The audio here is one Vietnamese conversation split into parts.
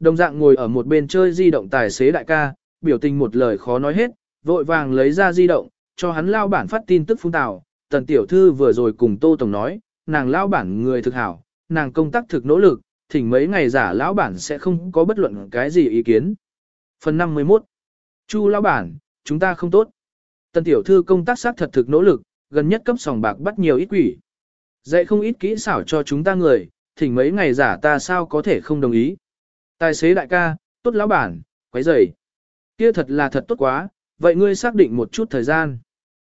đồng dạng ngồi ở một bên chơi di động tài xế đại ca, biểu tình một lời khó nói hết, vội vàng lấy ra di động, cho hắn lao bản phát tin tức phung tào. Tần tiểu thư vừa rồi cùng Tô Tổng nói, nàng lao bản người thực hảo, nàng công tác thực nỗ lực, thỉnh mấy ngày giả lão bản sẽ không có bất luận cái gì ý kiến. Phần 51 Chu lão bản, chúng ta không tốt. Tần tiểu thư công tác xác thật thực nỗ lực, gần nhất cấp sòng bạc bắt nhiều ít quỷ. Dạy không ít kỹ xảo cho chúng ta người, thỉnh mấy ngày giả ta sao có thể không đồng ý. Tài xế đại ca, tốt lão bản, quấy rầy. Kia thật là thật tốt quá, vậy ngươi xác định một chút thời gian.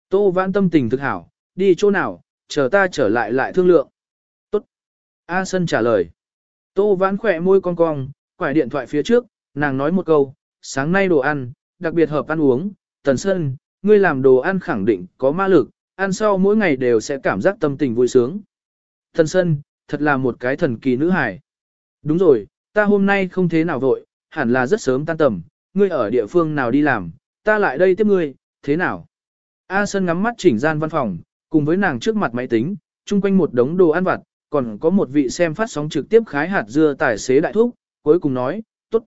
Tô vãn tâm tình thực hảo, đi chỗ nào, chờ ta trở lại lại thương lượng. Tốt. A Sân trả lời. Tô vãn khỏe môi cong cong, quải điện thoại phía trước, nàng nói một câu, sáng nay đồ ăn, đặc biệt hợp ăn uống, tần sân, ngươi làm đồ ăn khẳng định có ma lực, ăn sau mỗi ngày đều sẽ cảm giác tâm tình vui sướng. Tần sân, thật là một cái thần kỳ nữ hài. Đúng rồi, ta hôm nay không thế nào vội, hẳn là rất sớm tan tầm, ngươi ở địa phương nào đi làm, ta lại đây tiếp ngươi, thế nào? A Sơn ngắm mắt chỉnh gian văn phòng, cùng với nàng trước mặt máy tính, chung quanh một đống đồ ăn vặt, còn có một vị xem phát sóng trực tiếp khái hạt dưa tài xế đại thúc, cuối cùng nói, tốt.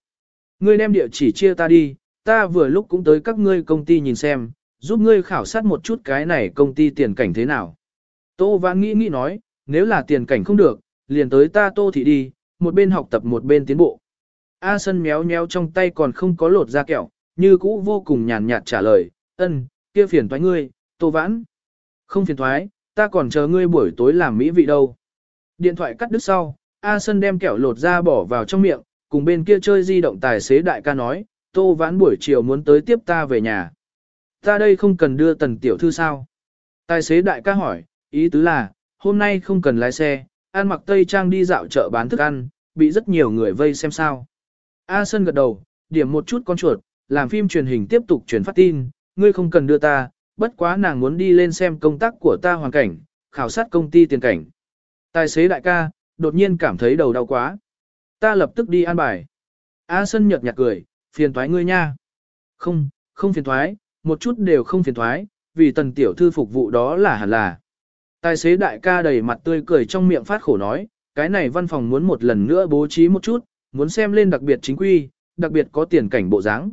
Ngươi đem địa chỉ chia ta đi, ta vừa lúc cũng tới các ngươi công ty nhìn xem, giúp ngươi khảo sát một chút cái này công ty tiền cảnh thế nào. Tô Vãn nghĩ nghĩ nói, nếu là tiền cảnh không được, liền tới ta Tô Thị đi, một bên học tập một bên tiến bộ. A Sân méo méo trong tay còn không có lột ra kẹo, như cũ vô cùng nhàn nhạt trả lời, ân, kia phiền thoái ngươi, Tô Vãn. Không phiền thoái, ta còn chờ ngươi buổi tối làm mỹ vị đâu. Điện thoại cắt đứt sau, A Sân đem kẹo lột ra bỏ vào trong miệng, cùng bên kia chơi di động tài xế đại ca nói, Tô Vãn buổi chiều muốn tới tiếp ta về nhà. Ta đây không cần đưa tần tiểu thư sao? Tài xế đại ca hỏi, ý tứ là, hôm nay không cần lái xe, ăn mặc tây trang đi dạo chợ bán thức ăn, bị rất nhiều người vây xem sao. A Sơn gật đầu, điểm một chút con chuột, làm phim truyền hình tiếp tục truyền phát tin, ngươi không cần đưa ta, bất quá nàng muốn đi lên xem công tác của ta hoàn cảnh, khảo sát công ty tiền cảnh. Tài xế đại ca, đột nhiên cảm thấy đầu đau quá. Ta lập tức đi an bài. A Sân nhợt nhạt cười, phiền thoái ngươi nha. Không, không phiền thoái, một chút đều không phiền thoái, vì tần tiểu thư phục vụ đó là hẳn là. Tài xế đại ca đầy mặt tươi cười trong miệng phát khổ nói, cái này văn phòng muốn một lần nữa bố trí một chút, muốn xem lên đặc biệt chính quy, đặc biệt có tiền cảnh bộ dáng.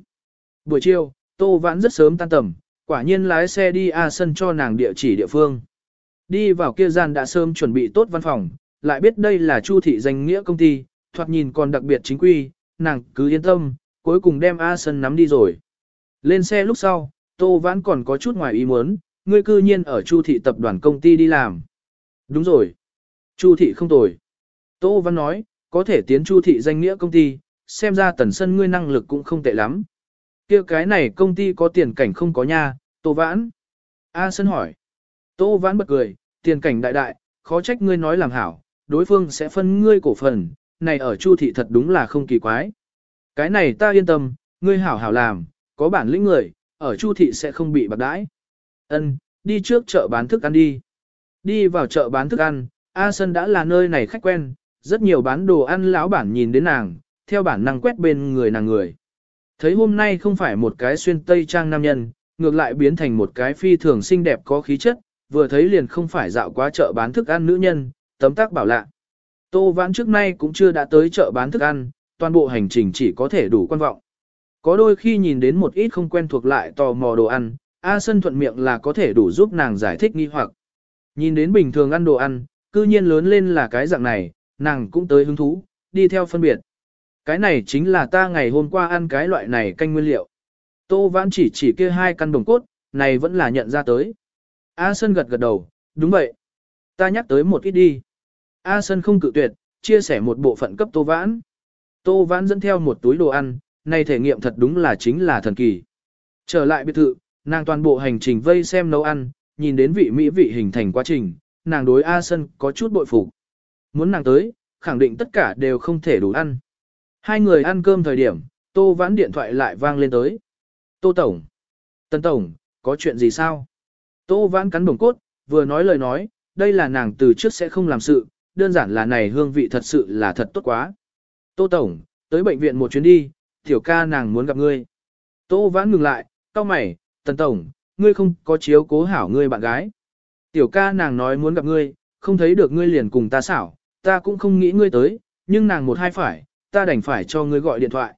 Buổi chiều, Tô Vãn rất sớm tan tầm, quả nhiên lái xe đi A sân cho nàng địa chỉ địa phương. Đi vào kia gian đã sớm chuẩn bị tốt văn phòng, lại biết đây là Chu thị danh nghĩa công ty, thoạt nhìn còn đặc biệt chính quy, nàng cứ yên tâm, cuối cùng đem A sân nắm đi rồi. Lên xe lúc sau, Tô Vãn còn có chút ngoài ý muốn, ngươi cư nhiên ở Chu thị tập đoàn công ty đi làm. Đúng rồi. Chu thị không tồi. Tô Văn nói, có thể tiến Chu thị danh nghĩa công ty, xem ra tần sân ngươi năng lực cũng không tệ lắm. kia cái này công ty có tiền cảnh không có nha, Tô Vãn. A Sân hỏi. Tô Vãn bật cười, tiền cảnh đại đại, khó trách ngươi nói làm hảo, đối phương sẽ phân ngươi cổ phần, này ở Chu thị thật đúng là không kỳ quái. Cái này ta yên tâm, ngươi hảo hảo làm, có bản lĩnh người, ở Chu thị sẽ không bị bạc đãi. Ân, đi trước chợ bán thức ăn đi. Đi vào chợ bán thức ăn, A Sân đã là nơi này khách quen, rất nhiều bán đồ ăn lão bản nhìn đến nàng, theo bản năng quét bên người nàng người. Thấy hôm nay không phải một cái xuyên tây trang nam nhân, ngược lại biến thành một cái phi thường xinh đẹp có khí chất, vừa thấy liền không phải dạo qua chợ bán thức ăn nữ nhân, tấm tác bảo lạ. Tô Vãn trước nay cũng chưa đã tới chợ bán thức ăn, toàn bộ hành trình chỉ có thể đủ quan vọng. Có đôi khi nhìn đến một ít không quen thuộc lại tò mò đồ ăn, A Sân thuận miệng là có thể đủ giúp nàng giải thích nghi hoặc. Nhìn đến bình thường ăn đồ ăn, cư nhiên lớn lên là cái dạng này, nàng cũng tới hứng thú, đi theo phân biệt. Cái này chính là ta ngày hôm qua ăn cái loại này canh nguyên liệu. Tô Vãn chỉ chỉ kia hai căn đồng cốt, này vẫn là nhận ra tới. A Sân gật gật đầu, đúng vậy. Ta nhắc tới một ít đi. A Sân không cự tuyệt, chia sẻ một bộ phận cấp Tô Vãn. Tô Vãn dẫn theo một túi đồ ăn, này thể nghiệm thật đúng là chính là thần kỳ. Trở lại biệt thự, nàng toàn bộ hành trình vây xem nấu ăn, nhìn đến vị mỹ vị hình thành quá trình, nàng đối A Sân có chút bội phục. Muốn nàng tới, khẳng định tất cả đều không thể đủ ăn. Hai người ăn cơm thời điểm, Tô Vãn điện thoại lại vang lên tới. Tô Tổng. Tân Tổng, có chuyện gì sao? Tô Vãn cắn bổng cốt, vừa nói lời nói, đây là nàng từ trước sẽ không làm sự, đơn giản là này hương vị thật sự là thật tốt quá. Tô Tổng, tới bệnh viện một chuyến đi, tiểu ca nàng muốn gặp ngươi. Tô Vãn ngừng lại, cao mày, Tần Tổng, ngươi không có chiếu cố hảo ngươi bạn gái. Tiểu ca nàng nói muốn gặp ngươi, không thấy được ngươi liền cùng ta xảo, ta cũng không nghĩ ngươi tới, nhưng nàng một hai phải, ta đành phải cho ngươi gọi điện thoại.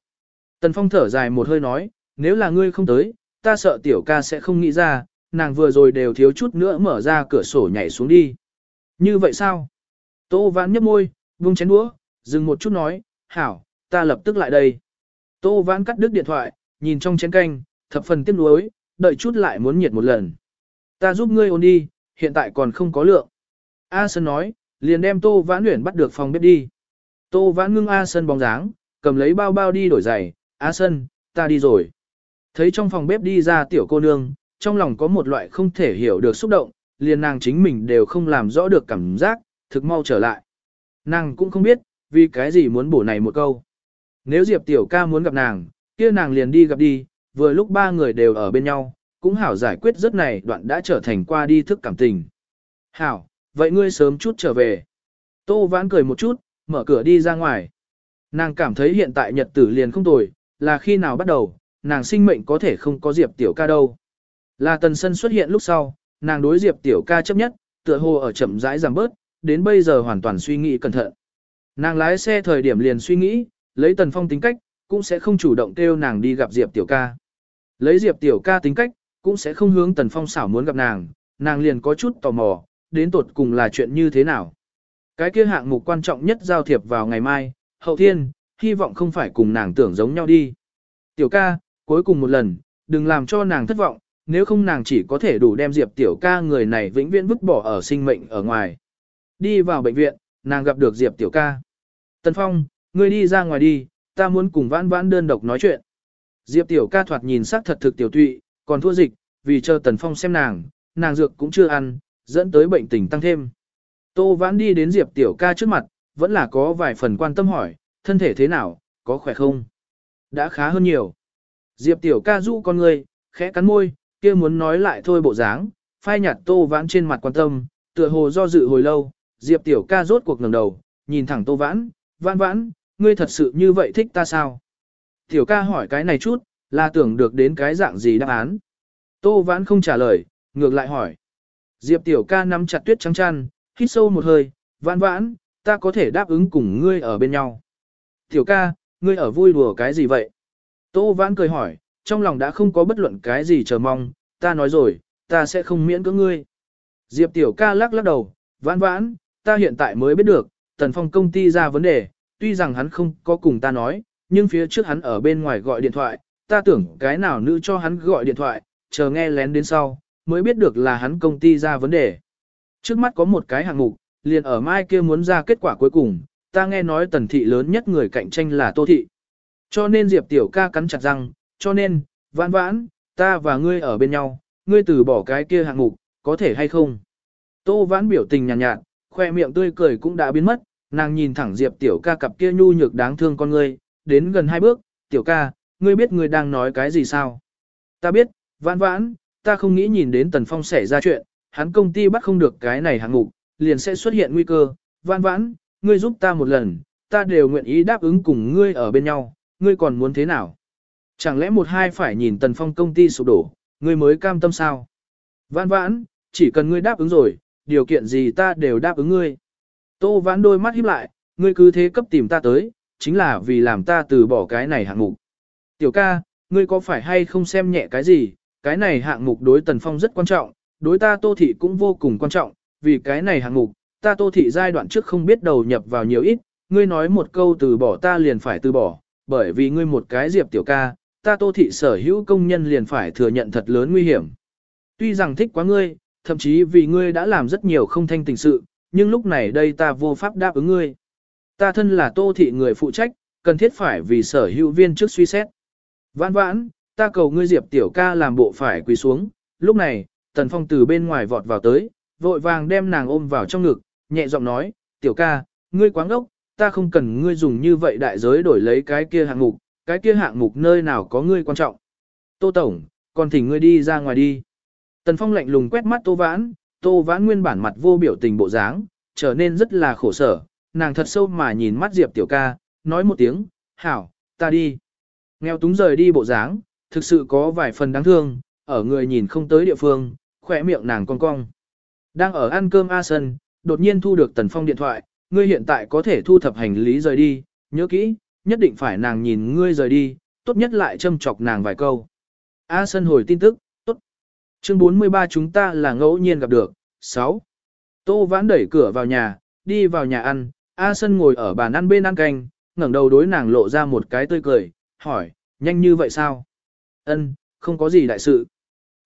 Tần Phong thở dài một hơi nói, nếu là ngươi không tới, ta sợ tiểu ca sẽ không nghĩ ra, nàng vừa rồi đều thiếu chút nữa mở ra cửa sổ nhảy xuống đi. Như vậy sao? Tô Vãn nhấp môi, vung chén đũa, dừng một chút nói, hảo, ta lập tức lại đây. Tô Vãn cắt đứt điện thoại, nhìn trong chén canh, thập phần tiếc nuối, đợi chút lại muốn nhiệt một lần. Ta giúp ngươi ôn đi, hiện tại còn không có lượng. A Sơn nói, liền đem Tô Vãn Uyển bắt được phòng bếp đi. Tô Vãn ngưng A Sơn bóng dáng, cầm lấy bao bao đi đổi giày, A Sơn, ta đi rồi. Thấy trong phòng bếp đi ra tiểu cô nương, trong lòng có một loại không thể hiểu được xúc động, liền nàng chính mình đều không làm rõ được cảm giác, thực mau trở lại. Nàng cũng không biết, vì cái gì muốn bổ này một câu. Nếu Diệp tiểu ca muốn gặp nàng, kia nàng liền đi gặp đi, vừa lúc ba người đều ở bên nhau, cũng hảo giải quyết rất này đoạn đã trở thành qua đi thức cảm tình. Hảo, vậy ngươi sớm chút trở về. Tô vãn cười một chút, mở cửa đi ra ngoài. Nàng cảm thấy hiện tại nhật tử liền không tồi, là khi nào bắt đầu, nàng sinh mệnh có thể không có Diệp tiểu ca đâu. Là tần sân xuất hiện lúc sau, nàng đối Diệp tiểu ca chấp nhất, tựa hồ ở chậm rãi giảm bớt, đến bây giờ hoàn toàn suy nghĩ cẩn thận. Nàng lái xe thời điểm liền suy nghĩ, lấy tần phong tính cách, cũng sẽ không chủ động kêu nàng đi gặp Diệp tiểu ca. Lấy Diệp tiểu ca tính cách, cũng sẽ không hướng tần phong xảo muốn gặp nàng, nàng liền có chút tò mò, đến tột cùng là chuyện như thế nào. Cái kia hạng mục quan trọng nhất giao thiệp vào ngày mai, hậu thiên, hy vọng không phải cùng nàng tưởng giống nhau đi. Tiểu ca, cuối cùng một lần, đừng làm cho nàng thất vọng, nếu không nàng chỉ có thể đủ đem Diệp tiểu ca người này vĩnh viễn vứt bỏ ở sinh mệnh ở ngoài. Đi vào bệnh viện, nàng gặp được Diệp tiểu ca. Tần Phong, ngươi đi ra ngoài đi, ta muốn cùng vãn vãn đơn độc nói chuyện. Diệp tiểu ca thoạt nhìn sắc thật thực tiểu tụy, còn thua dịch, vì chờ Tần Phong xem nàng, nàng dược cũng chưa ăn, dẫn tới bệnh tình tăng thêm. Tô vãn đi đến Diệp tiểu ca trước mặt, vẫn là có vài phần quan tâm hỏi, thân thể thế nào, có khỏe không? Đã khá hơn nhiều. Diệp tiểu ca du con người, khẽ cắn môi, kia muốn nói lại thôi bộ dáng, phai nhạt tô vãn trên mặt quan tâm, tựa hồ do dự hồi lâu, Diệp tiểu ca rốt cuộc ngẩng đầu, nhìn thẳng tô vãn, vãn vãn, ngươi thật sự như vậy thích ta sao? Tiểu ca hỏi cái này chút, là tưởng được đến cái dạng gì đáp án. Tô vãn không trả lời, ngược lại hỏi. Diệp tiểu ca nắm chặt tuyết trắng chăn, hít sâu một hơi, vãn vãn, ta có thể đáp ứng cùng ngươi ở bên nhau. Tiểu ca, ngươi ở vui đùa cái gì vậy? Tô vãn cười hỏi, trong lòng đã không có bất luận cái gì chờ mong, ta nói rồi, ta sẽ không miễn cưỡng ngươi. Diệp tiểu ca lắc lắc đầu, vãn vãn, ta hiện tại mới biết được, tần phong công ty ra vấn đề, tuy rằng hắn không có cùng ta nói, nhưng phía trước hắn ở bên ngoài gọi điện thoại, ta tưởng cái nào nữ cho hắn gọi điện thoại, chờ nghe lén đến sau, mới biết được là hắn công ty ra vấn đề. Trước mắt có một cái hạng mục, liền ở mai kia muốn ra kết quả cuối cùng, ta nghe nói tần thị lớn nhất người cạnh tranh là tô thị. Cho nên Diệp tiểu ca cắn chặt răng, cho nên, vãn vãn, ta và ngươi ở bên nhau, ngươi từ bỏ cái kia hạng mục, có thể hay không? Tô vãn biểu tình nhàn nhạt, nhạt, khoe miệng tươi cười cũng đã biến mất, nàng nhìn thẳng Diệp tiểu ca cặp kia nhu nhược đáng thương con ngươi, đến gần hai bước, tiểu ca, ngươi biết ngươi đang nói cái gì sao? Ta biết, vãn vãn, ta không nghĩ nhìn đến Tần Phong xảy ra chuyện, hắn công ty bắt không được cái này hạng mục, liền sẽ xuất hiện nguy cơ, vãn vãn, ngươi giúp ta một lần, ta đều nguyện ý đáp ứng cùng ngươi ở bên nhau, ngươi còn muốn thế nào? Chẳng lẽ một hai phải nhìn Tần Phong công ty sụp đổ, ngươi mới cam tâm sao? Vãn vãn, chỉ cần ngươi đáp ứng rồi, điều kiện gì ta đều đáp ứng ngươi. Tô vãn đôi mắt híp lại, ngươi cứ thế cấp tìm ta tới, chính là vì làm ta từ bỏ cái này hạng mục. Tiểu ca, ngươi có phải hay không xem nhẹ cái gì, cái này hạng mục đối Tần Phong rất quan trọng, đối ta Tô Thị cũng vô cùng quan trọng, vì cái này hạng mục, ta Tô Thị giai đoạn trước không biết đầu nhập vào nhiều ít, ngươi nói một câu từ bỏ ta liền phải từ bỏ, bởi vì ngươi một cái diệp tiểu ca, ta Tô Thị sở hữu công nhân liền phải thừa nhận thật lớn nguy hiểm. Tuy rằng thích quá ngươi, thậm chí vì ngươi đã làm rất nhiều không thanh tình sự, nhưng lúc này đây ta vô pháp đáp ứng ngươi. Ta thân là Tô Thị người phụ trách, cần thiết phải vì sở hữu viên trước suy xét. Vãn vãn, ta cầu ngươi Diệp tiểu ca làm bộ phải quỳ xuống, lúc này, Tần Phong từ bên ngoài vọt vào tới, vội vàng đem nàng ôm vào trong ngực, nhẹ giọng nói, tiểu ca, ngươi quáng ốc, ta không cần ngươi dùng như vậy đại giới đổi lấy cái kia hạng mục, cái kia hạng mục nơi nào có ngươi quan trọng. Tô Tổng, còn thỉnh ngươi đi ra ngoài đi. Tần Phong lạnh lùng quét mắt Tô Vãn, Tô Vãn nguyên bản mặt vô biểu tình bộ dáng, trở nên rất là khổ sở, nàng thật sâu mà nhìn mắt Diệp tiểu ca, nói một tiếng, hảo, ta đi. Nghèo túng rời đi bộ dáng, thực sự có vài phần đáng thương, ở người nhìn không tới địa phương, khỏe miệng nàng cong cong. Đang ở ăn cơm A Sân, đột nhiên thu được Tần Phong điện thoại, ngươi hiện tại có thể thu thập hành lý rời đi, nhớ kỹ, nhất định phải nàng nhìn ngươi rời đi, tốt nhất lại châm chọc nàng vài câu. A Sân hồi tin tức, tốt. Chương 43 chúng ta là ngẫu nhiên gặp được. 6. Tô Vãn đẩy cửa vào nhà, đi vào nhà ăn, A Sân ngồi ở bàn ăn bên ăn canh, ngẩng đầu đối nàng lộ ra một cái tươi cười, hỏi, nhanh như vậy sao? Ân, không có gì đại sự.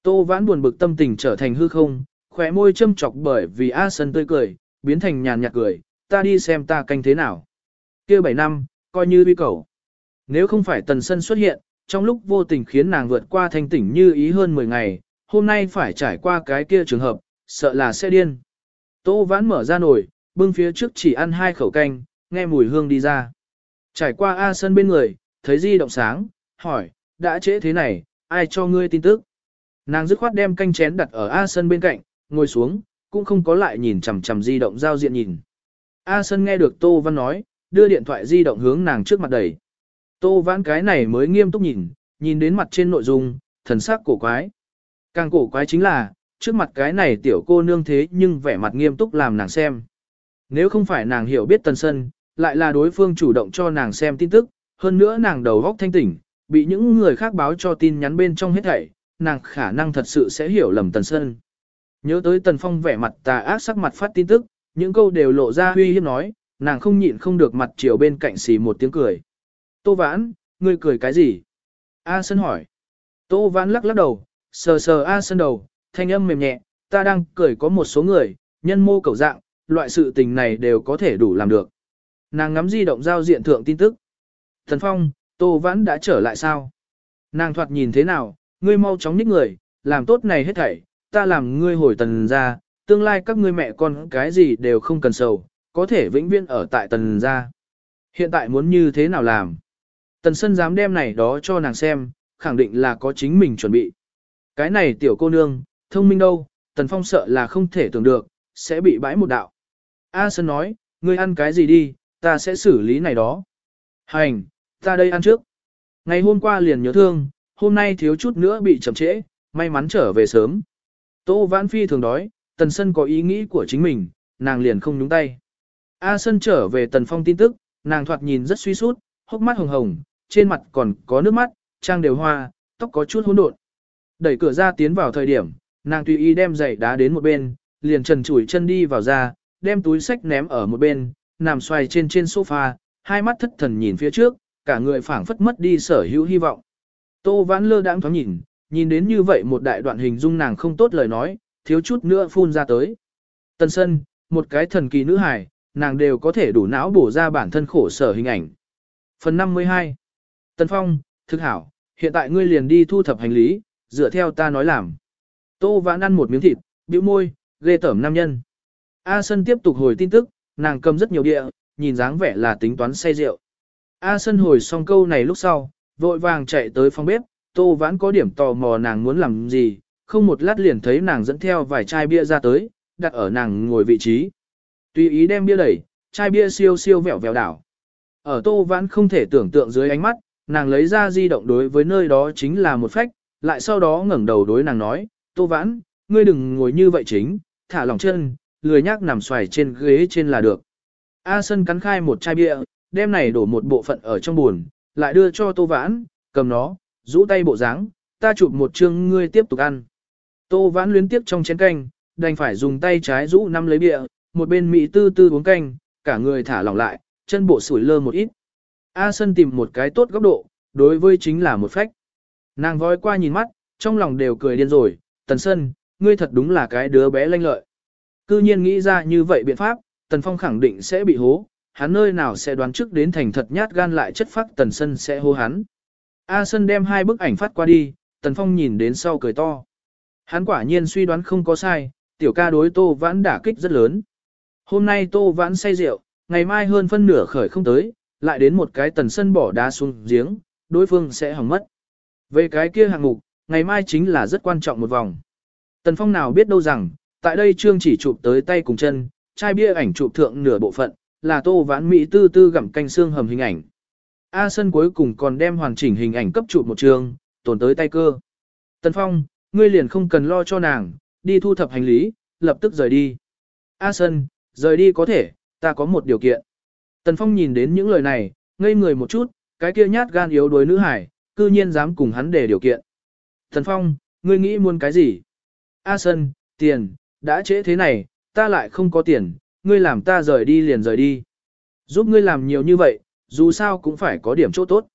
Tô Vãn buồn bực tâm tình trở thành hư không, khóe môi châm chọc bởi vì A Sân tươi cười, biến thành nhàn nhạt cười, ta đi xem ta canh thế nào. kia 7 năm, coi như uy cầu. Nếu không phải tần sân xuất hiện, trong lúc vô tình khiến nàng vượt qua thanh tỉnh như ý hơn 10 ngày, hôm nay phải trải qua cái kia trường hợp, sợ là sẽ điên. Tô vãn mở ra nồi, bưng phía trước chỉ ăn hai khẩu canh, nghe mùi hương đi ra. Trải qua A sân bên người, thấy di động sáng, hỏi, đã trễ thế này, ai cho ngươi tin tức? Nàng dứt khoát đem canh chén đặt ở A sân bên cạnh, ngồi xuống, cũng không có lại nhìn chằm chằm di động giao diện nhìn. A sân nghe được Tô Văn nói, đưa điện thoại di động hướng nàng trước mặt đẩy. Tô văn cái này mới nghiêm túc nhìn, nhìn đến mặt trên nội dung, thần sắc cổ quái. Càng cổ quái chính là, trước mặt cái này tiểu cô nương thế nhưng vẻ mặt nghiêm túc làm nàng xem. Nếu không phải nàng hiểu biết tần sân, lại là đối phương chủ động cho nàng xem tin tức, hơn nữa nàng đầu góc thanh tỉnh, bị những người khác báo cho tin nhắn bên trong hết thảy, nàng khả năng thật sự sẽ hiểu lầm tần sân. Nhớ tới tần phong vẻ mặt tà ác sắc mặt phát tin tức, những câu đều lộ ra huy hiếp nói, nàng không nhịn không được mặt chiều bên cạnh xì một tiếng cười. Tô vãn, ngươi cười cái gì? A Sân hỏi. Tô vãn lắc lắc đầu, sờ sờ A Sân đầu, thanh âm mềm nhẹ, ta đang cười có một số người, nhân mô cầu dạng, loại sự tình này đều có thể đủ làm được. Nàng ngắm di động giao diện thượng tin tức. Thần Phong, Tô Vãn đã trở lại sao? Nàng thoạt nhìn thế nào, ngươi mau chóng ních người, làm tốt này hết thảy, ta làm ngươi hồi tần ra, tương lai các ngươi mẹ con cái gì đều không cần sầu, có thể vĩnh viễn ở tại tần ra. Hiện tại muốn như thế nào làm? Tần Sân dám đem này đó cho nàng xem, khẳng định là có chính mình chuẩn bị. Cái này tiểu cô nương, thông minh đâu, Tần Phong sợ là không thể tưởng được, sẽ bị bãi một đạo. A Sơn nói, ngươi ăn cái gì đi, ta sẽ xử lý này đó. Hành, ta đây ăn trước. Ngày hôm qua liền nhớ thương, hôm nay thiếu chút nữa bị chậm trễ, may mắn trở về sớm. Tô Vãn Phi thường đói, Tần Sân có ý nghĩ của chính mình, nàng liền không nhúng tay. A Sân trở về Tần Phong tin tức, nàng thoạt nhìn rất suy sút, hốc mắt hồng hồng, trên mặt còn có nước mắt, trang đều hoa, tóc có chút hỗn độn. Đẩy cửa ra tiến vào thời điểm, nàng tùy ý đem giày đá đến một bên, liền trần chủi chân đi vào ra, đem túi sách ném ở một bên, nằm xoay trên trên sofa, hai mắt thất thần nhìn phía trước, cả người phảng phất mất đi sở hữu hy vọng. Tô vãn lơ đang thoáng nhìn, nhìn đến như vậy một đại đoạn hình dung nàng không tốt lời nói, thiếu chút nữa phun ra tới. Tân sân, một cái thần kỳ nữ hài, nàng đều có thể đủ não bổ ra bản thân khổ sở hình ảnh. Phần 52 Tân Phong, thực hảo, hiện tại ngươi liền đi thu thập hành lý, dựa theo ta nói làm. Tô vãn ăn một miếng thịt, bĩu môi, ghê tởm nam nhân. A Sân tiếp tục hồi tin tức, nàng cầm rất nhiều địa, nhìn dáng vẻ là tính toán say rượu. A Sân hồi xong câu này lúc sau, vội vàng chạy tới phòng bếp, Tô Vãn có điểm tò mò nàng muốn làm gì, không một lát liền thấy nàng dẫn theo vài chai bia ra tới, đặt ở nàng ngồi vị trí. Tùy ý đem bia đẩy, chai bia siêu siêu vẹo vẹo đảo. Ở Tô Vãn không thể tưởng tượng dưới ánh mắt, nàng lấy ra di động đối với nơi đó chính là một phách, lại sau đó ngẩng đầu đối nàng nói, Tô Vãn, ngươi đừng ngồi như vậy chính, thả lỏng chân, lười nhác nằm xoài trên ghế trên là được. A Sân cắn khai một chai bia, đem này đổ một bộ phận ở trong buồn, lại đưa cho Tô Vãn, cầm nó, rũ tay bộ dáng, ta chụp một chương ngươi tiếp tục ăn. Tô Vãn luyến tiếp trong chén canh, đành phải dùng tay trái rũ năm lấy bia, một bên mỹ tư tư uống canh, cả người thả lỏng lại, chân bộ sủi lơ một ít. A Sân tìm một cái tốt góc độ, đối với chính là một phách. Nàng voi qua nhìn mắt, trong lòng đều cười điên rồi, Tần Sân, ngươi thật đúng là cái đứa bé lanh lợi. Cư nhiên nghĩ ra như vậy biện pháp, Tần Phong khẳng định sẽ bị hố, hắn nơi nào sẽ đoán trước đến thành thật nhát gan lại chất phát Tần Sân sẽ hô hắn. A Sân đem hai bức ảnh phát qua đi, Tần Phong nhìn đến sau cười to. Hắn quả nhiên suy đoán không có sai, tiểu ca đối Tô Vãn đả kích rất lớn. Hôm nay Tô Vãn say rượu, ngày mai hơn phân nửa khởi không tới, lại đến một cái Tần Sân bỏ đá xuống giếng, đối phương sẽ hỏng mất. Về cái kia hạng mục, ngày mai chính là rất quan trọng một vòng. Tần Phong nào biết đâu rằng, tại đây trương chỉ chụp tới tay cùng chân, chai bia ảnh chụp thượng nửa bộ phận, là tô vãn mỹ tư tư gặm canh xương hầm hình ảnh. A sân cuối cùng còn đem hoàn chỉnh hình ảnh cấp chụp một trường, tồn tới tay cơ. Tần Phong, ngươi liền không cần lo cho nàng, đi thu thập hành lý, lập tức rời đi. A sân, rời đi có thể, ta có một điều kiện. Tần Phong nhìn đến những lời này, ngây người một chút, cái kia nhát gan yếu đuối nữ hải, cư nhiên dám cùng hắn để điều kiện. tần Phong, ngươi nghĩ muốn cái gì? A Sân, tiền, đã trễ thế này, ta lại không có tiền, ngươi làm ta rời đi liền rời đi. Giúp ngươi làm nhiều như vậy, dù sao cũng phải có điểm chỗ tốt.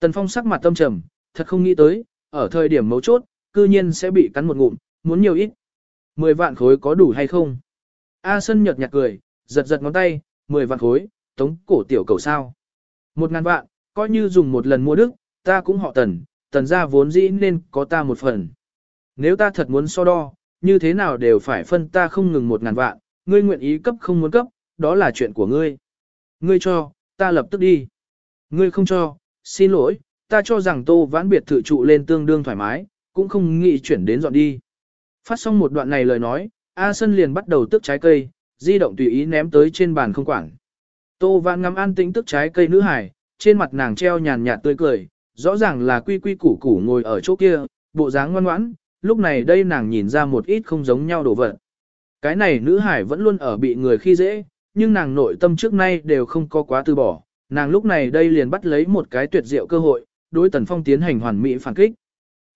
Tần Phong sắc mặt tâm trầm, thật không nghĩ tới, ở thời điểm mấu chốt, cư nhiên sẽ bị cắn một ngụm, muốn nhiều ít. Mười vạn khối có đủ hay không? A Sân nhợt nhạt cười, giật giật ngón tay, mười vạn khối, tống cổ tiểu cầu sao. Một ngàn vạn, coi như dùng một lần mua đức, ta cũng họ tần, tần ra vốn dĩ nên có ta một phần. Nếu ta thật muốn so đo, như thế nào đều phải phân ta không ngừng một ngàn vạn, ngươi nguyện ý cấp không muốn cấp, đó là chuyện của ngươi. Ngươi cho, ta lập tức đi. Ngươi không cho, xin lỗi, ta cho rằng tô vãn biệt thự trụ lên tương đương thoải mái, cũng không nghĩ chuyển đến dọn đi. Phát xong một đoạn này lời nói, A Sân liền bắt đầu tức trái cây, di động tùy ý ném tới trên bàn không quản. Tô vãn ngắm an tĩnh tức trái cây nữ hải, trên mặt nàng treo nhàn nhạt tươi cười, rõ ràng là quy quy củ củ ngồi ở chỗ kia, bộ dáng ngoan ngoãn, lúc này đây nàng nhìn ra một ít không giống nhau đồ vật. Cái này nữ hải vẫn luôn ở bị người khi dễ, nhưng nàng nội tâm trước nay đều không có quá từ bỏ, nàng lúc này đây liền bắt lấy một cái tuyệt diệu cơ hội, đối Tần Phong tiến hành hoàn mỹ phản kích.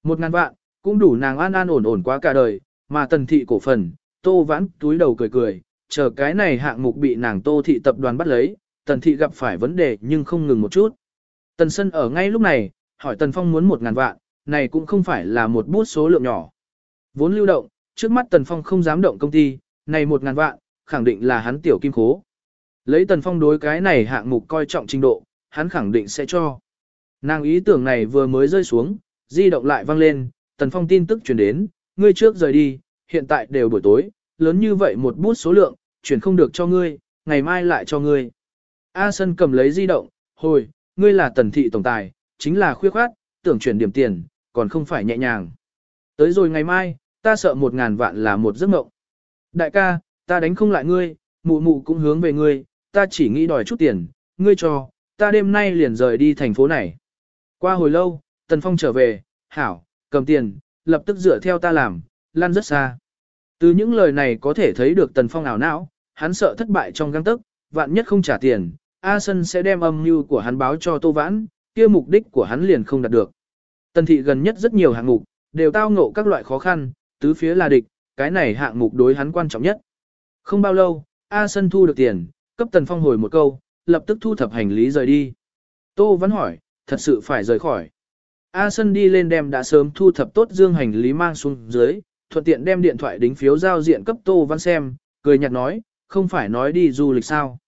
Một ngàn vạn, cũng đủ nàng an an ổn ổn quá cả đời, mà Tần Thị cổ phần, Tô Vãn túi đầu cười cười, chờ cái này hạng mục bị nàng Tô Thị tập đoàn bắt lấy, Tần Thị gặp phải vấn đề nhưng không ngừng một chút. Tần Sân ở ngay lúc này, hỏi Tần Phong muốn một ngàn vạn, này cũng không phải là một bút số lượng nhỏ. Vốn lưu động, trước mắt Tần Phong không dám động công ty, này một ngàn vạn, khẳng định là hắn tiểu kim khố. Lấy Tần Phong đối cái này hạng mục coi trọng trình độ, hắn khẳng định sẽ cho. Nàng ý tưởng này vừa mới rơi xuống, di động lại vang lên, Tần Phong tin tức truyền đến, ngươi trước rời đi, hiện tại đều buổi tối, lớn như vậy một bút số lượng, chuyển không được cho ngươi, ngày mai lại cho ngươi. A Sân cầm lấy di động, hồi, ngươi là tần thị tổng tài, chính là khuya khoát, tưởng chuyển điểm tiền, còn không phải nhẹ nhàng. Tới rồi ngày mai, ta sợ một ngàn vạn là một giấc mộng. Đại ca, ta đánh không lại ngươi, mụ mụ cũng hướng về ngươi, ta chỉ nghĩ đòi chút tiền, ngươi cho, ta đêm nay liền rời đi thành phố này. Qua hồi lâu, Tần Phong trở về, hảo, cầm tiền, lập tức dựa theo ta làm, lăn rất xa. Từ những lời này có thể thấy được Tần Phong ảo não, hắn sợ thất bại trong găng tức, vạn nhất không trả tiền, A Sân sẽ đem âm mưu của hắn báo cho Tô Vãn, kia mục đích của hắn liền không đạt được. Tần thị gần nhất rất nhiều hạng mục, đều tao ngộ các loại khó khăn, tứ phía là địch, cái này hạng mục đối hắn quan trọng nhất. Không bao lâu, A Sân thu được tiền, cấp Tần Phong hồi một câu, lập tức thu thập hành lý rời đi. Tô Văn hỏi, thật sự phải rời khỏi. A Sân đi lên đem đã sớm thu thập tốt dương hành lý mang xuống dưới, thuận tiện đem điện thoại đính phiếu giao diện cấp Tô Văn xem, cười nhạt nói, không phải nói đi du lịch sao.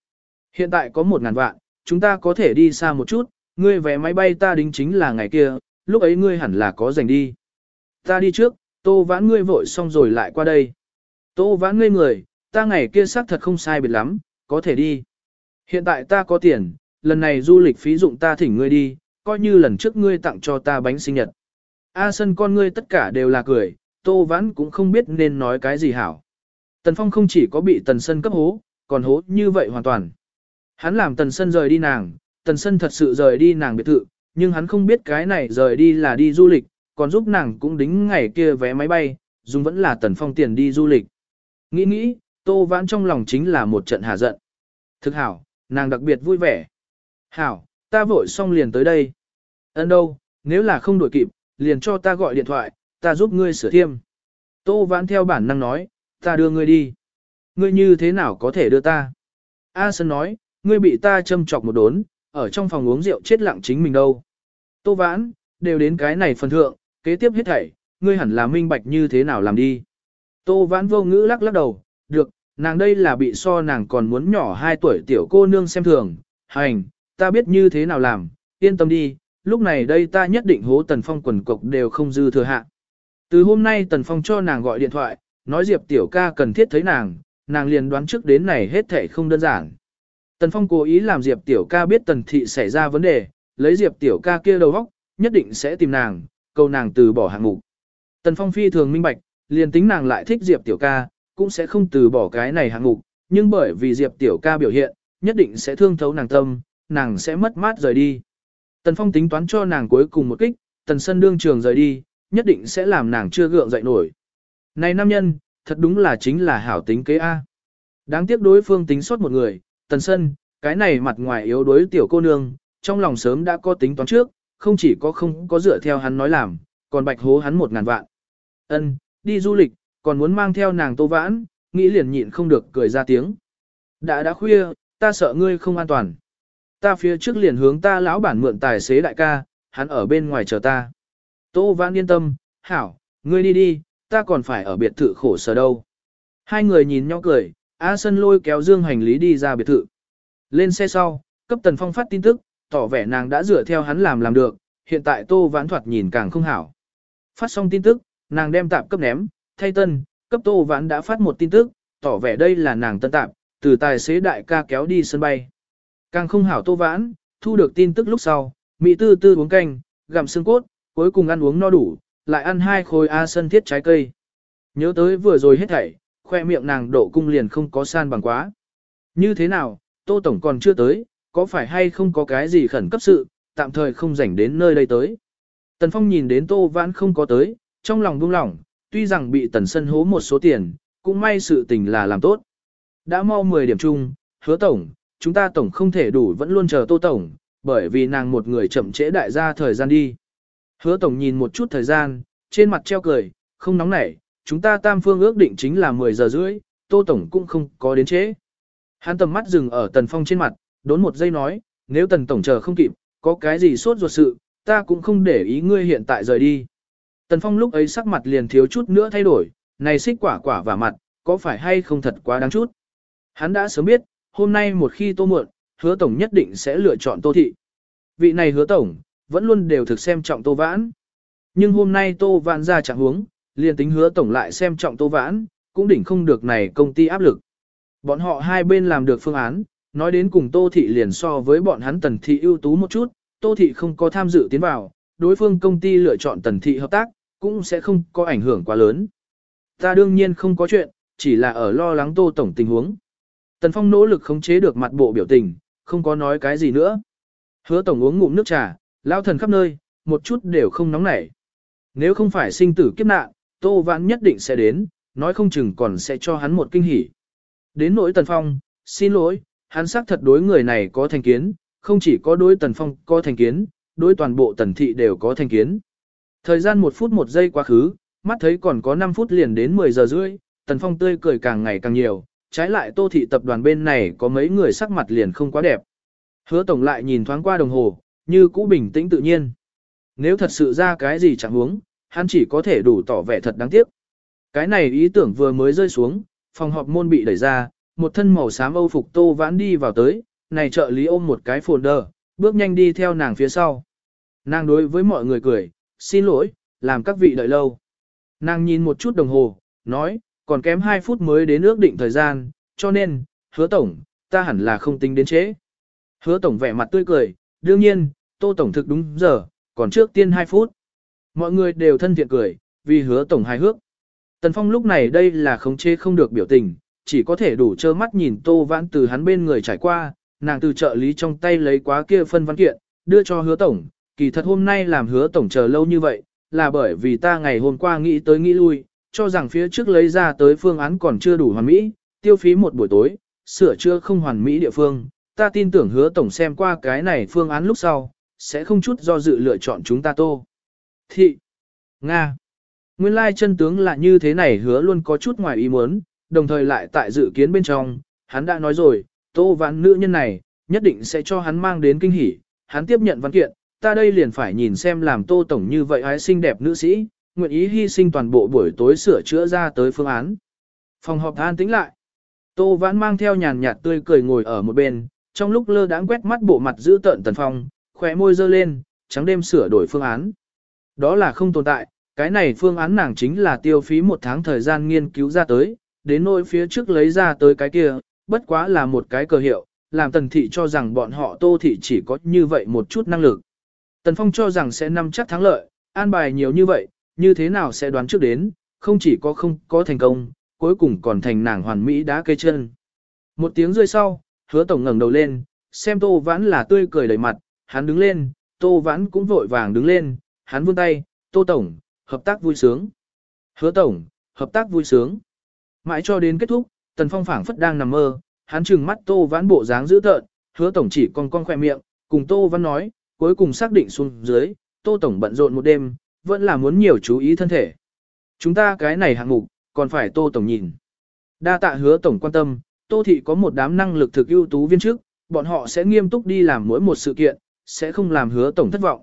Hiện tại có một ngàn vạn, chúng ta có thể đi xa một chút, ngươi vé máy bay ta đính chính là ngày kia, lúc ấy ngươi hẳn là có dành đi. Ta đi trước, Tô Vãn ngươi vội xong rồi lại qua đây. Tô Vãn ngươi người, ta ngày kia xác thật không sai biệt lắm, có thể đi. Hiện tại ta có tiền, lần này du lịch phí dụng ta thỉnh ngươi đi, coi như lần trước ngươi tặng cho ta bánh sinh nhật. A sân con ngươi tất cả đều là cười, Tô Vãn cũng không biết nên nói cái gì hảo. Tần Phong không chỉ có bị Tần Sân cấp hố, còn hố như vậy hoàn toàn. Hắn làm Tần Sân rời đi nàng, Tần Sân thật sự rời đi nàng biệt thự, nhưng hắn không biết cái này rời đi là đi du lịch, còn giúp nàng cũng đính ngày kia vé máy bay, dùng vẫn là Tần Phong tiền đi du lịch. Nghĩ nghĩ, Tô Vãn trong lòng chính là một trận hà giận. Thực hảo, nàng đặc biệt vui vẻ. Hảo, ta vội xong liền tới đây. Ấn đâu, nếu là không đuổi kịp, liền cho ta gọi điện thoại, ta giúp ngươi sửa thiêm. Tô vãn theo bản năng nói, ta đưa ngươi đi. Ngươi như thế nào có thể đưa ta? A Sơn nói, ngươi bị ta châm chọc một đốn, ở trong phòng uống rượu chết lặng chính mình đâu. Tô vãn, đều đến cái này phần thượng, kế tiếp hết thảy, ngươi hẳn là minh bạch như thế nào làm đi. Tô vãn vô ngữ lắc lắc đầu, được, nàng đây là bị so nàng còn muốn nhỏ 2 tuổi tiểu cô nương xem thường, hành, ta biết như thế nào làm, yên tâm đi, lúc này đây ta nhất định hố tần phong quần cục đều không dư thừa hạ. Từ hôm nay Tần Phong cho nàng gọi điện thoại, nói Diệp Tiểu ca cần thiết thấy nàng, nàng liền đoán trước đến này hết thảy không đơn giản. Tần Phong cố ý làm Diệp Tiểu ca biết Tần Thị xảy ra vấn đề, lấy Diệp Tiểu ca kia đầu góc, nhất định sẽ tìm nàng, cầu nàng từ bỏ hạng mục. Tần Phong phi thường minh bạch, liền tính nàng lại thích Diệp Tiểu ca, cũng sẽ không từ bỏ cái này hạng mục, nhưng bởi vì Diệp Tiểu ca biểu hiện, nhất định sẽ thương thấu nàng tâm, nàng sẽ mất mát rời đi. Tần Phong tính toán cho nàng cuối cùng một kích, Tần Sân đương trường rời đi, nhất định sẽ làm nàng chưa gượng dậy nổi. Này nam nhân, thật đúng là chính là hảo tính kế A. Đáng tiếc đối phương tính sót một người, tần sân, cái này mặt ngoài yếu đối tiểu cô nương, trong lòng sớm đã có tính toán trước, không chỉ có không có dựa theo hắn nói làm, còn bạch hố hắn một ngàn vạn. Ân, đi du lịch, còn muốn mang theo nàng tô vãn, nghĩ liền nhịn không được cười ra tiếng. Đã đã khuya, ta sợ ngươi không an toàn. Ta phía trước liền hướng ta lão bản mượn tài xế đại ca, hắn ở bên ngoài chờ ta. Tô vãn yên tâm, hảo, ngươi đi đi, ta còn phải ở biệt thự khổ sở đâu. Hai người nhìn nhau cười, A Sân lôi kéo dương hành lý đi ra biệt thự. Lên xe sau, cấp Tần Phong phát tin tức, tỏ vẻ nàng đã dựa theo hắn làm làm được, hiện tại Tô Vãn thoạt nhìn càng không hảo. Phát xong tin tức, nàng đem tạp cấp ném, thay tân, cấp Tô Vãn đã phát một tin tức, tỏ vẻ đây là nàng tân tạp, từ tài xế đại ca kéo đi sân bay. Càng không hảo Tô Vãn, thu được tin tức lúc sau, Mỹ tư tư uống canh, gặm xương cốt, cuối cùng ăn uống no đủ, lại ăn hai khối A sân thiết trái cây. Nhớ tới vừa rồi hết thảy, khoe miệng nàng độ cung liền không có san bằng quá. Như thế nào, Tô Tổng còn chưa tới, có phải hay không có cái gì khẩn cấp sự, tạm thời không rảnh đến nơi đây tới. Tần Phong nhìn đến Tô Vãn không có tới, trong lòng buông lỏng, tuy rằng bị Tần Sân hố một số tiền, cũng may sự tình là làm tốt. Đã mau 10 điểm chung, hứa Tổng, chúng ta Tổng không thể đủ vẫn luôn chờ Tô Tổng, bởi vì nàng một người chậm trễ đại gia thời gian đi. Hứa Tổng nhìn một chút thời gian, trên mặt treo cười, không nóng nảy, chúng ta tam phương ước định chính là 10 giờ rưỡi, Tô Tổng cũng không có đến trễ. Hắn tầm mắt dừng ở Tần Phong trên mặt, đốn một giây nói, nếu Tần Tổng chờ không kịp, có cái gì sốt ruột sự, ta cũng không để ý ngươi hiện tại rời đi. Tần Phong lúc ấy sắc mặt liền thiếu chút nữa thay đổi, này xích quả quả và mặt, có phải hay không thật quá đáng chút. Hắn đã sớm biết, hôm nay một khi tô muộn, hứa tổng nhất định sẽ lựa chọn tô thị. Vị này hứa tổng, vẫn luôn đều thực xem trọng tô vãn. Nhưng hôm nay tô vãn ra trạng huống, liền tính hứa tổng lại xem trọng tô vãn, cũng đỉnh không được này công ty áp lực. Bọn họ hai bên làm được phương án, nói đến cùng tô thị liền so với bọn hắn tần thị ưu tú một chút, tô thị không có tham dự tiến vào, đối phương công ty lựa chọn tần thị hợp tác, cũng sẽ không có ảnh hưởng quá lớn. Ta đương nhiên không có chuyện, chỉ là ở lo lắng tô tổng tình huống. Tần Phong nỗ lực khống chế được mặt bộ biểu tình, không có nói cái gì nữa. Hứa tổng uống ngụm nước trà, lao thần khắp nơi, một chút đều không nóng nảy. Nếu không phải sinh tử kiếp nạn, Tô Vãn nhất định sẽ đến, nói không chừng còn sẽ cho hắn một kinh hỉ. Đến nỗi Tần Phong, xin lỗi, hắn xác thật đối người này có thành kiến, không chỉ có đối Tần Phong có thành kiến, đối toàn bộ Tần Thị đều có thành kiến. Thời gian một phút một giây quá khứ, mắt thấy còn có 5 phút liền đến 10 giờ rưỡi, Tần Phong tươi cười càng ngày càng nhiều, trái lại Tô Thị tập đoàn bên này có mấy người sắc mặt liền không quá đẹp. Hứa Tổng lại nhìn thoáng qua đồng hồ, như cũ bình tĩnh tự nhiên. Nếu thật sự ra cái gì chẳng huống, hắn chỉ có thể đủ tỏ vẻ thật đáng tiếc. Cái này ý tưởng vừa mới rơi xuống, phòng họp môn bị đẩy ra, một thân màu xám âu phục tô vãn đi vào tới, này trợ lý ôm một cái folder, bước nhanh đi theo nàng phía sau. Nàng đối với mọi người cười, xin lỗi, làm các vị đợi lâu. Nàng nhìn một chút đồng hồ, nói, còn kém 2 phút mới đến ước định thời gian, cho nên, hứa tổng, ta hẳn là không tính đến trễ. Hứa tổng vẻ mặt tươi cười, đương nhiên, tô tổng thực đúng giờ, còn trước tiên 2 phút. Mọi người đều thân thiện cười, vì hứa tổng hài hước. Tần Phong lúc này đây là khống chế không được biểu tình, chỉ có thể đủ trơ mắt nhìn Tô Vãn từ hắn bên người trải qua, nàng từ trợ lý trong tay lấy quá kia phân văn kiện, đưa cho hứa tổng, kỳ thật hôm nay làm hứa tổng chờ lâu như vậy, là bởi vì ta ngày hôm qua nghĩ tới nghĩ lui, cho rằng phía trước lấy ra tới phương án còn chưa đủ hoàn mỹ, tiêu phí một buổi tối, sửa chữa không hoàn mỹ địa phương, ta tin tưởng hứa tổng xem qua cái này phương án lúc sau, sẽ không chút do dự lựa chọn chúng ta tô. Thị. Nga. Nguyên lai chân tướng là như thế này hứa luôn có chút ngoài ý muốn, đồng thời lại tại dự kiến bên trong, hắn đã nói rồi, tô vãn nữ nhân này, nhất định sẽ cho hắn mang đến kinh hỉ, hắn tiếp nhận văn kiện, ta đây liền phải nhìn xem làm tô tổng như vậy ái xinh đẹp nữ sĩ, nguyện ý hy sinh toàn bộ buổi tối sửa chữa ra tới phương án. Phòng họp an tĩnh lại. Tô vãn mang theo nhàn nhạt tươi cười ngồi ở một bên, trong lúc lơ đãng quét mắt bộ mặt giữ tợn tần phong, khỏe môi dơ lên, trắng đêm sửa đổi phương án. Đó là không tồn tại, cái này phương án nàng chính là tiêu phí một tháng thời gian nghiên cứu ra tới, đến nỗi phía trước lấy ra tới cái kia, bất quá là một cái cơ hiệu, làm tần thị cho rằng bọn họ tô thị chỉ có như vậy một chút năng lực. Tần Phong cho rằng sẽ nắm chắc thắng lợi, an bài nhiều như vậy, như thế nào sẽ đoán trước đến, không chỉ có không có thành công, cuối cùng còn thành nàng hoàn mỹ đá cây chân. Một tiếng rơi sau, hứa tổng ngẩng đầu lên, xem tô vãn là tươi cười đầy mặt, hắn đứng lên, tô vãn cũng vội vàng đứng lên, hắn vươn tay, tô tổng, hợp tác vui sướng. Hứa tổng, hợp tác vui sướng. Mãi cho đến kết thúc, tần phong phảng phất đang nằm mơ, hắn trừng mắt tô vãn bộ dáng dữ tợn, hứa tổng chỉ con con khỏe miệng, cùng Tô Văn nói, cuối cùng xác định xuống dưới, Tô Tổng bận rộn một đêm, vẫn là muốn nhiều chú ý thân thể. Chúng ta cái này hạng mục, còn phải Tô Tổng nhìn. Đa tạ hứa Tổng quan tâm, Tô Thị có một đám năng lực thực ưu tú viên chức, bọn họ sẽ nghiêm túc đi làm mỗi một sự kiện, sẽ không làm hứa Tổng thất vọng.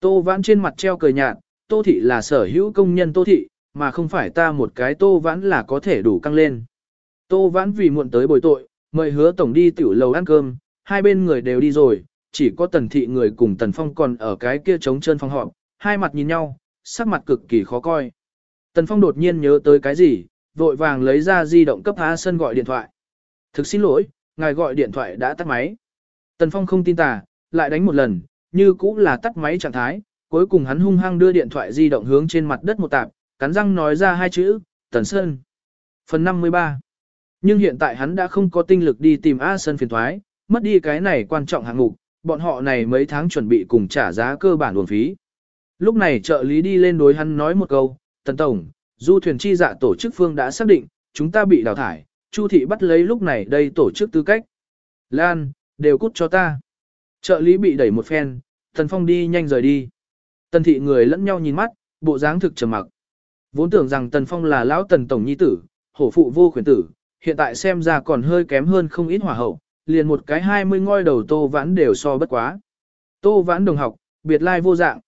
Tô Vãn trên mặt treo cười nhạt, Tô Thị là sở hữu công nhân Tô Thị, mà không phải ta một cái Tô Vãn là có thể đủ căng lên. Tô Vãn vì muộn tới bồi tội, mời hứa Tổng đi tiểu lầu ăn cơm, hai bên người đều đi rồi, chỉ có Tần Thị người cùng Tần Phong còn ở cái kia trống chân phòng họp, hai mặt nhìn nhau, sắc mặt cực kỳ khó coi. Tần Phong đột nhiên nhớ tới cái gì, vội vàng lấy ra di động cấp A Sân gọi điện thoại. Thực xin lỗi, ngài gọi điện thoại đã tắt máy. Tần Phong không tin tà, lại đánh một lần, như cũ là tắt máy trạng thái, cuối cùng hắn hung hăng đưa điện thoại di động hướng trên mặt đất một tạp, cắn răng nói ra hai chữ, Tần Sơn. Phần 53 Nhưng hiện tại hắn đã không có tinh lực đi tìm A Sơn phiền thoái, mất đi cái này quan trọng hạng mục, bọn họ này mấy tháng chuẩn bị cùng trả giá cơ bản uổng phí. Lúc này trợ lý đi lên đối hắn nói một câu, Tần Tổng, du thuyền chi dạ tổ chức phương đã xác định, chúng ta bị đào thải, Chu thị bắt lấy lúc này đây tổ chức tư cách. Lan, đều cút cho ta. Trợ lý bị đẩy một phen, Tần Phong đi nhanh rời đi. Tần thị người lẫn nhau nhìn mắt, bộ dáng thực trầm mặc. Vốn tưởng rằng Tần Phong là lão Tần Tổng Nhi tử, hổ phụ vô khuyến tử, hiện tại xem ra còn hơi kém hơn không ít hỏa hậu, liền một cái hai mươi ngôi đầu tô vãn đều so bất quá. Tô vãn đồng học, biệt lai vô dạng.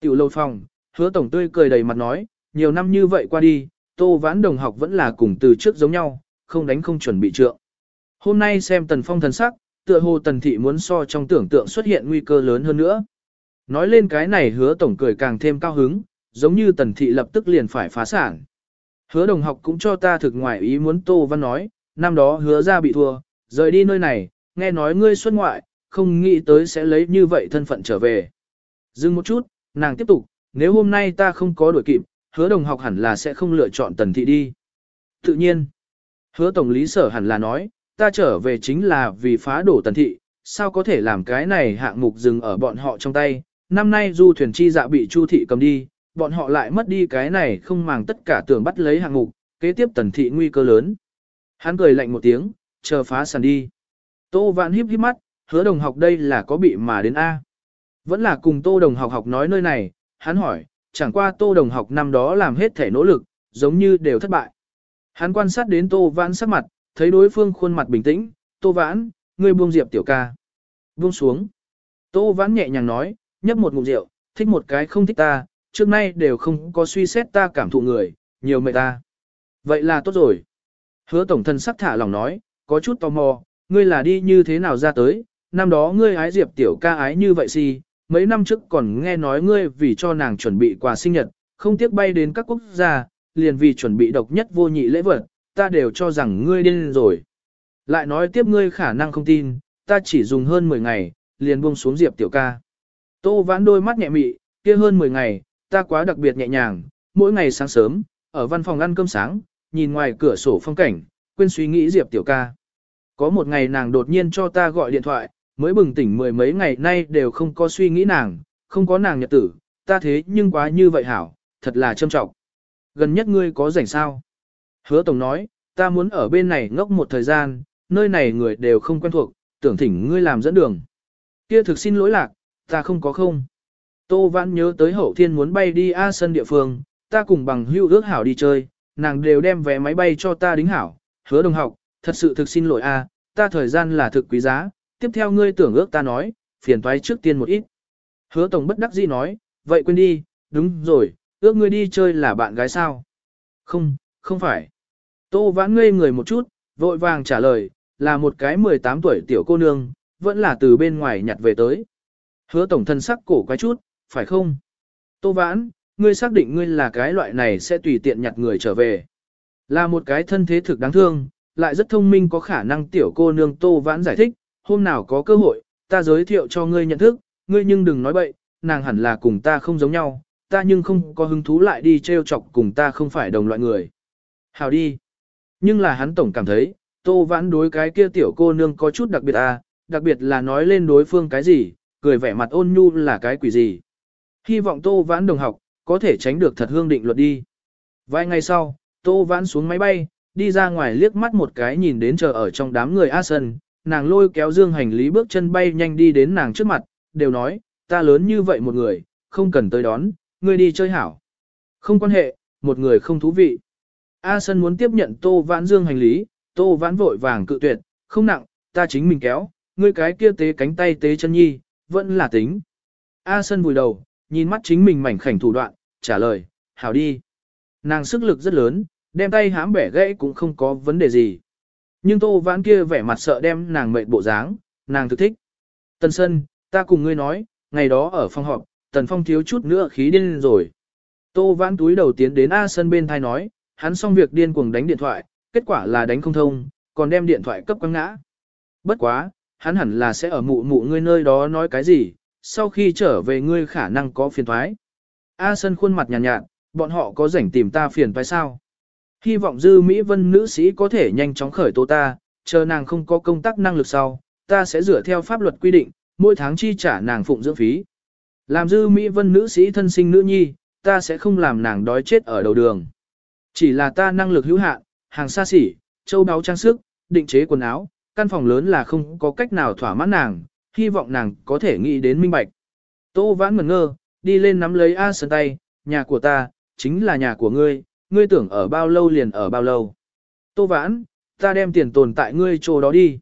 Tiểu lâu phòng, hứa tổng tươi cười đầy mặt nói, nhiều năm như vậy qua đi, tô vãn đồng học vẫn là cùng từ trước giống nhau, không đánh không chuẩn bị trượng. Hôm nay xem tần phong thần sắc, tựa hồ tần thị muốn so trong tưởng tượng xuất hiện nguy cơ lớn hơn nữa. Nói lên cái này hứa tổng cười càng thêm cao hứng, giống như tần thị lập tức liền phải phá sản. Hứa đồng học cũng cho ta thực ngoài ý muốn Tô Văn nói, năm đó hứa ra bị thua, rời đi nơi này, nghe nói ngươi xuất ngoại, không nghĩ tới sẽ lấy như vậy thân phận trở về. Dừng một chút, nàng tiếp tục, nếu hôm nay ta không có đuổi kịp, hứa đồng học hẳn là sẽ không lựa chọn tần thị đi. Tự nhiên, hứa tổng lý sở hẳn là nói, ta trở về chính là vì phá đổ tần thị, sao có thể làm cái này hạng mục dừng ở bọn họ trong tay, năm nay du thuyền chi dạ bị chu thị cầm đi, bọn họ lại mất đi cái này không màng tất cả tưởng bắt lấy hạng mục, kế tiếp tần thị nguy cơ lớn. Hắn cười lạnh một tiếng, chờ phá sàn đi. Tô vạn híp híp mắt, hứa đồng học đây là có bị mà đến A. Vẫn là cùng tô đồng học học nói nơi này, hắn hỏi, chẳng qua tô đồng học năm đó làm hết thể nỗ lực, giống như đều thất bại. Hắn quan sát đến tô vãn sắc mặt, thấy đối phương khuôn mặt bình tĩnh, tô vãn, ngươi buông diệp tiểu ca. Buông xuống. Tô vãn nhẹ nhàng nói, nhấp một ngụm rượu, thích một cái không thích ta, trước nay đều không có suy xét ta cảm thụ người, nhiều mệt ta. Vậy là tốt rồi. Hứa tổng thân sắc thả lòng nói, có chút tò mò, ngươi là đi như thế nào ra tới, năm đó ngươi ái Diệp tiểu ca ái như vậy si, mấy năm trước còn nghe nói ngươi vì cho nàng chuẩn bị quà sinh nhật, không tiếc bay đến các quốc gia, liền vì chuẩn bị độc nhất vô nhị lễ vật, ta đều cho rằng ngươi điên rồi. Lại nói tiếp ngươi khả năng không tin, ta chỉ dùng hơn 10 ngày, liền buông xuống Diệp tiểu ca. Tô vãn đôi mắt nhẹ mị, kia hơn 10 ngày, ta quá đặc biệt nhẹ nhàng, mỗi ngày sáng sớm, ở văn phòng ăn cơm sáng, nhìn ngoài cửa sổ phong cảnh, quên suy nghĩ Diệp tiểu ca. Có một ngày nàng đột nhiên cho ta gọi điện thoại, mới bừng tỉnh mười mấy ngày nay đều không có suy nghĩ nàng, không có nàng nhật tử, ta thế nhưng quá như vậy hảo, thật là trâm trọng. Gần nhất ngươi có rảnh sao? Hứa Tổng nói, ta muốn ở bên này ngốc một thời gian, nơi này người đều không quen thuộc, tưởng thỉnh ngươi làm dẫn đường. Kia thực xin lỗi lạc, ta không có không. Tô Vãn nhớ tới hậu thiên muốn bay đi A sân địa phương, ta cùng bằng hưu ước hảo đi chơi, nàng đều đem vé máy bay cho ta đính hảo, hứa đồng học, thật sự thực xin lỗi a, ta thời gian là thực quý giá, tiếp theo ngươi tưởng ước ta nói, phiền toái trước tiên một ít. Hứa tổng bất đắc dĩ nói, vậy quên đi, đúng rồi, ước ngươi đi chơi là bạn gái sao? Không, không phải. Tô vãn ngây người một chút, vội vàng trả lời, là một cái 18 tuổi tiểu cô nương, vẫn là từ bên ngoài nhặt về tới. Hứa tổng thân sắc cổ quái chút, phải không? Tô vãn, ngươi xác định ngươi là cái loại này sẽ tùy tiện nhặt người trở về. Là một cái thân thế thực đáng thương, lại rất thông minh có khả năng tiểu cô nương Tô Vãn giải thích, hôm nào có cơ hội, ta giới thiệu cho ngươi nhận thức, ngươi nhưng đừng nói bậy, nàng hẳn là cùng ta không giống nhau, ta nhưng không có hứng thú lại đi trêu chọc cùng ta không phải đồng loại người. Hào đi. Nhưng là hắn tổng cảm thấy, Tô Vãn đối cái kia tiểu cô nương có chút đặc biệt à, đặc biệt là nói lên đối phương cái gì, cười vẻ mặt ôn nhu là cái quỷ gì. Hy vọng Tô Vãn đồng học, có thể tránh được thật hương định luật đi. Vài ngày sau, Tô Vãn xuống máy bay, đi ra ngoài liếc mắt một cái nhìn đến chờ ở trong đám người A Sân, nàng lôi kéo dương hành lý bước chân bay nhanh đi đến nàng trước mặt, đều nói, ta lớn như vậy một người, không cần tới đón, ngươi đi chơi hảo. Không quan hệ, một người không thú vị. A Sân muốn tiếp nhận Tô Vãn Dương hành lý, Tô Vãn vội vàng cự tuyệt, không nặng, ta chính mình kéo, ngươi cái kia tế cánh tay tế chân nhi, vẫn là tính. A Sân vùi đầu, nhìn mắt chính mình mảnh khảnh thủ đoạn, trả lời, hảo đi. Nàng sức lực rất lớn, đem tay hãm bẻ gãy cũng không có vấn đề gì. Nhưng Tô Vãn kia vẻ mặt sợ đem nàng mệt bộ dáng, nàng thực thích. tần Sân, ta cùng ngươi nói, ngày đó ở phòng họp, Tần Phong thiếu chút nữa khí điên rồi. Tô Vãn túi đầu tiến đến A Sân bên thai nói, hắn xong việc điên cuồng đánh điện thoại, kết quả là đánh không thông, còn đem điện thoại cấp quăng ngã. Bất quá, hắn hẳn là sẽ ở mụ mụ ngươi nơi đó nói cái gì, sau khi trở về ngươi khả năng có phiền thoái. A Sân khuôn mặt nhàn nhạt, nhạt, bọn họ có rảnh tìm ta phiền phải sao? Hy vọng dư Mỹ Vân nữ sĩ có thể nhanh chóng khởi tố ta, chờ nàng không có công tác năng lực sau, ta sẽ dựa theo pháp luật quy định, mỗi tháng chi trả nàng phụng dưỡng phí. Làm dư Mỹ Vân nữ sĩ thân sinh nữ nhi, ta sẽ không làm nàng đói chết ở đầu đường. Chỉ là ta năng lực hữu hạn, hàng xa xỉ, châu báu trang sức, định chế quần áo, căn phòng lớn là không có cách nào thỏa mãn nàng, hy vọng nàng có thể nghĩ đến minh bạch. Tô vãn ngẩn ngơ, đi lên nắm lấy A Sơn tay, nhà của ta, chính là nhà của ngươi, ngươi tưởng ở bao lâu liền ở bao lâu. Tô vãn, ta đem tiền tồn tại ngươi chỗ đó đi.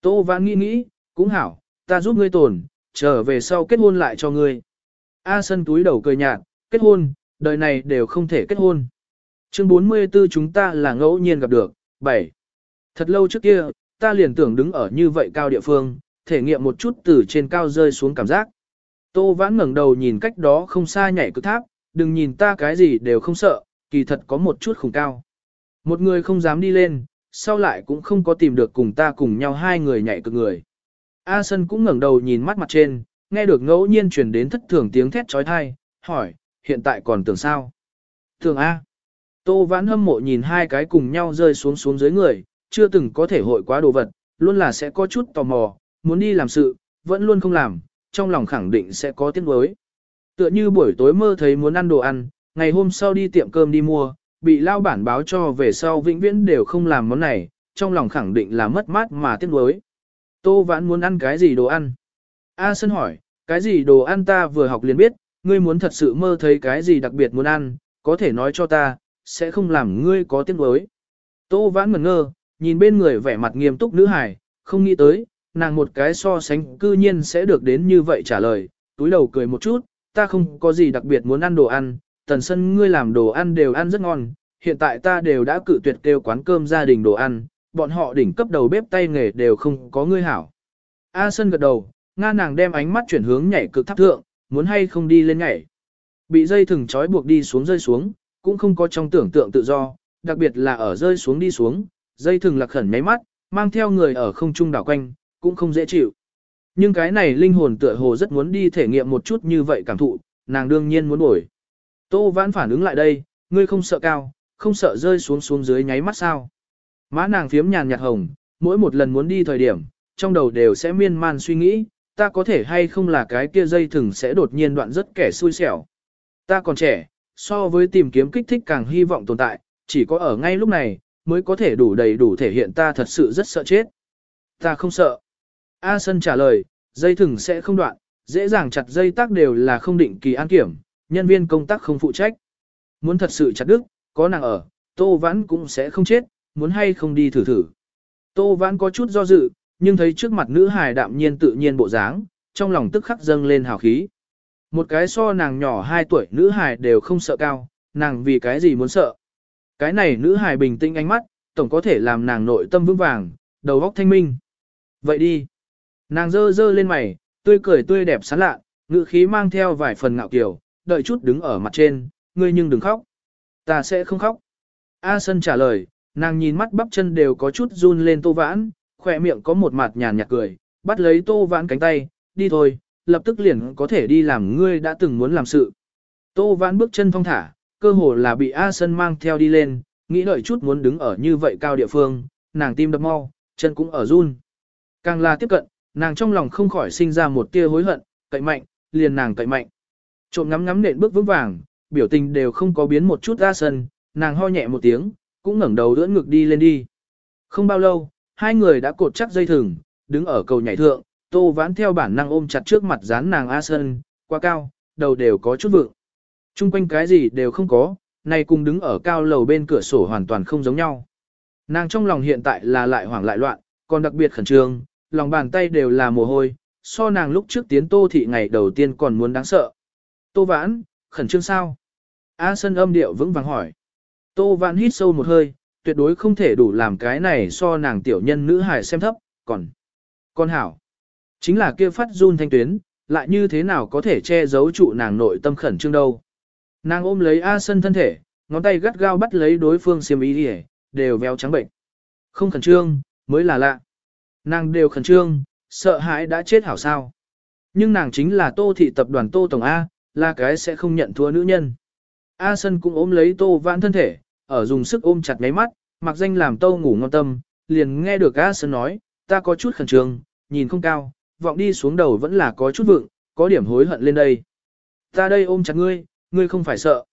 Tô vãn nghĩ nghĩ, cũng hảo, ta giúp ngươi tồn, trở về sau kết hôn lại cho ngươi. A Sân túi đầu cười nhạt, kết hôn, đời này đều không thể kết hôn. Chương 44 chúng ta là ngẫu nhiên gặp được, 7. Thật lâu trước kia, ta liền tưởng đứng ở như vậy cao địa phương, thể nghiệm một chút từ trên cao rơi xuống cảm giác. Tô vãn ngẩng đầu nhìn cách đó không xa nhảy cực tháp, đừng nhìn ta cái gì đều không sợ, kỳ thật có một chút khủng cao. Một người không dám đi lên, sau lại cũng không có tìm được cùng ta cùng nhau hai người nhảy cực người. A Sân cũng ngẩng đầu nhìn mắt mặt trên, nghe được ngẫu nhiên truyền đến thất thường tiếng thét trói thai, hỏi, hiện tại còn tưởng sao? Tưởng A. Tô Vãn hâm mộ nhìn hai cái cùng nhau rơi xuống xuống dưới người, chưa từng có thể hội quá đồ vật, luôn là sẽ có chút tò mò, muốn đi làm sự, vẫn luôn không làm, trong lòng khẳng định sẽ có tiếc nuối. Tựa như buổi tối mơ thấy muốn ăn đồ ăn, ngày hôm sau đi tiệm cơm đi mua, bị lao bản báo cho về sau vĩnh viễn đều không làm món này, trong lòng khẳng định là mất mát mà tiếc nuối. Tô Vãn muốn ăn cái gì đồ ăn? A Sơn hỏi, cái gì đồ ăn ta vừa học liền biết, ngươi muốn thật sự mơ thấy cái gì đặc biệt muốn ăn, có thể nói cho ta, sẽ không làm ngươi có tiếc nuối. Tô Vãn ngẩn ngơ, nhìn bên người vẻ mặt nghiêm túc nữ hải, không nghĩ tới, nàng một cái so sánh cư nhiên sẽ được đến như vậy trả lời, túi đầu cười một chút, ta không có gì đặc biệt muốn ăn đồ ăn, tần sân ngươi làm đồ ăn đều ăn rất ngon, hiện tại ta đều đã cự tuyệt kêu quán cơm gia đình đồ ăn, bọn họ đỉnh cấp đầu bếp tay nghề đều không có ngươi hảo. A sân gật đầu, nga nàng đem ánh mắt chuyển hướng nhảy cực tháp thượng, muốn hay không đi lên nhảy. Bị dây thừng trói buộc đi xuống rơi xuống, cũng không có trong tưởng tượng tự do, đặc biệt là ở rơi xuống đi xuống, dây thừng lạc khẩn nháy mắt, mang theo người ở không trung đảo quanh, cũng không dễ chịu. Nhưng cái này linh hồn tựa hồ rất muốn đi thể nghiệm một chút như vậy cảm thụ, nàng đương nhiên muốn bổi. Tô vãn phản ứng lại đây, ngươi không sợ cao, không sợ rơi xuống xuống dưới nháy mắt sao. Má nàng phiếm nhàn nhạt hồng, mỗi một lần muốn đi thời điểm, trong đầu đều sẽ miên man suy nghĩ, ta có thể hay không là cái kia dây thừng sẽ đột nhiên đoạn rất kẻ xui xẻo. Ta còn trẻ, so với tìm kiếm kích thích càng hy vọng tồn tại, chỉ có ở ngay lúc này, mới có thể đủ đầy đủ thể hiện ta thật sự rất sợ chết. Ta không sợ. A Sân trả lời, dây thừng sẽ không đoạn, dễ dàng chặt dây tác đều là không định kỳ an kiểm, nhân viên công tác không phụ trách. Muốn thật sự chặt đứt, có nàng ở, Tô Vãn cũng sẽ không chết, muốn hay không đi thử thử. Tô Vãn có chút do dự, nhưng thấy trước mặt nữ hài đạm nhiên tự nhiên bộ dáng, trong lòng tức khắc dâng lên hào khí. Một cái so nàng nhỏ 2 tuổi nữ hài đều không sợ cao, nàng vì cái gì muốn sợ. Cái này nữ hài bình tĩnh ánh mắt, tổng có thể làm nàng nội tâm vững vàng, đầu óc thanh minh. Vậy đi. Nàng dơ dơ lên mày, tươi cười tươi đẹp sán lạ, ngữ khí mang theo vài phần ngạo kiều, đợi chút đứng ở mặt trên, ngươi nhưng đừng khóc. Ta sẽ không khóc. A Sân trả lời, nàng nhìn mắt bắp chân đều có chút run lên tô vãn, khỏe miệng có một mặt nhàn nhạt cười, bắt lấy tô vãn cánh tay, đi thôi, lập tức liền có thể đi làm ngươi đã từng muốn làm sự. Tô vãn bước chân thong thả, cơ hồ là bị A Sân mang theo đi lên, nghĩ đợi chút muốn đứng ở như vậy cao địa phương, nàng tim đập mau, chân cũng ở run. Càng là tiếp cận, nàng trong lòng không khỏi sinh ra một tia hối hận, cậy mạnh, liền nàng cậy mạnh. Trộm ngắm ngắm nện bước vững vàng, biểu tình đều không có biến một chút ra sân, nàng ho nhẹ một tiếng, cũng ngẩng đầu đỡ ngực đi lên đi. Không bao lâu, hai người đã cột chắc dây thừng, đứng ở cầu nhảy thượng, Tô Vãn theo bản năng ôm chặt trước mặt dán nàng A Sơn, quá cao, đầu đều có chút vượng. Trung quanh cái gì đều không có, này cùng đứng ở cao lầu bên cửa sổ hoàn toàn không giống nhau. Nàng trong lòng hiện tại là lại hoảng lại loạn, còn đặc biệt khẩn trương, lòng bàn tay đều là mồ hôi, so nàng lúc trước tiến tô thị ngày đầu tiên còn muốn đáng sợ. Tô Vãn, khẩn trương sao? A Sân âm điệu vững vàng hỏi. Tô Vãn hít sâu một hơi, tuyệt đối không thể đủ làm cái này so nàng tiểu nhân nữ hài xem thấp, còn... Con hảo. Chính là kia phát run thanh tuyến, lại như thế nào có thể che giấu trụ nàng nội tâm khẩn trương đâu. Nàng ôm lấy A Sân thân thể, ngón tay gắt gao bắt lấy đối phương xiêm ý đi đều véo trắng bệnh. Không khẩn trương, mới là lạ. Nàng đều khẩn trương, sợ hãi đã chết hảo sao. Nhưng nàng chính là tô thị tập đoàn tô tổng A, là cái sẽ không nhận thua nữ nhân. A Sân cũng ôm lấy tô vãn thân thể, ở dùng sức ôm chặt ngáy mắt, mặc danh làm tô ngủ ngon tâm, liền nghe được A Sân nói, ta có chút khẩn trương, nhìn không cao, vọng đi xuống đầu vẫn là có chút vượng, có điểm hối hận lên đây. Ta đây ôm chặt ngươi, ngươi không phải sợ.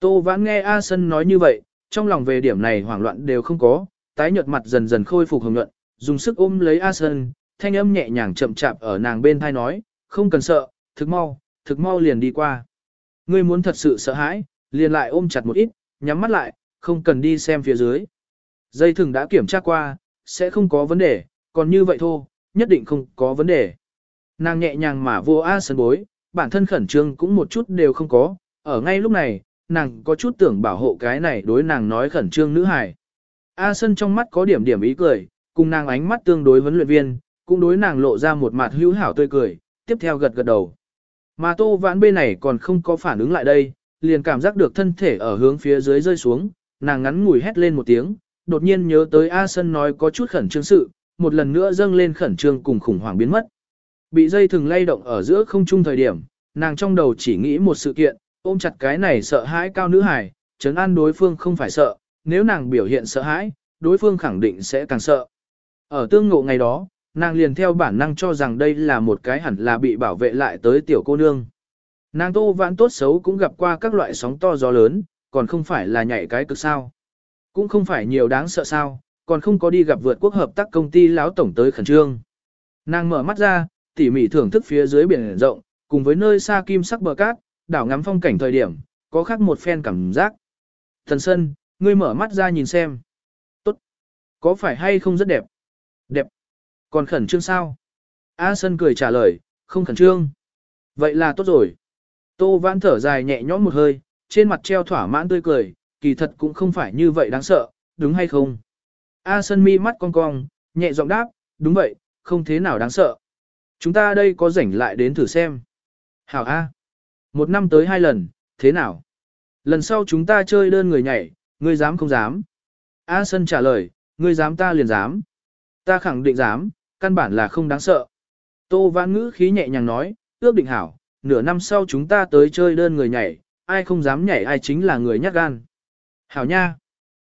Tô vãn nghe A Sân nói như vậy, trong lòng về điểm này hoảng loạn đều không có, tái nhợt mặt dần dần khôi phục hồng nhuận, dùng sức ôm lấy A Sơn, thanh âm nhẹ nhàng chậm chạp ở nàng bên thai nói, không cần sợ, thực mau, thực mau liền đi qua. Ngươi muốn thật sự sợ hãi, liền lại ôm chặt một ít, nhắm mắt lại, không cần đi xem phía dưới. Dây thừng đã kiểm tra qua, sẽ không có vấn đề, còn như vậy thôi, nhất định không có vấn đề. Nàng nhẹ nhàng mà vô A Sơn bối, bản thân khẩn trương cũng một chút đều không có, ở ngay lúc này, nàng có chút tưởng bảo hộ cái này đối nàng nói khẩn trương nữ hài. A Sơn trong mắt có điểm điểm ý cười, cùng nàng ánh mắt tương đối vấn luyện viên, cũng đối nàng lộ ra một mặt hữu hảo tươi cười, tiếp theo gật gật đầu. Mà tô vãn bên này còn không có phản ứng lại đây, liền cảm giác được thân thể ở hướng phía dưới rơi xuống, nàng ngắn ngủi hét lên một tiếng, đột nhiên nhớ tới A Sân nói có chút khẩn trương sự, một lần nữa dâng lên khẩn trương cùng khủng hoảng biến mất. Bị dây thừng lay động ở giữa không trung thời điểm, nàng trong đầu chỉ nghĩ một sự kiện, ôm chặt cái này sợ hãi cao nữ hài, chấn an đối phương không phải sợ, nếu nàng biểu hiện sợ hãi, đối phương khẳng định sẽ càng sợ. Ở tương ngộ ngày đó, nàng liền theo bản năng cho rằng đây là một cái hẳn là bị bảo vệ lại tới tiểu cô nương. Nàng tô vãn tốt xấu cũng gặp qua các loại sóng to gió lớn, còn không phải là nhảy cái cực sao. Cũng không phải nhiều đáng sợ sao, còn không có đi gặp vượt quốc hợp tác công ty láo tổng tới khẩn trương. Nàng mở mắt ra, tỉ mỉ thưởng thức phía dưới biển rộng, cùng với nơi xa kim sắc bờ cát, đảo ngắm phong cảnh thời điểm, có khác một phen cảm giác. Thần Sân, ngươi mở mắt ra nhìn xem. Tốt. Có phải hay không rất đẹp? Đẹp. Còn khẩn trương sao? A Sân cười trả lời, không khẩn trương. Vậy là tốt rồi. Tô Vãn thở dài nhẹ nhõm một hơi, trên mặt treo thỏa mãn tươi cười, kỳ thật cũng không phải như vậy đáng sợ, đúng hay không? A Sân mi mắt cong cong, nhẹ giọng đáp, đúng vậy, không thế nào đáng sợ. Chúng ta đây có rảnh lại đến thử xem. Hảo A. Một năm tới hai lần, thế nào? Lần sau chúng ta chơi đơn người nhảy, ngươi dám không dám? A Sân trả lời, ngươi dám ta liền dám. Ta khẳng định dám, căn bản là không đáng sợ. Tô Vãn ngữ khí nhẹ nhàng nói, ước định hảo, nửa năm sau chúng ta tới chơi đơn người nhảy, ai không dám nhảy ai chính là người nhát gan. Hảo nha.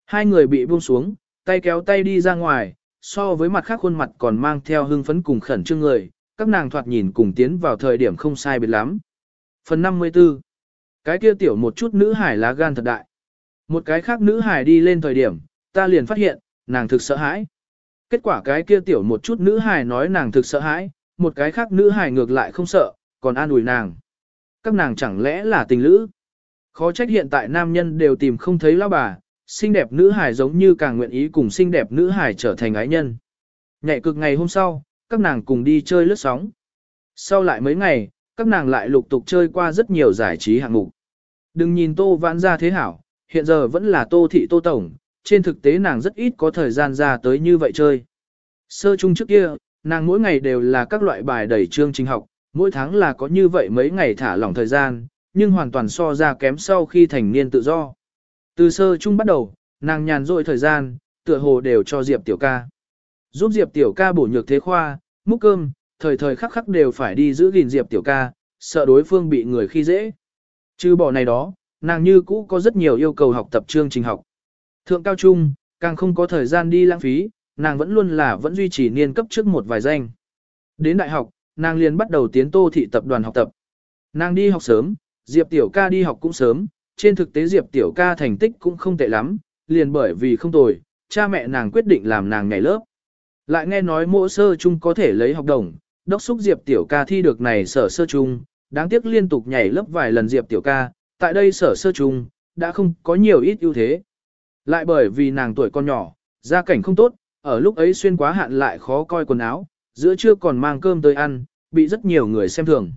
Hai người bị buông xuống, tay kéo tay đi ra ngoài, so với mặt khác khuôn mặt còn mang theo hưng phấn cùng khẩn trương người, các nàng thoạt nhìn cùng tiến vào thời điểm không sai biệt lắm. Phần 54 Cái kia tiểu một chút nữ hải lá gan thật đại. Một cái khác nữ hải đi lên thời điểm, ta liền phát hiện, nàng thực sợ hãi. Kết quả cái kia tiểu một chút nữ hài nói nàng thực sợ hãi, một cái khác nữ hài ngược lại không sợ, còn an ủi nàng. Các nàng chẳng lẽ là tình lữ? Khó trách hiện tại nam nhân đều tìm không thấy lão bà, xinh đẹp nữ hài giống như càng nguyện ý cùng xinh đẹp nữ hài trở thành ái nhân. Nhảy cực ngày hôm sau, các nàng cùng đi chơi lướt sóng. Sau lại mấy ngày, các nàng lại lục tục chơi qua rất nhiều giải trí hạng mục. Đừng nhìn tô vãn ra thế hảo, hiện giờ vẫn là tô thị tô tổng, trên thực tế nàng rất ít có thời gian ra tới như vậy chơi. Sơ chung trước kia, nàng mỗi ngày đều là các loại bài đẩy chương trình học, mỗi tháng là có như vậy mấy ngày thả lỏng thời gian, nhưng hoàn toàn so ra kém sau khi thành niên tự do. Từ sơ chung bắt đầu, nàng nhàn rỗi thời gian, tựa hồ đều cho Diệp Tiểu ca. Giúp Diệp Tiểu ca bổ nhược thế khoa, múc cơm, thời thời khắc khắc đều phải đi giữ gìn Diệp Tiểu ca, sợ đối phương bị người khi dễ. Trừ bỏ này đó, nàng như cũ có rất nhiều yêu cầu học tập chương trình học. Thượng cao trung, càng không có thời gian đi lãng phí, nàng vẫn luôn là vẫn duy trì niên cấp trước một vài danh. Đến đại học, nàng liền bắt đầu tiến tô thị tập đoàn học tập. Nàng đi học sớm, Diệp Tiểu ca đi học cũng sớm, trên thực tế Diệp Tiểu ca thành tích cũng không tệ lắm, liền bởi vì không tồi, cha mẹ nàng quyết định làm nàng nhảy lớp. Lại nghe nói mỗi sơ chung có thể lấy học đồng, đốc xúc Diệp Tiểu ca thi được này sở sơ chung, đáng tiếc liên tục nhảy lớp vài lần Diệp Tiểu ca, tại đây sở sơ chung, đã không có nhiều ít ưu thế. Lại bởi vì nàng tuổi con nhỏ, gia cảnh không tốt, ở lúc ấy xuyên quá hạn lại khó coi quần áo, giữa trưa còn mang cơm tới ăn, bị rất nhiều người xem thường.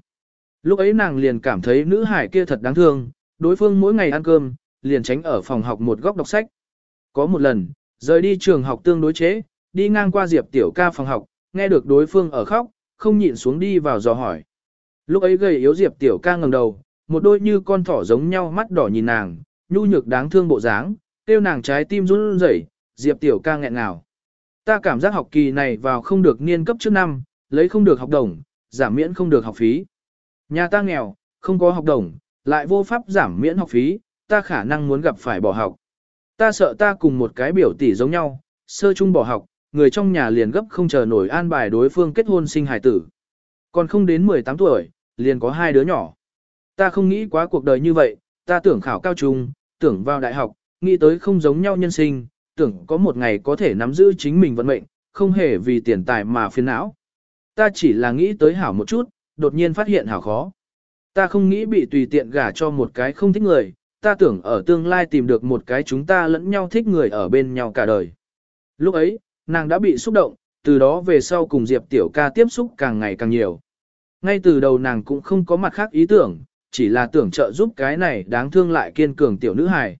Lúc ấy nàng liền cảm thấy nữ hải kia thật đáng thương, đối phương mỗi ngày ăn cơm, liền tránh ở phòng học một góc đọc sách. Có một lần, rời đi trường học tương đối chế, đi ngang qua Diệp Tiểu ca phòng học, nghe được đối phương ở khóc, không nhịn xuống đi vào dò hỏi. Lúc ấy gầy yếu Diệp Tiểu ca ngẩng đầu, một đôi như con thỏ giống nhau mắt đỏ nhìn nàng, nhu nhược đáng thương bộ dáng, tiêu nàng trái tim run rẩy, Diệp Tiểu ca nghẹn ngào. Ta cảm giác học kỳ này vào không được niên cấp trước năm, lấy không được học đồng, giảm miễn không được học phí. Nhà ta nghèo, không có học đồng, lại vô pháp giảm miễn học phí, ta khả năng muốn gặp phải bỏ học. Ta sợ ta cùng một cái biểu tỷ giống nhau, sơ chung bỏ học, người trong nhà liền gấp không chờ nổi an bài đối phương kết hôn sinh hài tử. Còn không đến 18 tuổi, liền có hai đứa nhỏ. Ta không nghĩ quá cuộc đời như vậy, ta tưởng khảo cao trung, tưởng vào đại học, nghĩ tới không giống nhau nhân sinh, tưởng có một ngày có thể nắm giữ chính mình vận mệnh, không hề vì tiền tài mà phiền não. Ta chỉ là nghĩ tới hảo một chút, đột nhiên phát hiện hảo khó. Ta không nghĩ bị tùy tiện gả cho một cái không thích người, ta tưởng ở tương lai tìm được một cái chúng ta lẫn nhau thích người ở bên nhau cả đời. Lúc ấy, nàng đã bị xúc động, từ đó về sau cùng Diệp Tiểu ca tiếp xúc càng ngày càng nhiều. Ngay từ đầu nàng cũng không có mặt khác ý tưởng, chỉ là tưởng trợ giúp cái này đáng thương lại kiên cường tiểu nữ hài.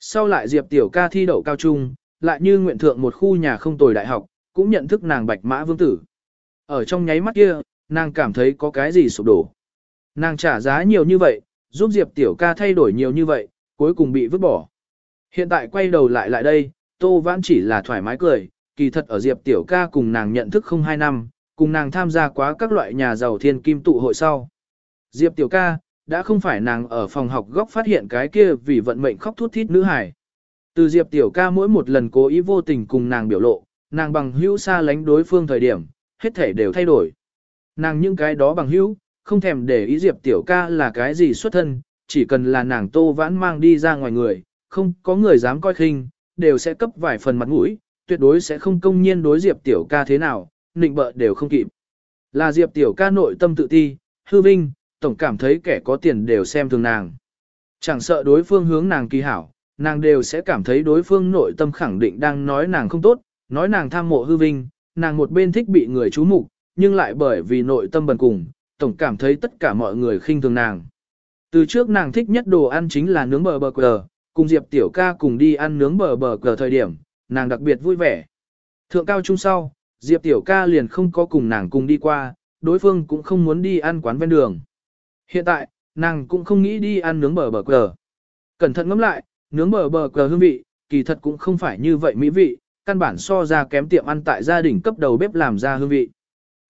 Sau lại Diệp Tiểu ca thi đậu cao trung, lại như nguyện thượng một khu nhà không tồi đại học, cũng nhận thức nàng bạch mã vương tử. Ở trong nháy mắt kia, nàng cảm thấy có cái gì sụp đổ. Nàng trả giá nhiều như vậy, giúp Diệp Tiểu ca thay đổi nhiều như vậy, cuối cùng bị vứt bỏ. Hiện tại quay đầu lại lại đây, Tô Vãn chỉ là thoải mái cười, kỳ thật ở Diệp Tiểu ca cùng nàng nhận thức không hai năm, cùng nàng tham gia quá các loại nhà giàu thiên kim tụ hội sau. Diệp Tiểu ca, đã không phải nàng ở phòng học góc phát hiện cái kia vì vận mệnh khóc thút thít nữ hải. Từ Diệp Tiểu ca mỗi một lần cố ý vô tình cùng nàng biểu lộ, nàng bằng hữu xa lánh đối phương thời điểm, hết thể đều thay đổi. Nàng những cái đó bằng hữu, không thèm để ý Diệp Tiểu ca là cái gì xuất thân, chỉ cần là nàng tô vãn mang đi ra ngoài người, không có người dám coi khinh, đều sẽ cấp vài phần mặt mũi, tuyệt đối sẽ không công nhiên đối Diệp Tiểu ca thế nào, nịnh bợ đều không kịp. Là Diệp Tiểu ca nội tâm tự ti, hư vinh, tổng cảm thấy kẻ có tiền đều xem thường nàng. Chẳng sợ đối phương hướng nàng kỳ hảo, nàng đều sẽ cảm thấy đối phương nội tâm khẳng định đang nói nàng không tốt, nói nàng tham mộ hư vinh, nàng một bên thích bị người chú mục, nhưng lại bởi vì nội tâm bần cùng, tổng cảm thấy tất cả mọi người khinh thường nàng. Từ trước nàng thích nhất đồ ăn chính là nướng bờ bờ cờ. cùng Diệp Tiểu ca cùng đi ăn nướng bờ bờ cờ thời điểm, nàng đặc biệt vui vẻ. Thượng cao trung sau, Diệp Tiểu ca liền không có cùng nàng cùng đi qua, đối phương cũng không muốn đi ăn quán ven đường. Hiện tại, nàng cũng không nghĩ đi ăn nướng bờ bờ cờ Cẩn thận ngẫm lại, nướng bờ bờ cờ hương vị, kỳ thật cũng không phải như vậy mỹ vị, căn bản so ra kém tiệm ăn tại gia đình cấp đầu bếp làm ra hương vị.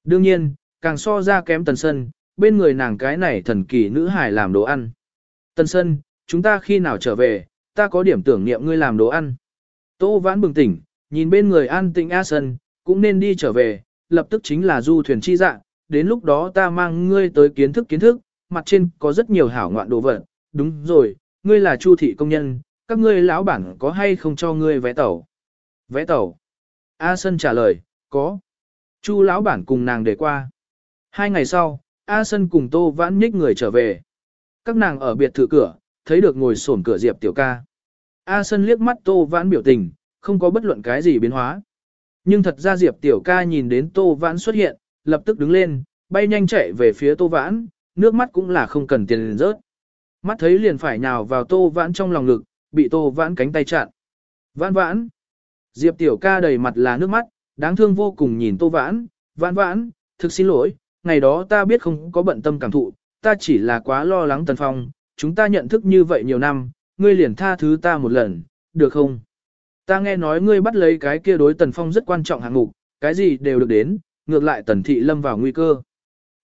Đương nhiên, càng so ra kém tần sân, bên người nàng cái này thần kỳ nữ hải làm đồ ăn. Tần sân, chúng ta khi nào trở về, ta có điểm tưởng niệm ngươi làm đồ ăn. Tô vãn bừng tỉnh, nhìn bên người an tĩnh A sân, cũng nên đi trở về, lập tức chính là du thuyền chi dạ, đến lúc đó ta mang ngươi tới kiến thức kiến thức, mặt trên có rất nhiều hảo ngoạn đồ vật, đúng rồi, ngươi là chu thị công nhân, các ngươi lão bản có hay không cho ngươi vé tàu? Vé tàu? A Sân trả lời, có. Chu lão bản cùng nàng để qua. Hai ngày sau, A Sân cùng Tô Vãn nhích người trở về. Các nàng ở biệt thự cửa, thấy được ngồi sổn cửa Diệp Tiểu ca. A Sân liếc mắt Tô Vãn biểu tình, không có bất luận cái gì biến hóa. Nhưng thật ra Diệp Tiểu ca nhìn đến Tô Vãn xuất hiện, lập tức đứng lên, bay nhanh chạy về phía Tô Vãn, nước mắt cũng là không cần tiền liền rớt. Mắt thấy liền phải nhào vào Tô Vãn trong lòng ngực, bị Tô Vãn cánh tay chặn. Vãn vãn. Diệp Tiểu ca đầy mặt là nước mắt, đáng thương vô cùng nhìn Tô Vãn, Vãn vãn, thực xin lỗi, ngày đó ta biết không có bận tâm cảm thụ, ta chỉ là quá lo lắng Tần Phong, chúng ta nhận thức như vậy nhiều năm, ngươi liền tha thứ ta một lần, được không? Ta nghe nói ngươi bắt lấy cái kia đối Tần Phong rất quan trọng hạng mục, cái gì đều được đến, ngược lại Tần Thị lâm vào nguy cơ.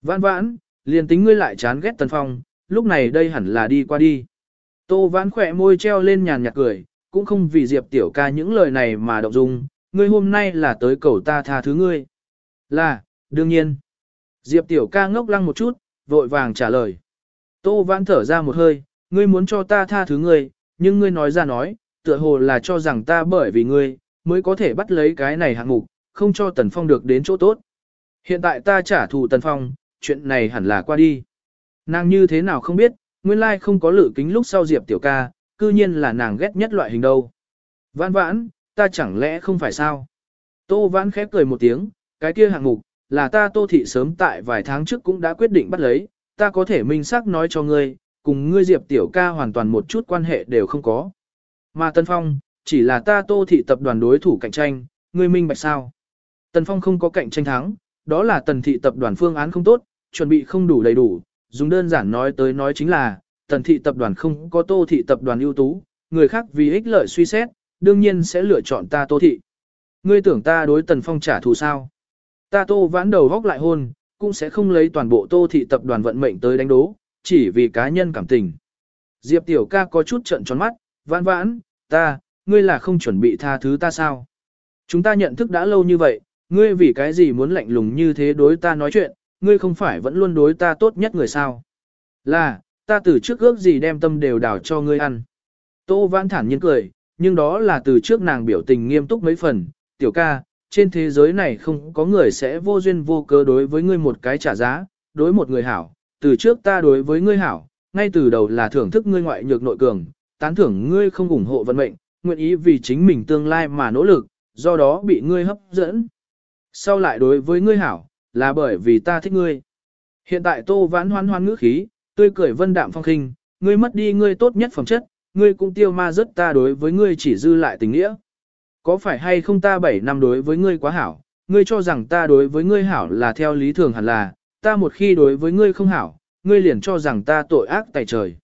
Vãn vãn, liền tính ngươi lại chán ghét Tần Phong, lúc này đây hẳn là đi qua đi. Tô vãn khỏe môi treo lên nhàn nhạt cười, cũng không vì Diệp tiểu ca những lời này mà động dung, ngươi hôm nay là tới cầu ta tha thứ ngươi. Là, đương nhiên. Diệp tiểu ca ngốc lăng một chút, vội vàng trả lời. Tô vãn thở ra một hơi, ngươi muốn cho ta tha thứ ngươi, nhưng ngươi nói ra nói, tựa hồ là cho rằng ta bởi vì ngươi, mới có thể bắt lấy cái này hạng mục, không cho Tần Phong được đến chỗ tốt. Hiện tại ta trả thù Tần Phong, chuyện này hẳn là qua đi. Nàng như thế nào không biết, nguyên lai không có lự kính lúc sau Diệp tiểu ca, cư nhiên là nàng ghét nhất loại hình đâu. Vãn vãn, ta chẳng lẽ không phải sao? Tô vãn khép cười một tiếng, cái kia hạng mục, là ta tô thị sớm tại vài tháng trước cũng đã quyết định bắt lấy, ta có thể minh xác nói cho ngươi, cùng ngươi Diệp tiểu ca hoàn toàn một chút quan hệ đều không có. Mà Tân Phong, chỉ là ta tô thị tập đoàn đối thủ cạnh tranh, ngươi minh bạch sao? Tần Phong không có cạnh tranh thắng, đó là tần thị tập đoàn phương án không tốt, chuẩn bị không đủ đầy đủ, dùng đơn giản nói tới nói chính là, tần thị tập đoàn không có tô thị tập đoàn ưu tú, người khác vì ích lợi suy xét, đương nhiên sẽ lựa chọn ta tô thị. Ngươi tưởng ta đối tần phong trả thù sao? Ta tô vãn đầu góc lại hôn, cũng sẽ không lấy toàn bộ tô thị tập đoàn vận mệnh tới đánh đố, chỉ vì cá nhân cảm tình. Diệp tiểu ca có chút trận tròn mắt, vãn vãn, ta, ngươi là không chuẩn bị tha thứ ta sao? Chúng ta nhận thức đã lâu như vậy, ngươi vì cái gì muốn lạnh lùng như thế đối ta nói chuyện, ngươi không phải vẫn luôn đối ta tốt nhất người sao? Là, ta từ trước ước gì đem tâm đều đảo cho ngươi ăn. Tô vãn thản nhiên cười, nhưng đó là từ trước nàng biểu tình nghiêm túc mấy phần, tiểu ca, trên thế giới này không có người sẽ vô duyên vô cớ đối với ngươi một cái trả giá, đối một người hảo, từ trước ta đối với ngươi hảo, ngay từ đầu là thưởng thức ngươi ngoại nhược nội cường, tán thưởng ngươi không ủng hộ vận mệnh, nguyện ý vì chính mình tương lai mà nỗ lực, do đó bị ngươi hấp dẫn. Sau lại đối với ngươi hảo, là bởi vì ta thích ngươi. Hiện tại tô vãn hoan hoan ngữ khí, tươi cười vân đạm phong khinh, ngươi mất đi ngươi tốt nhất phẩm chất, ngươi cũng tiêu ma rất ta đối với ngươi chỉ dư lại tình nghĩa. Có phải hay không ta 7 năm đối với ngươi quá hảo, ngươi cho rằng ta đối với ngươi hảo là theo lý thường hẳn là, ta một khi đối với ngươi không hảo, ngươi liền cho rằng ta tội ác tại trời.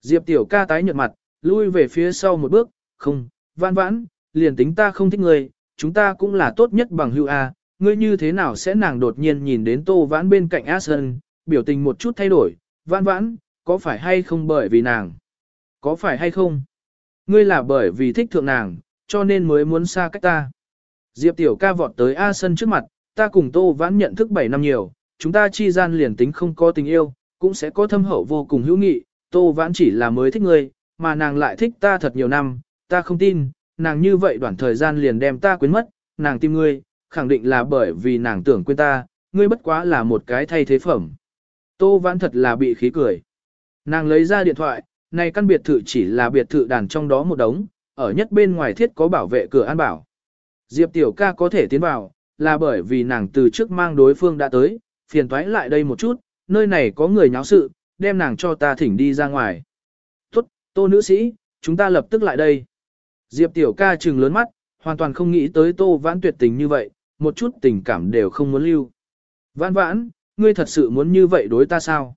Diệp tiểu ca tái nhợt mặt, lui về phía sau một bước, không, vãn vãn, liền tính ta không thích ngươi, chúng ta cũng là tốt nhất bằng hữu A, ngươi như thế nào sẽ nàng đột nhiên nhìn đến tô vãn bên cạnh A Sơn, biểu tình một chút thay đổi, vãn vãn, có phải hay không bởi vì nàng? Có phải hay không? Ngươi là bởi vì thích thượng nàng, cho nên mới muốn xa cách ta. Diệp tiểu ca vọt tới A Sân trước mặt, ta cùng tô vãn nhận thức 7 năm nhiều, chúng ta chi gian liền tính không có tình yêu, cũng sẽ có thâm hậu vô cùng hữu nghị, tô vãn chỉ là mới thích ngươi, mà nàng lại thích ta thật nhiều năm, ta không tin, nàng như vậy đoạn thời gian liền đem ta quên mất, nàng tìm ngươi, khẳng định là bởi vì nàng tưởng quên ta, ngươi bất quá là một cái thay thế phẩm. Tô Vãn thật là bị khí cười. Nàng lấy ra điện thoại, này căn biệt thự chỉ là biệt thự đàn trong đó một đống, ở nhất bên ngoài thiết có bảo vệ cửa an bảo. Diệp tiểu ca có thể tiến vào, là bởi vì nàng từ trước mang đối phương đã tới, phiền thoái lại đây một chút, nơi này có người nháo sự, đem nàng cho ta thỉnh đi ra ngoài. Tốt, tô nữ sĩ, chúng ta lập tức lại đây. Diệp tiểu ca trừng lớn mắt, hoàn toàn không nghĩ tới tô vãn tuyệt tình như vậy, một chút tình cảm đều không muốn lưu. Vãn vãn, ngươi thật sự muốn như vậy đối ta sao?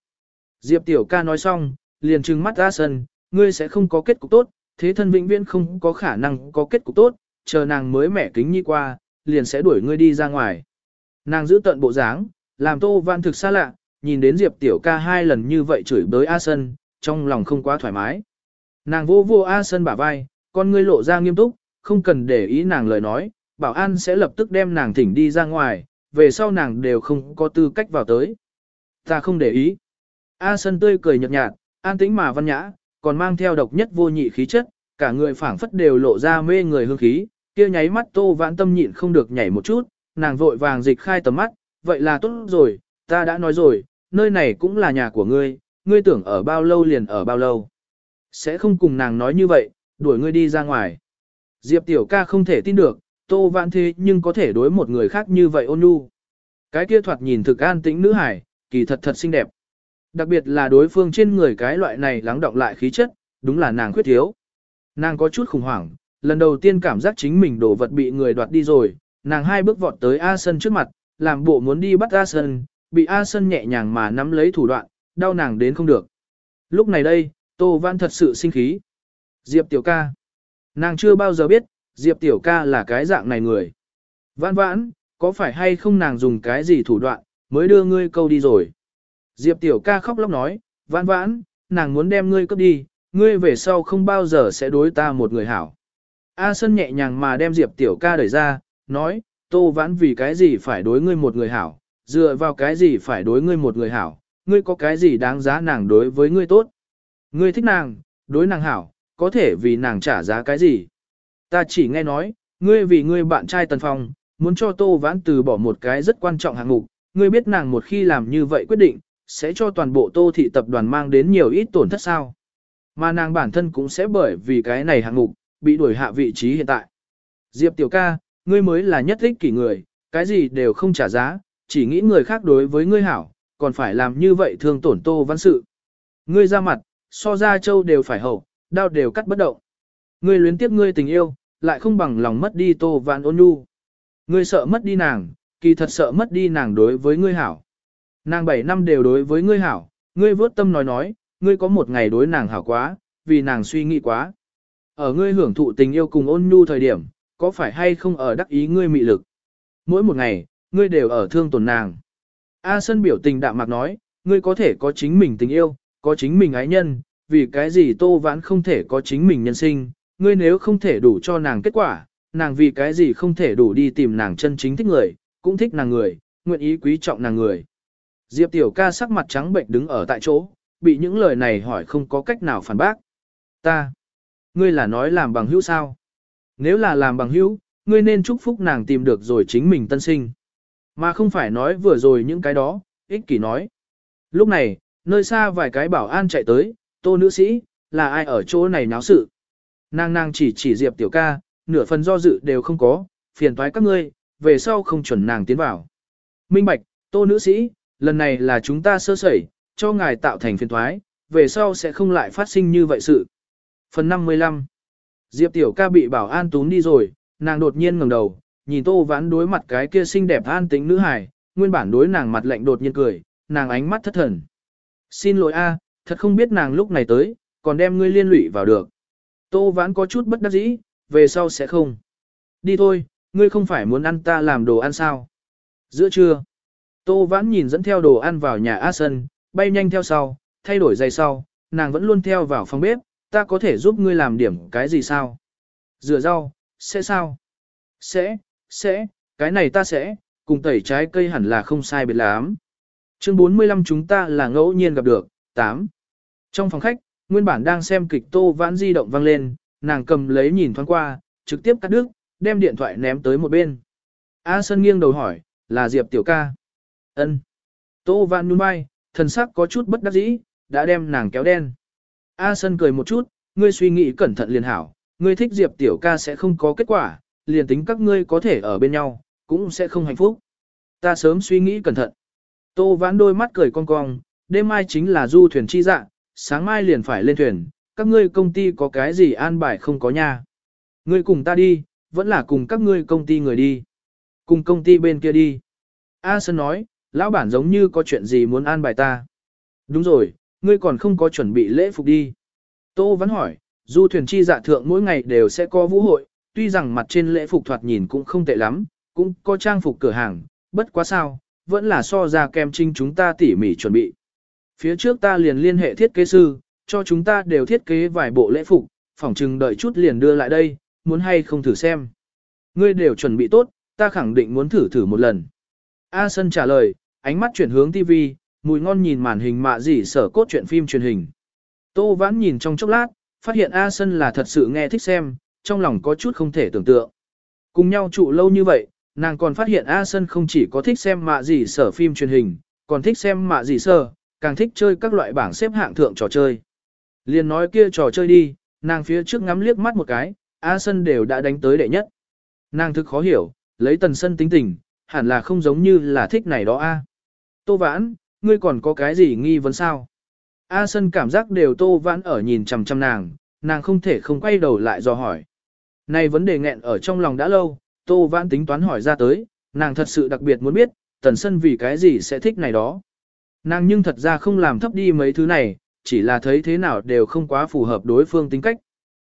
Diệp tiểu ca nói xong, liền trừng mắt ra sân, ngươi sẽ không có kết cục tốt, thế thân vĩnh viễn không có khả năng có kết cục tốt, chờ nàng mới mẻ kính nhi qua, liền sẽ đuổi ngươi đi ra ngoài. Nàng giữ tận bộ dáng, làm tô vãn thực xa lạ, nhìn đến Diệp tiểu ca hai lần như vậy chửi bới A Sân, trong lòng không quá thoải mái. Nàng vô vô A Sân bả vai, con ngươi lộ ra nghiêm túc, không cần để ý nàng lời nói, bảo an sẽ lập tức đem nàng thỉnh đi ra ngoài, về sau nàng đều không có tư cách vào tới. Ta không để ý. A Sân tươi cười nhợt nhạt, an tĩnh mà văn nhã, còn mang theo độc nhất vô nhị khí chất, cả người phảng phất đều lộ ra mê người hương khí, kia nháy mắt Tô Vãn Tâm nhịn không được nhảy một chút, nàng vội vàng dịch khai tầm mắt, vậy là tốt rồi, ta đã nói rồi, nơi này cũng là nhà của ngươi, ngươi tưởng ở bao lâu liền ở bao lâu. Sẽ không cùng nàng nói như vậy, đuổi ngươi đi ra ngoài. Diệp tiểu ca không thể tin được, tô vãn thế nhưng có thể đối một người khác như vậy ôn nhu. Cái kia thoạt nhìn thực an tĩnh nữ hải, kỳ thật thật xinh đẹp. Đặc biệt là đối phương trên người cái loại này lắng động lại khí chất, đúng là nàng khuyết thiếu. Nàng có chút khủng hoảng, lần đầu tiên cảm giác chính mình đồ vật bị người đoạt đi rồi, nàng hai bước vọt tới A Sân trước mặt, làm bộ muốn đi bắt A Sân, bị A Sân nhẹ nhàng mà nắm lấy thủ đoạn, đau nàng đến không được. Lúc này đây, Tô Văn thật sự sinh khí. Diệp tiểu ca. Nàng chưa bao giờ biết, Diệp tiểu ca là cái dạng này người. Vãn vãn, có phải hay không nàng dùng cái gì thủ đoạn, mới đưa ngươi câu đi rồi. Diệp tiểu ca khóc lóc nói, vãn vãn, nàng muốn đem ngươi cướp đi, ngươi về sau không bao giờ sẽ đối ta một người hảo. A Sân nhẹ nhàng mà đem Diệp tiểu ca đẩy ra, nói, tô vãn vì cái gì phải đối ngươi một người hảo, dựa vào cái gì phải đối ngươi một người hảo, ngươi có cái gì đáng giá nàng đối với ngươi tốt. Ngươi thích nàng, đối nàng hảo, có thể vì nàng trả giá cái gì. Ta chỉ nghe nói, ngươi vì ngươi bạn trai Tần Phong, muốn cho Tô Vãn từ bỏ một cái rất quan trọng hạng mục, ngươi biết nàng một khi làm như vậy quyết định, sẽ cho toàn bộ Tô thị tập đoàn mang đến nhiều ít tổn thất sao. Mà nàng bản thân cũng sẽ bởi vì cái này hạng mục, bị đuổi hạ vị trí hiện tại. Diệp tiểu ca, ngươi mới là nhất thích kỷ người, cái gì đều không trả giá, chỉ nghĩ người khác đối với ngươi hảo, còn phải làm như vậy thương tổn Tô Văn sự. Ngươi ra mặt, so ra châu đều phải hậu, đau đều cắt bất động. Ngươi luyến tiếc ngươi tình yêu, lại không bằng lòng mất đi Tô vãn ôn nhu. Ngươi sợ mất đi nàng, kỳ thật sợ mất đi nàng đối với ngươi hảo. Nàng 7 năm đều đối với ngươi hảo, ngươi vớt tâm nói nói, ngươi có một ngày đối nàng hảo quá, vì nàng suy nghĩ quá. Ở ngươi hưởng thụ tình yêu cùng ôn nhu thời điểm, có phải hay không ở đắc ý ngươi mị lực? Mỗi một ngày, ngươi đều ở thương tổn nàng. A Sân biểu tình đạm mạc nói, ngươi có thể có chính mình tình yêu, có chính mình ái nhân, vì cái gì Tô Vãn không thể có chính mình nhân sinh, ngươi nếu không thể đủ cho nàng kết quả, nàng vì cái gì không thể đủ đi tìm nàng chân chính thích người, cũng thích nàng người, nguyện ý quý trọng nàng người. Diệp Tiểu ca sắc mặt trắng bệnh đứng ở tại chỗ, bị những lời này hỏi không có cách nào phản bác. Ta, ngươi là nói làm bằng hữu sao? Nếu là làm bằng hữu, ngươi nên chúc phúc nàng tìm được rồi chính mình tân sinh. Mà không phải nói vừa rồi những cái đó, ích kỷ nói. Lúc này, nơi xa vài cái bảo an chạy tới, tô nữ sĩ, là ai ở chỗ này náo sự. Nàng nàng chỉ chỉ Diệp Tiểu ca, nửa phần do dự đều không có, phiền toái các ngươi, về sau không chuẩn nàng tiến vào. Minh Bạch, tô nữ sĩ, lần này là chúng ta sơ sẩy, cho ngài tạo thành phiền toái, về sau sẽ không lại phát sinh như vậy sự. Phần 55 Diệp Tiểu ca bị bảo an túm đi rồi, nàng đột nhiên ngẩng đầu, nhìn tô vãn đối mặt cái kia xinh đẹp an tính nữ hài, nguyên bản đối nàng mặt lạnh đột nhiên cười, nàng ánh mắt thất thần. Xin lỗi a, thật không biết nàng lúc này tới, còn đem ngươi liên lụy vào được. Tô vãn có chút bất đắc dĩ, về sau sẽ không. Đi thôi, ngươi không phải muốn ăn ta làm đồ ăn sao? Giữa trưa, Tô Vãn nhìn dẫn theo đồ ăn vào nhà A Sân, bay nhanh theo sau, thay đổi giày sau, nàng vẫn luôn theo vào phòng bếp, ta có thể giúp ngươi làm điểm cái gì sao? Rửa rau, sẽ sao? Sẽ, sẽ, cái này ta sẽ, cùng tẩy trái cây hẳn là không sai biệt lắm. Chương 45 chúng ta là ngẫu nhiên gặp được, 8. Trong phòng khách, nguyên bản đang xem kịch Tô Vãn di động vang lên, nàng cầm lấy nhìn thoáng qua, trực tiếp cắt đứt, đem điện thoại ném tới một bên. A Sân nghiêng đầu hỏi, là Diệp tiểu ca. Ân. Tô Vãn nhún vai, thần sắc có chút bất đắc dĩ, đã đem nàng kéo đen. A Sân cười một chút, ngươi suy nghĩ cẩn thận liền hảo, ngươi thích Diệp tiểu ca sẽ không có kết quả, liền tính các ngươi có thể ở bên nhau, cũng sẽ không hạnh phúc. Ta sớm suy nghĩ cẩn thận. Tô Vãn đôi mắt cười cong cong, đêm mai chính là du thuyền chi dạ, sáng mai liền phải lên thuyền, các ngươi công ty có cái gì an bài không có nha. Ngươi cùng ta đi, vẫn là cùng các ngươi công ty người đi. Cùng công ty bên kia đi. A Sơn nói, lão bản giống như có chuyện gì muốn an bài ta. Đúng rồi, ngươi còn không có chuẩn bị lễ phục đi. Tô vẫn hỏi, du thuyền chi dạ thượng mỗi ngày đều sẽ có vũ hội, tuy rằng mặt trên lễ phục thoạt nhìn cũng không tệ lắm, cũng có trang phục cửa hàng, bất quá sao, vẫn là so ra kem trinh chúng ta tỉ mỉ chuẩn bị. Phía trước ta liền liên hệ thiết kế sư, cho chúng ta đều thiết kế vài bộ lễ phục, phỏng chừng đợi chút liền đưa lại đây, muốn hay không thử xem. Ngươi đều chuẩn bị tốt, ta khẳng định muốn thử thử một lần. A Sân trả lời, ánh mắt chuyển hướng TV, mùi ngon nhìn màn hình mạ gì sở cốt truyện phim truyền hình. Tô Vãn nhìn trong chốc lát, phát hiện A Sân là thật sự nghe thích xem, trong lòng có chút không thể tưởng tượng. Cùng nhau trụ lâu như vậy, nàng còn phát hiện A Sân không chỉ có thích xem mạ gì sở phim truyền hình, còn thích xem mạ gì sở, càng thích chơi các loại bảng xếp hạng thượng trò chơi. Liền nói kia trò chơi đi, nàng phía trước ngắm liếc mắt một cái, A Sân đều đã đánh tới đệ nhất. Nàng thực khó hiểu, lấy tần sân tính tình, hẳn là không giống như là thích này đó A. Tô Vãn, ngươi còn có cái gì nghi vấn sao? A Sân cảm giác đều Tô Vãn ở nhìn chằm chằm nàng, nàng không thể không quay đầu lại do hỏi. Này vấn đề nghẹn ở trong lòng đã lâu, Tô Vãn tính toán hỏi ra tới, nàng thật sự đặc biệt muốn biết, Tần Sân vì cái gì sẽ thích này đó. Nàng nhưng thật ra không làm thấp đi mấy thứ này, chỉ là thấy thế nào đều không quá phù hợp đối phương tính cách.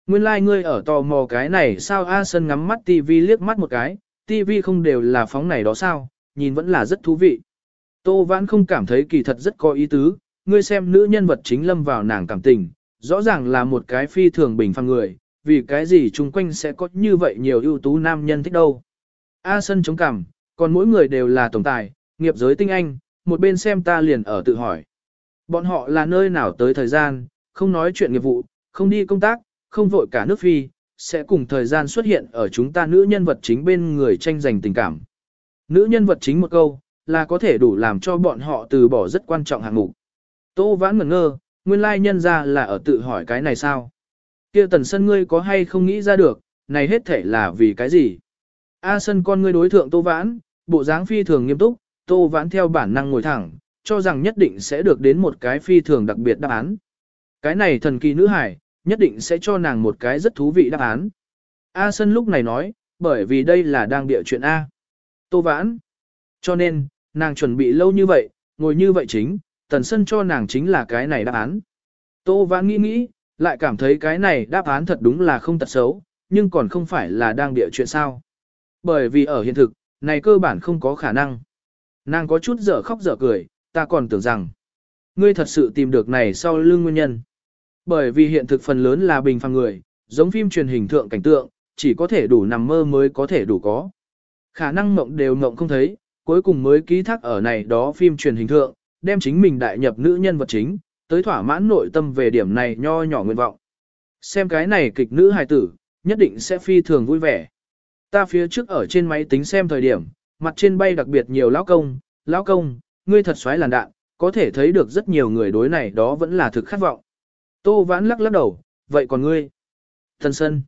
Nguyên lai like ngươi ở tò mò cái này sao A sơn ngắm mắt TV liếc mắt một cái, TV không đều là phóng này đó sao, nhìn vẫn là rất thú vị. Tô Vãn không cảm thấy kỳ thật rất có ý tứ, ngươi xem nữ nhân vật chính lâm vào nàng cảm tình, rõ ràng là một cái phi thường bình phàm người, vì cái gì chung quanh sẽ có như vậy nhiều ưu tú nam nhân thích đâu. A Sân chống cảm, còn mỗi người đều là tổng tài, nghiệp giới tinh anh, một bên xem ta liền ở tự hỏi. Bọn họ là nơi nào tới thời gian, không nói chuyện nghiệp vụ, không đi công tác, không vội cả nước phi, sẽ cùng thời gian xuất hiện ở chúng ta nữ nhân vật chính bên người tranh giành tình cảm. Nữ nhân vật chính một câu, là có thể đủ làm cho bọn họ từ bỏ rất quan trọng hạng mục. Tô vãn ngẩn ngơ, nguyên lai nhân ra là ở tự hỏi cái này sao? kia tần sân ngươi có hay không nghĩ ra được, này hết thể là vì cái gì? A sân con ngươi đối thượng tô vãn, bộ dáng phi thường nghiêm túc, tô vãn theo bản năng ngồi thẳng, cho rằng nhất định sẽ được đến một cái phi thường đặc biệt đáp án. Cái này thần kỳ nữ hải, nhất định sẽ cho nàng một cái rất thú vị đáp án. A sân lúc này nói, bởi vì đây là đang địa chuyện A. Tô vãn. Cho nên, nàng chuẩn bị lâu như vậy, ngồi như vậy chính, tần sân cho nàng chính là cái này đáp án. Tô vãn nghĩ nghĩ, lại cảm thấy cái này đáp án thật đúng là không tật xấu, nhưng còn không phải là đang địa chuyện sao. Bởi vì ở hiện thực, này cơ bản không có khả năng. Nàng có chút dở khóc dở cười, ta còn tưởng rằng, ngươi thật sự tìm được này sau lưng nguyên nhân. Bởi vì hiện thực phần lớn là bình phàm người, giống phim truyền hình thượng cảnh tượng, chỉ có thể đủ nằm mơ mới có thể đủ có. Khả năng mộng đều mộng không thấy, cuối cùng mới ký thác ở này đó phim truyền hình thượng, đem chính mình đại nhập nữ nhân vật chính, tới thỏa mãn nội tâm về điểm này nho nhỏ nguyện vọng. Xem cái này kịch nữ hài tử, nhất định sẽ phi thường vui vẻ. Ta phía trước ở trên máy tính xem thời điểm, mặt trên bay đặc biệt nhiều lão công, lão công, ngươi thật xoáy làn đạn, có thể thấy được rất nhiều người đối này đó vẫn là thực khát vọng. Tô vãn lắc lắc đầu, vậy còn ngươi? Thần Sân,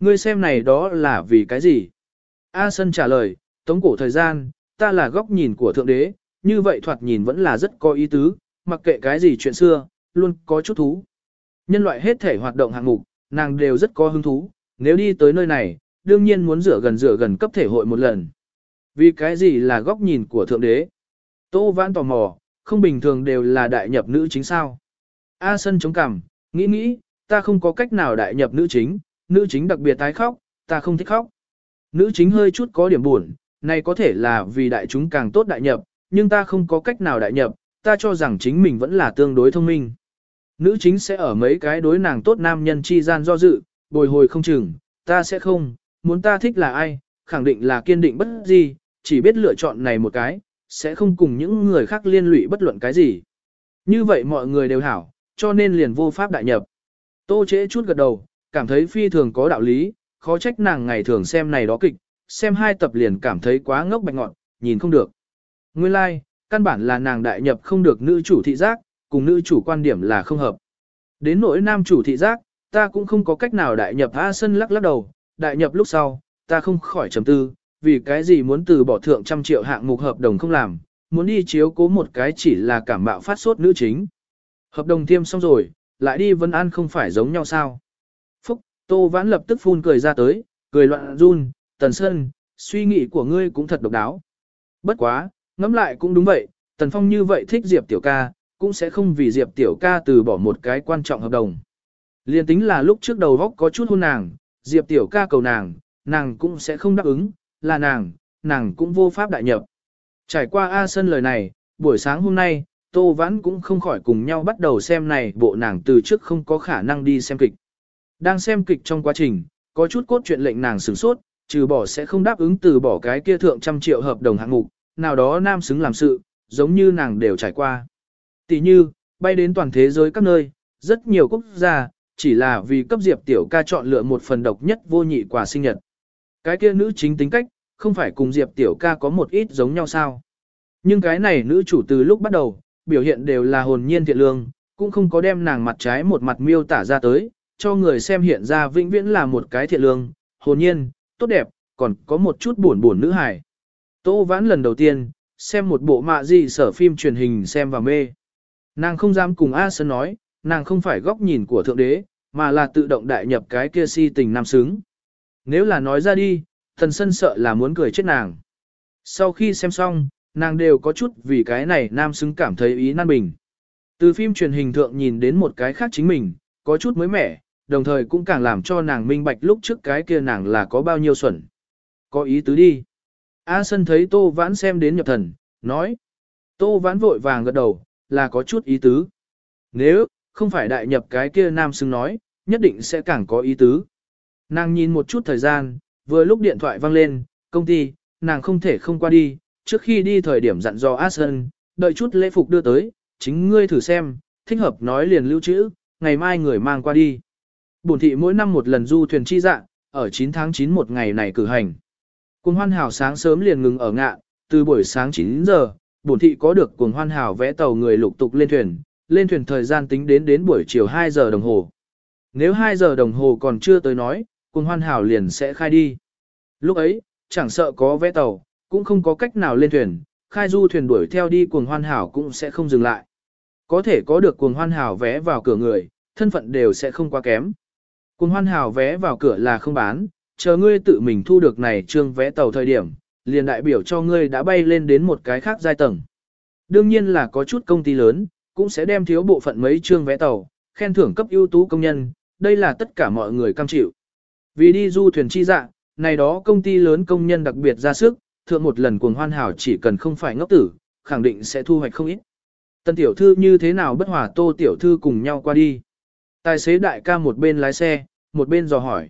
ngươi xem này đó là vì cái gì? A Sân trả lời, tống cổ thời gian, ta là góc nhìn của Thượng Đế, như vậy thoạt nhìn vẫn là rất có ý tứ, mặc kệ cái gì chuyện xưa, luôn có chút thú. Nhân loại hết thể hoạt động hạng mục, nàng đều rất có hứng thú, nếu đi tới nơi này, đương nhiên muốn rửa gần rửa gần cấp thể hội một lần. Vì cái gì là góc nhìn của Thượng Đế? Tô Vãn tò mò, không bình thường đều là đại nhập nữ chính sao. A Sân chống cằm, nghĩ nghĩ, ta không có cách nào đại nhập nữ chính, nữ chính đặc biệt tái khóc, ta không thích khóc. Nữ chính hơi chút có điểm buồn, này có thể là vì đại chúng càng tốt đại nhập, nhưng ta không có cách nào đại nhập, ta cho rằng chính mình vẫn là tương đối thông minh. Nữ chính sẽ ở mấy cái đối nàng tốt nam nhân chi gian do dự, bồi hồi không chừng, ta sẽ không, muốn ta thích là ai, khẳng định là kiên định bất gì, chỉ biết lựa chọn này một cái, sẽ không cùng những người khác liên lụy bất luận cái gì. Như vậy mọi người đều hảo, cho nên liền vô pháp đại nhập. Tô chế chút gật đầu, cảm thấy phi thường có đạo lý, khó trách nàng ngày thường xem này đó kịch, xem hai tập liền cảm thấy quá ngốc bạch ngọn, nhìn không được. Nguyên lai, like, căn bản là nàng đại nhập không được nữ chủ thị giác, cùng nữ chủ quan điểm là không hợp. Đến nỗi nam chủ thị giác, ta cũng không có cách nào đại nhập A sân lắc lắc đầu, đại nhập lúc sau, ta không khỏi trầm tư, vì cái gì muốn từ bỏ thượng trăm triệu hạng mục hợp đồng không làm, muốn đi chiếu cố một cái chỉ là cảm bạo phát sốt nữ chính. Hợp đồng tiêm xong rồi, lại đi Vân An không phải giống nhau sao. Phúc, Tô Vãn lập tức phun cười ra tới, cười loạn run, Tần Sơn, suy nghĩ của ngươi cũng thật độc đáo. Bất quá, ngẫm lại cũng đúng vậy, Tần Phong như vậy thích Diệp Tiểu ca, cũng sẽ không vì Diệp Tiểu ca từ bỏ một cái quan trọng hợp đồng. Liên tính là lúc trước đầu góc có chút hôn nàng, Diệp Tiểu ca cầu nàng, nàng cũng sẽ không đáp ứng, là nàng, nàng cũng vô pháp đại nhập. Trải qua A Sân lời này, buổi sáng hôm nay, Tô Vãn cũng không khỏi cùng nhau bắt đầu xem này bộ nàng từ trước không có khả năng đi xem kịch. Đang xem kịch trong quá trình, có chút cốt truyện lệnh nàng sửng sốt, trừ bỏ sẽ không đáp ứng từ bỏ cái kia thượng trăm triệu hợp đồng hạng mục, nào đó nam xứng làm sự, giống như nàng đều trải qua. Tỷ như, bay đến toàn thế giới các nơi, rất nhiều quốc gia, chỉ là vì cấp Diệp Tiểu ca chọn lựa một phần độc nhất vô nhị quà sinh nhật. Cái kia nữ chính tính cách, không phải cùng Diệp Tiểu ca có một ít giống nhau sao. Nhưng cái này nữ chủ từ lúc bắt đầu, biểu hiện đều là hồn nhiên thiện lương, cũng không có đem nàng mặt trái một mặt miêu tả ra tới, cho người xem hiện ra vĩnh viễn là một cái thiện lương, hồn nhiên, tốt đẹp, còn có một chút buồn buồn nữ hài. Tô vãn lần đầu tiên, xem một bộ mạ gì sở phim truyền hình xem và mê. Nàng không dám cùng A Sơn nói, nàng không phải góc nhìn của Thượng Đế, mà là tự động đại nhập cái kia si tình nam xứng. Nếu là nói ra đi, thần sân sợ là muốn cười chết nàng. Sau khi xem xong, nàng đều có chút vì cái này nam xứng cảm thấy ý nan bình. Từ phim truyền hình thượng nhìn đến một cái khác chính mình, có chút mới mẻ, đồng thời cũng càng làm cho nàng minh bạch lúc trước cái kia nàng là có bao nhiêu xuẩn. Có ý tứ đi. A Sân thấy Tô Vãn xem đến nhập thần, nói. Tô Vãn vội vàng gật đầu, là có chút ý tứ. Nếu, không phải đại nhập cái kia nam xứng nói, nhất định sẽ càng có ý tứ. Nàng nhìn một chút thời gian, vừa lúc điện thoại vang lên, công ty, nàng không thể không qua đi, trước khi đi thời điểm dặn dò A đợi chút lễ phục đưa tới, chính ngươi thử xem, thích hợp nói liền lưu trữ, ngày mai người mang qua đi. Bổn thị mỗi năm một lần du thuyền chi dạ, ở 9 tháng 9 một ngày này cử hành. Cuồng hoan hảo sáng sớm liền ngừng ở ngạ, từ buổi sáng 9 giờ, bổn thị có được cuồng hoan hảo vẽ tàu người lục tục lên thuyền, lên thuyền thời gian tính đến đến buổi chiều 2 giờ đồng hồ. Nếu 2 giờ đồng hồ còn chưa tới nói, cuồng hoan hảo liền sẽ khai đi. Lúc ấy, chẳng sợ có vé tàu, cũng không có cách nào lên thuyền, khai du thuyền đuổi theo đi cuồng hoan hảo cũng sẽ không dừng lại. Có thể có được cuồng hoan hảo vé vào cửa người, thân phận đều sẽ không quá kém. Cuồng hoan hảo vé vào cửa là không bán, chờ ngươi tự mình thu được này trương vé tàu thời điểm, liền đại biểu cho ngươi đã bay lên đến một cái khác giai tầng. Đương nhiên là có chút công ty lớn, cũng sẽ đem thiếu bộ phận mấy trương vé tàu, khen thưởng cấp ưu tú công nhân, đây là tất cả mọi người cam chịu. Vì đi du thuyền chi dạ, này đó công ty lớn công nhân đặc biệt ra sức, thượng một lần cuồng hoan hảo chỉ cần không phải ngốc tử, khẳng định sẽ thu hoạch không ít. Tân tiểu thư như thế nào bất hòa tô tiểu thư cùng nhau qua đi. Tài xế đại ca một bên lái xe, một bên dò hỏi.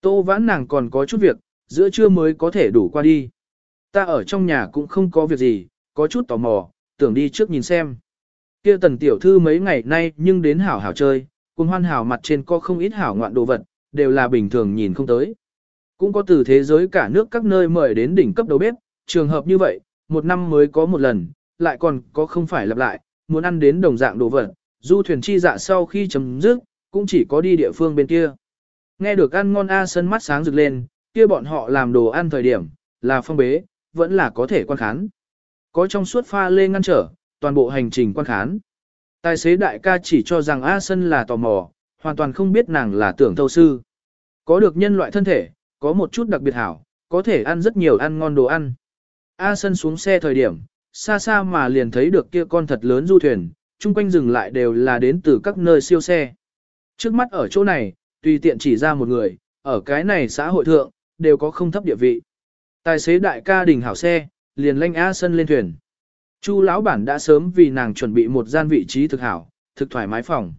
Tô vãn nàng còn có chút việc, giữa trưa mới có thể đủ qua đi. Ta ở trong nhà cũng không có việc gì, có chút tò mò, tưởng đi trước nhìn xem. kia tần tiểu thư mấy ngày nay nhưng đến hảo hảo chơi, cùng hoan hảo mặt trên có không ít hảo ngoạn đồ vật, đều là bình thường nhìn không tới. Cũng có từ thế giới cả nước các nơi mời đến đỉnh cấp đầu bếp, trường hợp như vậy, một năm mới có một lần, lại còn có không phải lặp lại, muốn ăn đến đồng dạng đồ vật, du thuyền chi dạ sau khi chấm dứt, cũng chỉ có đi địa phương bên kia. Nghe được ăn ngon A sân mắt sáng rực lên, kia bọn họ làm đồ ăn thời điểm, là phong bế, vẫn là có thể quan khán. Có trong suốt pha lê ngăn trở, toàn bộ hành trình quan khán. Tài xế đại ca chỉ cho rằng A sân là tò mò, hoàn toàn không biết nàng là tưởng thâu sư. Có được nhân loại thân thể, có một chút đặc biệt hảo, có thể ăn rất nhiều ăn ngon đồ ăn. A sân xuống xe thời điểm, xa xa mà liền thấy được kia con thật lớn du thuyền, chung quanh dừng lại đều là đến từ các nơi siêu xe. Trước mắt ở chỗ này, tùy tiện chỉ ra một người, ở cái này xã hội thượng, đều có không thấp địa vị. Tài xế đại ca đình hảo xe, liền lanh A sân lên thuyền. Chu lão bản đã sớm vì nàng chuẩn bị một gian vị trí thực hảo, thực thoải mái phòng.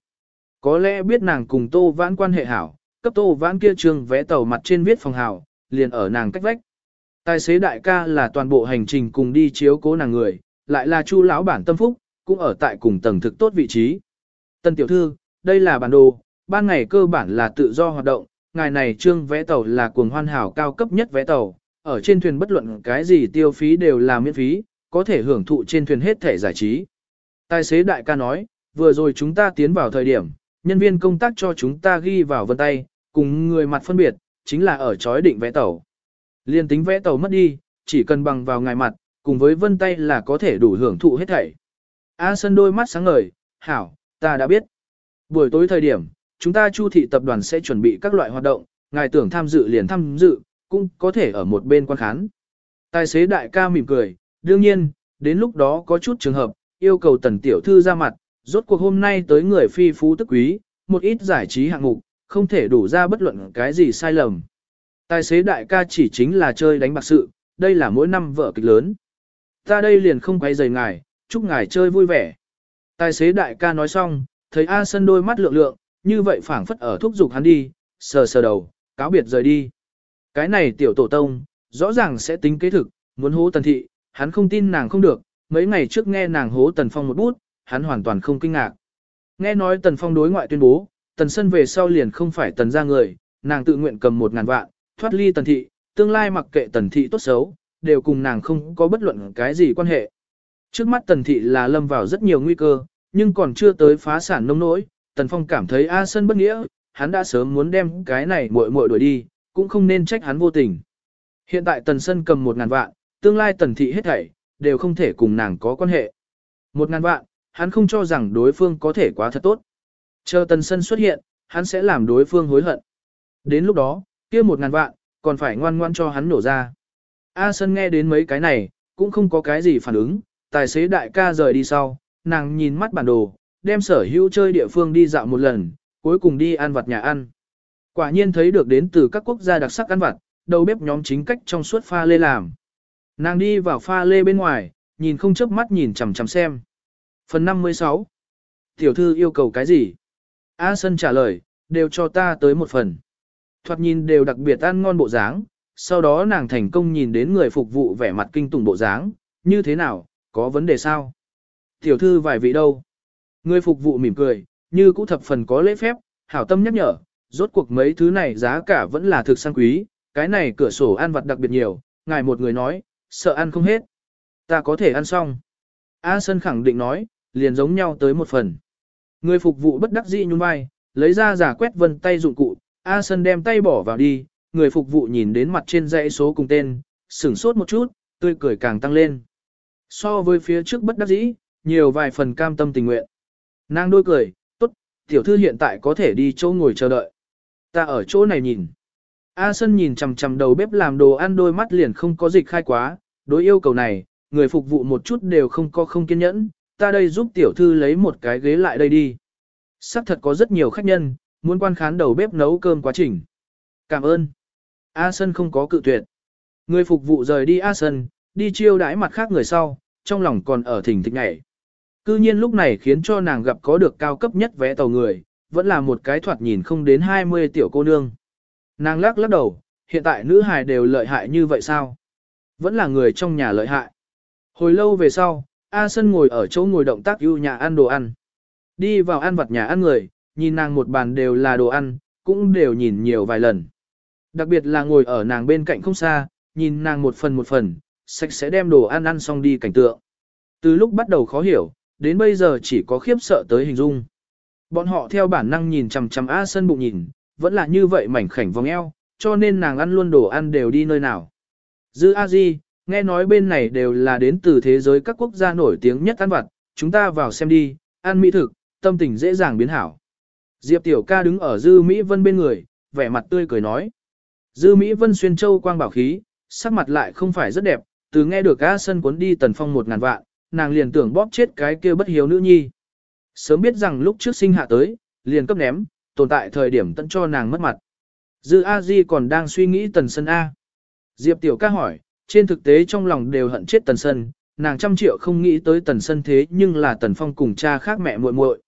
Có lẽ biết nàng cùng Tô Vãn quan hệ hảo, cấp Tô Vãn kia trường vé tàu mặt trên viết phòng hảo, liền ở nàng cách vách. Tài xế đại ca là toàn bộ hành trình cùng đi chiếu cố nàng người, lại là Chu lão bản tâm phúc, cũng ở tại cùng tầng thực tốt vị trí. Tân tiểu thư, đây là bản đồ, ban ngày cơ bản là tự do hoạt động, ngày này trương vé tàu là cuồng hoan hảo cao cấp nhất vé tàu, ở trên thuyền bất luận cái gì tiêu phí đều là miễn phí, có thể hưởng thụ trên thuyền hết thể giải trí. Tài xế đại ca nói, vừa rồi chúng ta tiến vào thời điểm, nhân viên công tác cho chúng ta ghi vào vân tay, cùng người mặt phân biệt, chính là ở chói định vẽ tàu. Liên tính vẽ tàu mất đi, chỉ cần bằng vào ngài mặt, cùng với vân tay là có thể đủ hưởng thụ hết thảy. A Sân đôi mắt sáng ngời, hảo, ta đã biết. Buổi tối thời điểm, chúng ta chu thị tập đoàn sẽ chuẩn bị các loại hoạt động, ngài tưởng tham dự liền tham dự, cũng có thể ở một bên quan khán. Tài xế đại ca mỉm cười, đương nhiên, đến lúc đó có chút trường hợp, yêu cầu tần tiểu thư ra mặt, rốt cuộc hôm nay tới người phi phú tức quý, một ít giải trí hạng mục, không thể đủ ra bất luận cái gì sai lầm. Tài xế đại ca chỉ chính là chơi đánh bạc sự, đây là mỗi năm vợ kịch lớn. Ta đây liền không quay rời ngài, chúc ngài chơi vui vẻ. Tài xế đại ca nói xong, thấy A Sân đôi mắt lượng lượng, như vậy phảng phất ở thúc giục hắn đi, sờ sờ đầu, cáo biệt rời đi. Cái này tiểu tổ tông, rõ ràng sẽ tính kế thực, muốn hố tần thị, hắn không tin nàng không được, mấy ngày trước nghe nàng hố tần phong một bút, hắn hoàn toàn không kinh ngạc. Nghe nói tần phong đối ngoại tuyên bố, tần sân về sau liền không phải tần ra người, nàng tự nguyện cầm một ngàn vạn, thoát ly tần thị, tương lai mặc kệ tần thị tốt xấu, đều cùng nàng không có bất luận cái gì quan hệ. Trước mắt tần thị là lâm vào rất nhiều nguy cơ, nhưng còn chưa tới phá sản nông nỗi, tần phong cảm thấy A sân bất nghĩa, hắn đã sớm muốn đem cái này muội muội đuổi đi, cũng không nên trách hắn vô tình. Hiện tại tần sân cầm một ngàn vạn, tương lai tần thị hết thảy, đều không thể cùng nàng có quan hệ. Một ngàn vạn, hắn không cho rằng đối phương có thể quá thật tốt. Chờ tần sân xuất hiện, hắn sẽ làm đối phương hối hận. Đến lúc đó, kia một ngàn vạn, còn phải ngoan ngoan cho hắn nổ ra. A sân nghe đến mấy cái này, cũng không có cái gì phản ứng, tài xế đại ca rời đi sau, nàng nhìn mắt bản đồ, đem sở hữu chơi địa phương đi dạo một lần, cuối cùng đi ăn vặt nhà ăn. Quả nhiên thấy được đến từ các quốc gia đặc sắc ăn vặt, đầu bếp nhóm chính cách trong suốt pha lê làm. Nàng đi vào pha lê bên ngoài, nhìn không chớp mắt nhìn chằm chằm xem. Phần 56 Tiểu thư yêu cầu cái gì? A Sân trả lời, đều cho ta tới một phần. Thoạt nhìn đều đặc biệt ăn ngon bộ dáng, sau đó nàng thành công nhìn đến người phục vụ vẻ mặt kinh tủng bộ dáng, như thế nào, có vấn đề sao? Tiểu thư vài vị đâu? Người phục vụ mỉm cười, như cũ thập phần có lễ phép, hảo tâm nhắc nhở, rốt cuộc mấy thứ này giá cả vẫn là thực sang quý, cái này cửa sổ ăn vặt đặc biệt nhiều, ngài một người nói, sợ ăn không hết. Ta có thể ăn xong. A Sân khẳng định nói, liền giống nhau tới một phần. Người phục vụ bất đắc dĩ nhún vai, lấy ra giả quét vân tay dụng cụ, A sơn đem tay bỏ vào đi, người phục vụ nhìn đến mặt trên dãy số cùng tên, sửng sốt một chút, tươi cười càng tăng lên. So với phía trước bất đắc dĩ, nhiều vài phần cam tâm tình nguyện. Nàng đôi cười, tốt, tiểu thư hiện tại có thể đi chỗ ngồi chờ đợi. Ta ở chỗ này nhìn. A Sân nhìn chằm chằm đầu bếp làm đồ ăn đôi mắt liền không có dịch khai quá, đối yêu cầu này, người phục vụ một chút đều không có không kiên nhẫn, ta đây giúp tiểu thư lấy một cái ghế lại đây đi. Sắc thật có rất nhiều khách nhân, muốn quan khán đầu bếp nấu cơm quá trình. Cảm ơn. A Sân không có cự tuyệt. Người phục vụ rời đi A Sân, đi chiêu đãi mặt khác người sau, trong lòng còn ở thỉnh thịch ngại. Cư nhiên lúc này khiến cho nàng gặp có được cao cấp nhất vé tàu người, vẫn là một cái thoạt nhìn không đến 20 tiểu cô nương. Nàng lắc lắc đầu, hiện tại nữ hài đều lợi hại như vậy sao? Vẫn là người trong nhà lợi hại. Hồi lâu về sau, A Sân ngồi ở chỗ ngồi động tác ưu nhà ăn đồ ăn. Đi vào ăn vặt nhà ăn người, nhìn nàng một bàn đều là đồ ăn, cũng đều nhìn nhiều vài lần. Đặc biệt là ngồi ở nàng bên cạnh không xa, nhìn nàng một phần một phần, sạch sẽ đem đồ ăn ăn xong đi cảnh tượng. Từ lúc bắt đầu khó hiểu, đến bây giờ chỉ có khiếp sợ tới hình dung. Bọn họ theo bản năng nhìn chằm chằm A Sân bụng nhìn, vẫn là như vậy mảnh khảnh vòng eo, cho nên nàng ăn luôn đồ ăn đều đi nơi nào. Dư A Di, nghe nói bên này đều là đến từ thế giới các quốc gia nổi tiếng nhất ăn vặt, chúng ta vào xem đi, ăn mỹ thực, tâm tình dễ dàng biến hảo. Diệp Tiểu ca đứng ở Dư Mỹ Vân bên người, vẻ mặt tươi cười nói. Dư Mỹ Vân xuyên châu quang bảo khí, sắc mặt lại không phải rất đẹp, từ nghe được A Sân cuốn đi tần phong một ngàn vạn, nàng liền tưởng bóp chết cái kia bất hiếu nữ nhi. Sớm biết rằng lúc trước sinh hạ tới, liền cấp ném, tồn tại thời điểm tận cho nàng mất mặt. Dư A Di còn đang suy nghĩ tần sân A. Diệp Tiểu ca hỏi, trên thực tế trong lòng đều hận chết tần sân, nàng trăm triệu không nghĩ tới tần sân thế nhưng là tần phong cùng cha khác mẹ muội muội.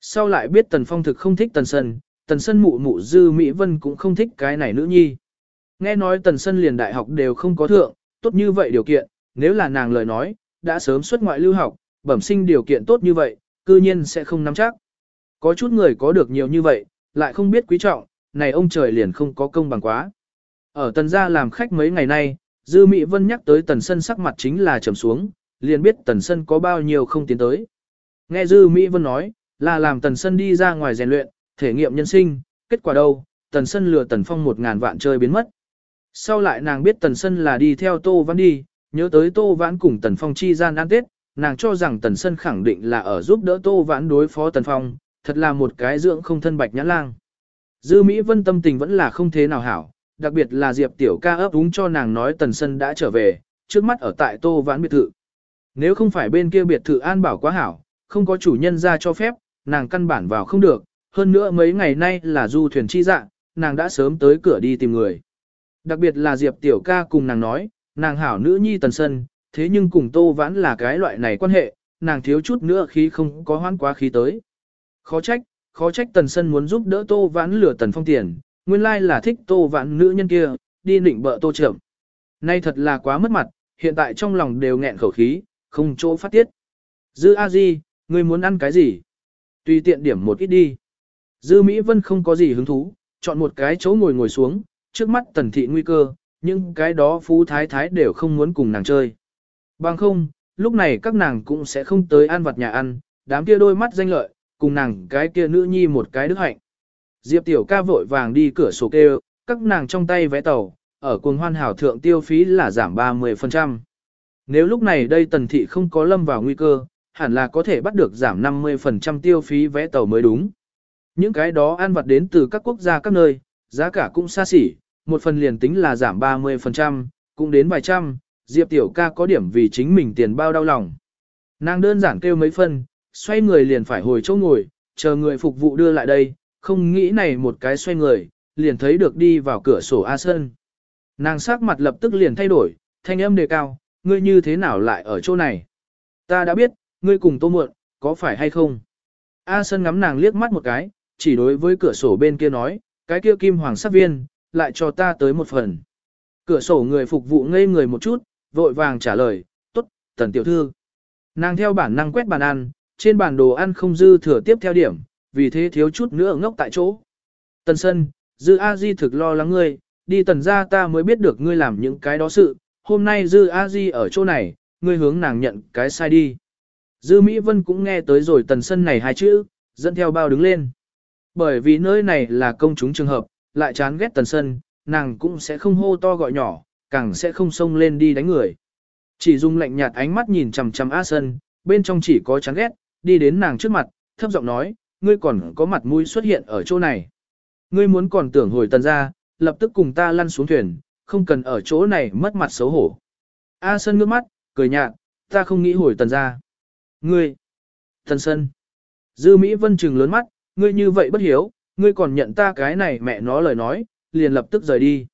Sau lại biết tần phong thực không thích tần sân, tần sân mụ mụ dư Mỹ Vân cũng không thích cái này nữ nhi. Nghe nói tần sân liền đại học đều không có thượng, tốt như vậy điều kiện, nếu là nàng lời nói, đã sớm xuất ngoại lưu học, bẩm sinh điều kiện tốt như vậy, cư nhiên sẽ không nắm chắc. Có chút người có được nhiều như vậy, lại không biết quý trọng, này ông trời liền không có công bằng quá. Ở tần gia làm khách mấy ngày nay, Dư Mỹ Vân nhắc tới tần sân sắc mặt chính là trầm xuống, liền biết tần sân có bao nhiêu không tiến tới. Nghe Dư Mỹ Vân nói, là làm tần sân đi ra ngoài rèn luyện, thể nghiệm nhân sinh, kết quả đâu, tần sân lừa tần phong một ngàn vạn chơi biến mất. Sau lại nàng biết tần sân là đi theo Tô Văn đi, nhớ tới Tô Vãn cùng tần phong chi gian ăn tết, nàng cho rằng tần sân khẳng định là ở giúp đỡ Tô Vãn đối phó tần phong, thật là một cái dưỡng không thân bạch nhã lang. Dư Mỹ Vân tâm tình vẫn là không thế nào hảo, đặc biệt là Diệp Tiểu ca ấp úng cho nàng nói Tần Sân đã trở về, trước mắt ở tại Tô Vãn biệt thự. Nếu không phải bên kia biệt thự an bảo quá hảo, không có chủ nhân ra cho phép, nàng căn bản vào không được, hơn nữa mấy ngày nay là du thuyền chi dạng, nàng đã sớm tới cửa đi tìm người. Đặc biệt là Diệp Tiểu ca cùng nàng nói, nàng hảo nữ nhi Tần Sân, thế nhưng cùng Tô Vãn là cái loại này quan hệ, nàng thiếu chút nữa khi không có hoãn quá khí tới. Khó trách, khó trách Tần Sân muốn giúp đỡ Tô Vãn lừa Tần Phong tiền, nguyên lai là thích tô vãn nữ nhân kia, đi nịnh bợ tô trưởng. Nay thật là quá mất mặt, hiện tại trong lòng đều nghẹn khẩu khí, không chỗ phát tiết. Dư a di, ngươi muốn ăn cái gì? Tùy tiện điểm một ít đi. Dư Mỹ Vân không có gì hứng thú, chọn một cái chỗ ngồi ngồi xuống, trước mắt tần thị nguy cơ, nhưng cái đó phú thái thái đều không muốn cùng nàng chơi. Bằng không, lúc này các nàng cũng sẽ không tới ăn vặt nhà ăn, đám kia đôi mắt danh lợi, cùng nàng cái kia nữ nhi một cái đức hạnh. Diệp Tiểu ca vội vàng đi cửa sổ kêu, các nàng trong tay vé tàu, ở cuồng hoan hảo thượng tiêu phí là giảm 30%. Nếu lúc này đây tần thị không có lâm vào nguy cơ, hẳn là có thể bắt được giảm 50% tiêu phí vé tàu mới đúng. Những cái đó ăn vặt đến từ các quốc gia các nơi, giá cả cũng xa xỉ, một phần liền tính là giảm 30%, cũng đến vài trăm, Diệp Tiểu ca có điểm vì chính mình tiền bao đau lòng. Nàng đơn giản kêu mấy phân, xoay người liền phải hồi chỗ ngồi, chờ người phục vụ đưa lại đây, không nghĩ này một cái xoay người, liền thấy được đi vào cửa sổ A Sơn. Nàng sắc mặt lập tức liền thay đổi, thanh âm đề cao, ngươi như thế nào lại ở chỗ này? Ta đã biết, ngươi cùng tô muộn, có phải hay không? A Sơn ngắm nàng liếc mắt một cái, chỉ đối với cửa sổ bên kia nói, cái kia kim hoàng sắc viên, lại cho ta tới một phần. Cửa sổ người phục vụ ngây người một chút, vội vàng trả lời, tốt, tần tiểu thư. Nàng theo bản năng quét bàn ăn, trên bản đồ ăn không dư thừa tiếp theo điểm, vì thế thiếu chút nữa ngốc tại chỗ. Tần Sân, Dư A Di thực lo lắng ngươi, đi tần ra ta mới biết được ngươi làm những cái đó sự, hôm nay Dư A Di ở chỗ này, ngươi hướng nàng nhận cái sai đi. Dư Mỹ Vân cũng nghe tới rồi Tần Sân này hai chữ, dẫn theo bao đứng lên. Bởi vì nơi này là công chúng trường hợp, lại chán ghét Tần Sân, nàng cũng sẽ không hô to gọi nhỏ, càng sẽ không xông lên đi đánh người. Chỉ dùng lạnh nhạt ánh mắt nhìn chằm chằm A Sân, bên trong chỉ có chán ghét, đi đến nàng trước mặt, thấp giọng nói, ngươi còn có mặt mũi xuất hiện ở chỗ này. Ngươi muốn còn tưởng hồi tần ra, lập tức cùng ta lăn xuống thuyền, không cần ở chỗ này mất mặt xấu hổ. A Sân ngước mắt, cười nhạt, ta không nghĩ hồi tần ra. Ngươi, tần Sân. Dư Mỹ Vân trừng lớn mắt, ngươi như vậy bất hiếu, ngươi còn nhận ta cái này mẹ nó lời nói, liền lập tức rời đi.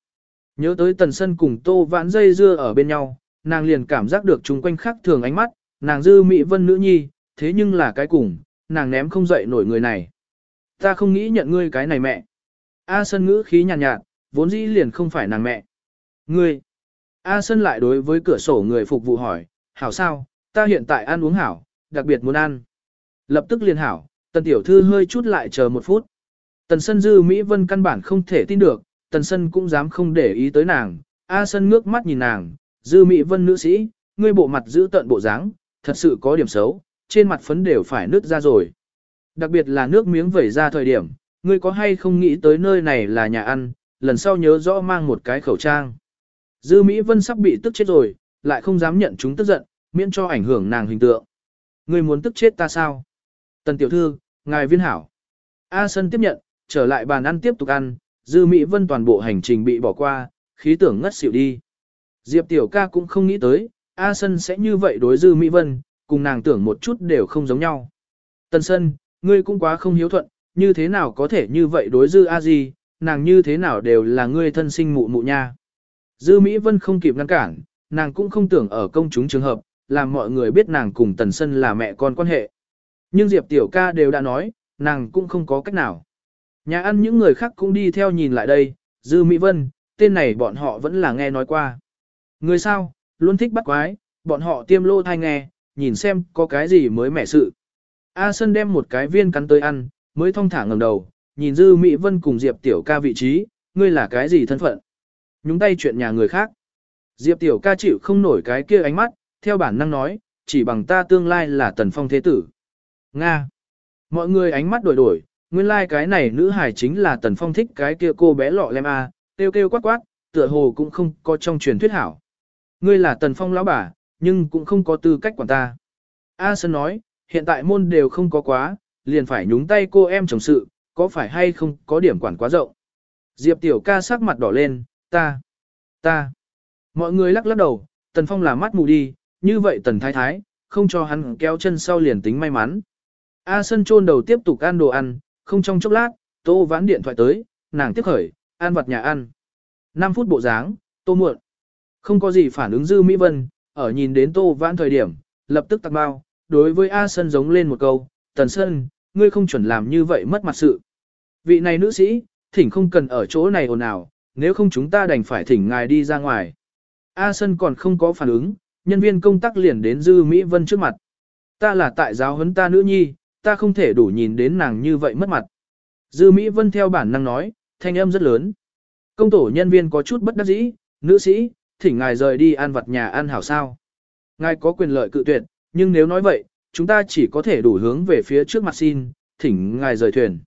Nhớ tới tần sân cùng tô vãn dây dưa ở bên nhau, nàng liền cảm giác được chung quanh khác thường ánh mắt, nàng dư Mỹ Vân nữ nhi, thế nhưng là cái cùng, nàng ném không dậy nổi người này. Ta không nghĩ nhận ngươi cái này mẹ. A sân ngữ khí nhàn nhạt, nhạt, vốn dĩ liền không phải nàng mẹ. Ngươi. A sân lại đối với cửa sổ người phục vụ hỏi, hảo sao, ta hiện tại ăn uống hảo, đặc biệt muốn ăn. Lập tức liền hảo, tần tiểu thư hơi chút lại chờ một phút. Tần sân dư Mỹ Vân căn bản không thể tin được, tần sân cũng dám không để ý tới nàng. A sân ngước mắt nhìn nàng, dư Mỹ Vân nữ sĩ, ngươi bộ mặt giữ tận bộ dáng, thật sự có điểm xấu, trên mặt phấn đều phải nứt ra rồi. Đặc biệt là nước miếng vẩy ra thời điểm, ngươi có hay không nghĩ tới nơi này là nhà ăn, lần sau nhớ rõ mang một cái khẩu trang. Dư Mỹ Vân sắp bị tức chết rồi, lại không dám nhận chúng tức giận, miễn cho ảnh hưởng nàng hình tượng. Ngươi muốn tức chết ta sao? Tần tiểu thư, ngài viên hảo. A Sân tiếp nhận, trở lại bàn ăn tiếp tục ăn, Dư Mỹ Vân toàn bộ hành trình bị bỏ qua, khí tưởng ngất xỉu đi. Diệp tiểu ca cũng không nghĩ tới, A Sân sẽ như vậy đối Dư Mỹ Vân, cùng nàng tưởng một chút đều không giống nhau. Tần Sân, ngươi cũng quá không hiếu thuận, như thế nào có thể như vậy đối Dư A Di, nàng như thế nào đều là ngươi thân sinh mụ mụ nha. Dư Mỹ Vân không kịp ngăn cản, nàng cũng không tưởng ở công chúng trường hợp, làm mọi người biết nàng cùng Tần Sân là mẹ con quan hệ. Nhưng Diệp Tiểu ca đều đã nói, nàng cũng không có cách nào. Nhà ăn những người khác cũng đi theo nhìn lại đây, Dư Mỹ Vân, tên này bọn họ vẫn là nghe nói qua. Người sao, luôn thích bắt quái, bọn họ tiêm lô thai nghe, nhìn xem có cái gì mới mẻ sự. A Sân đem một cái viên cắn tới ăn, mới thong thả ngẩng đầu, nhìn Dư Mỹ Vân cùng Diệp Tiểu ca vị trí, ngươi là cái gì thân phận. Nhúng tay chuyện nhà người khác. Diệp Tiểu ca chịu không nổi cái kia ánh mắt, theo bản năng nói, chỉ bằng ta tương lai là tần phong thế tử. Nga. Mọi người ánh mắt đổi đổi, nguyên lai like cái này nữ hải chính là tần phong thích cái kia cô bé lọ lem a, kêu kêu quát quát, tựa hồ cũng không có trong truyền thuyết hảo. Ngươi là tần phong lão bà, nhưng cũng không có tư cách quản ta. A Sơn nói, hiện tại môn đều không có quá, liền phải nhúng tay cô em chồng sự, có phải hay không có điểm quản quá rộng. Diệp tiểu ca sắc mặt đỏ lên, ta, ta. Mọi người lắc lắc đầu, tần phong là mắt mù đi, như vậy tần thái thái, không cho hắn kéo chân sau liền tính may mắn. A Sân chôn đầu tiếp tục ăn đồ ăn, không trong chốc lát, tô vãn điện thoại tới, nàng tiếp khởi, ăn vặt nhà ăn. 5 phút bộ dáng, tô muộn. Không có gì phản ứng dư Mỹ Vân, ở nhìn đến tô vãn thời điểm, lập tức tặc bao, đối với A Sân giống lên một câu, Tần Sân, ngươi không chuẩn làm như vậy mất mặt sự. Vị này nữ sĩ, thỉnh không cần ở chỗ này ồn ào, nếu không chúng ta đành phải thỉnh ngài đi ra ngoài. A Sân còn không có phản ứng, nhân viên công tác liền đến Dư Mỹ Vân trước mặt. Ta là tại giáo huấn ta nữ nhi, ta không thể đủ nhìn đến nàng như vậy mất mặt. Dư Mỹ Vân theo bản năng nói, thanh âm rất lớn. Công tổ nhân viên có chút bất đắc dĩ, nữ sĩ, thỉnh ngài rời đi ăn vặt nhà ăn hảo sao. Ngài có quyền lợi cự tuyệt, nhưng nếu nói vậy, chúng ta chỉ có thể đủ hướng về phía trước mặt xin, thỉnh ngài rời thuyền.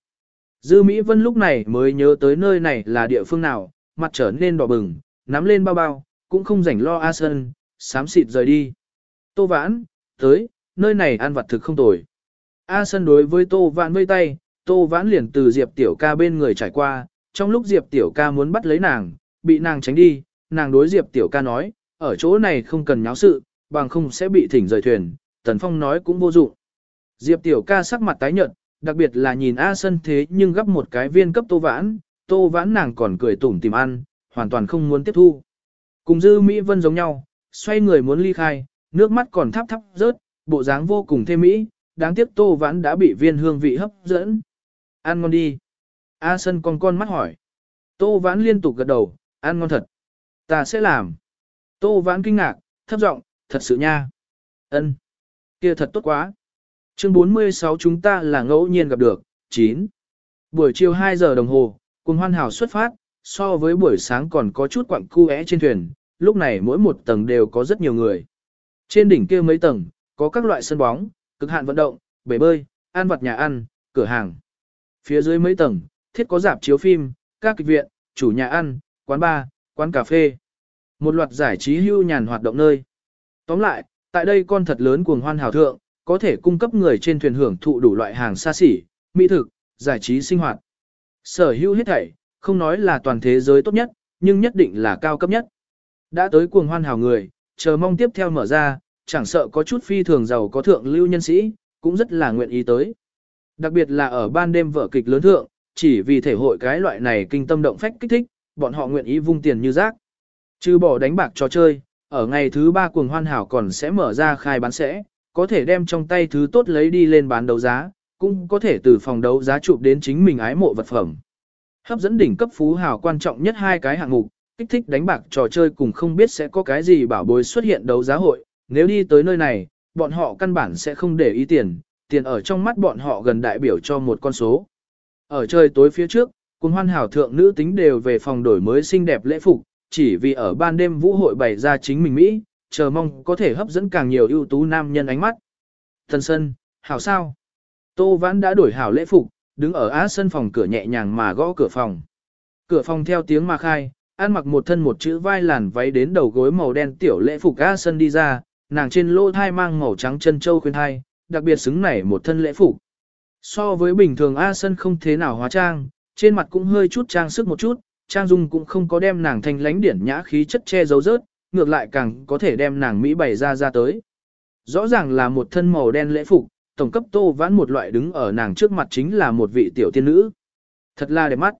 Dư Mỹ Vân lúc này mới nhớ tới nơi này là địa phương nào, mặt trở nên đỏ bừng, nắm lên bao bao, cũng không rảnh lo A Sơn, sám xịt rời đi. Tô Vãn, tới, nơi này ăn vặt thực không tồi. A Sơn đối với Tô Vãn vây tay, Tô Vãn liền từ Diệp Tiểu ca bên người trải qua, trong lúc Diệp Tiểu ca muốn bắt lấy nàng, bị nàng tránh đi, nàng đối Diệp Tiểu ca nói, ở chỗ này không cần nháo sự, bằng không sẽ bị thỉnh rời thuyền, Tần Phong nói cũng vô dụng. Diệp Tiểu ca sắc mặt tái nhợt, đặc biệt là nhìn A Sơn thế nhưng gấp một cái viên cấp Tô Vãn, Tô Vãn nàng còn cười tủm tìm ăn, hoàn toàn không muốn tiếp thu. Cùng Dư Mỹ Vân giống nhau, xoay người muốn ly khai, nước mắt còn thắp thắp rớt, bộ dáng vô cùng thê mỹ, đáng tiếc Tô Vãn đã bị viên hương vị hấp dẫn. Ăn ngon đi. A Sân con con mắt hỏi. Tô Vãn liên tục gật đầu, ăn ngon thật. Ta sẽ làm. Tô Vãn kinh ngạc, thấp giọng, thật sự nha. Ân, kia thật tốt quá. Chương 46 chúng ta là ngẫu nhiên gặp được, 9. Buổi chiều 2 giờ đồng hồ, Cùng hoan hảo xuất phát, so với buổi sáng còn có chút quặng cu trên thuyền, lúc này mỗi một tầng đều có rất nhiều người. Trên đỉnh kia mấy tầng, có các loại sân bóng, cực hạn vận động, bể bơi, ăn vặt nhà ăn, cửa hàng. Phía dưới mấy tầng, thiết có dạp chiếu phim, các kịch viện, chủ nhà ăn, quán bar, quán cà phê. Một loạt giải trí hưu nhàn hoạt động nơi. Tóm lại, tại đây con thật lớn cuồng hoan hào thượng, có thể cung cấp người trên thuyền hưởng thụ đủ loại hàng xa xỉ, mỹ thực, giải trí sinh hoạt. Sở hữu hết thảy, không nói là toàn thế giới tốt nhất, nhưng nhất định là cao cấp nhất. Đã tới cuồng hoan hào người, chờ mong tiếp theo mở ra, chẳng sợ có chút phi thường giàu có thượng lưu nhân sĩ, cũng rất là nguyện ý tới. Đặc biệt là ở ban đêm vở kịch lớn thượng, chỉ vì thể hội cái loại này kinh tâm động phách kích thích, bọn họ nguyện ý vung tiền như rác. Trừ bỏ đánh bạc trò chơi, ở ngày thứ ba cuồng hoan hảo còn sẽ mở ra khai bán sẽ, có thể đem trong tay thứ tốt lấy đi lên bán đấu giá, cũng có thể từ phòng đấu giá chụp đến chính mình ái mộ vật phẩm. Hấp dẫn đỉnh cấp phú hào quan trọng nhất hai cái hạng mục, kích thích đánh bạc trò chơi cùng không biết sẽ có cái gì bảo bối xuất hiện đấu giá hội, nếu đi tới nơi này, bọn họ căn bản sẽ không để ý tiền, tiền ở trong mắt bọn họ gần đại biểu cho một con số. Ở trời tối phía trước, cùng hoan hảo thượng nữ tính đều về phòng đổi mới xinh đẹp lễ phục, chỉ vì ở ban đêm vũ hội bày ra chính mình Mỹ, chờ mong có thể hấp dẫn càng nhiều ưu tú nam nhân ánh mắt. Thần sân, hảo sao? Tô Vãn đã đổi hảo lễ phục, đứng ở á sân phòng cửa nhẹ nhàng mà gõ cửa phòng. Cửa phòng theo tiếng mà khai, ăn mặc một thân một chữ vai làn váy đến đầu gối màu đen tiểu lễ phục á sân đi ra, nàng trên lỗ thai mang màu trắng chân châu khuyên thai, đặc biệt xứng nảy một thân lễ phục. So với bình thường A Sân không thế nào hóa trang, trên mặt cũng hơi chút trang sức một chút, trang dung cũng không có đem nàng thanh lánh điển nhã khí chất che giấu rớt, ngược lại càng có thể đem nàng Mỹ bày ra ra tới. Rõ ràng là một thân màu đen lễ phục, tổng cấp tô vãn một loại đứng ở nàng trước mặt chính là một vị tiểu tiên nữ. Thật là đẹp mắt.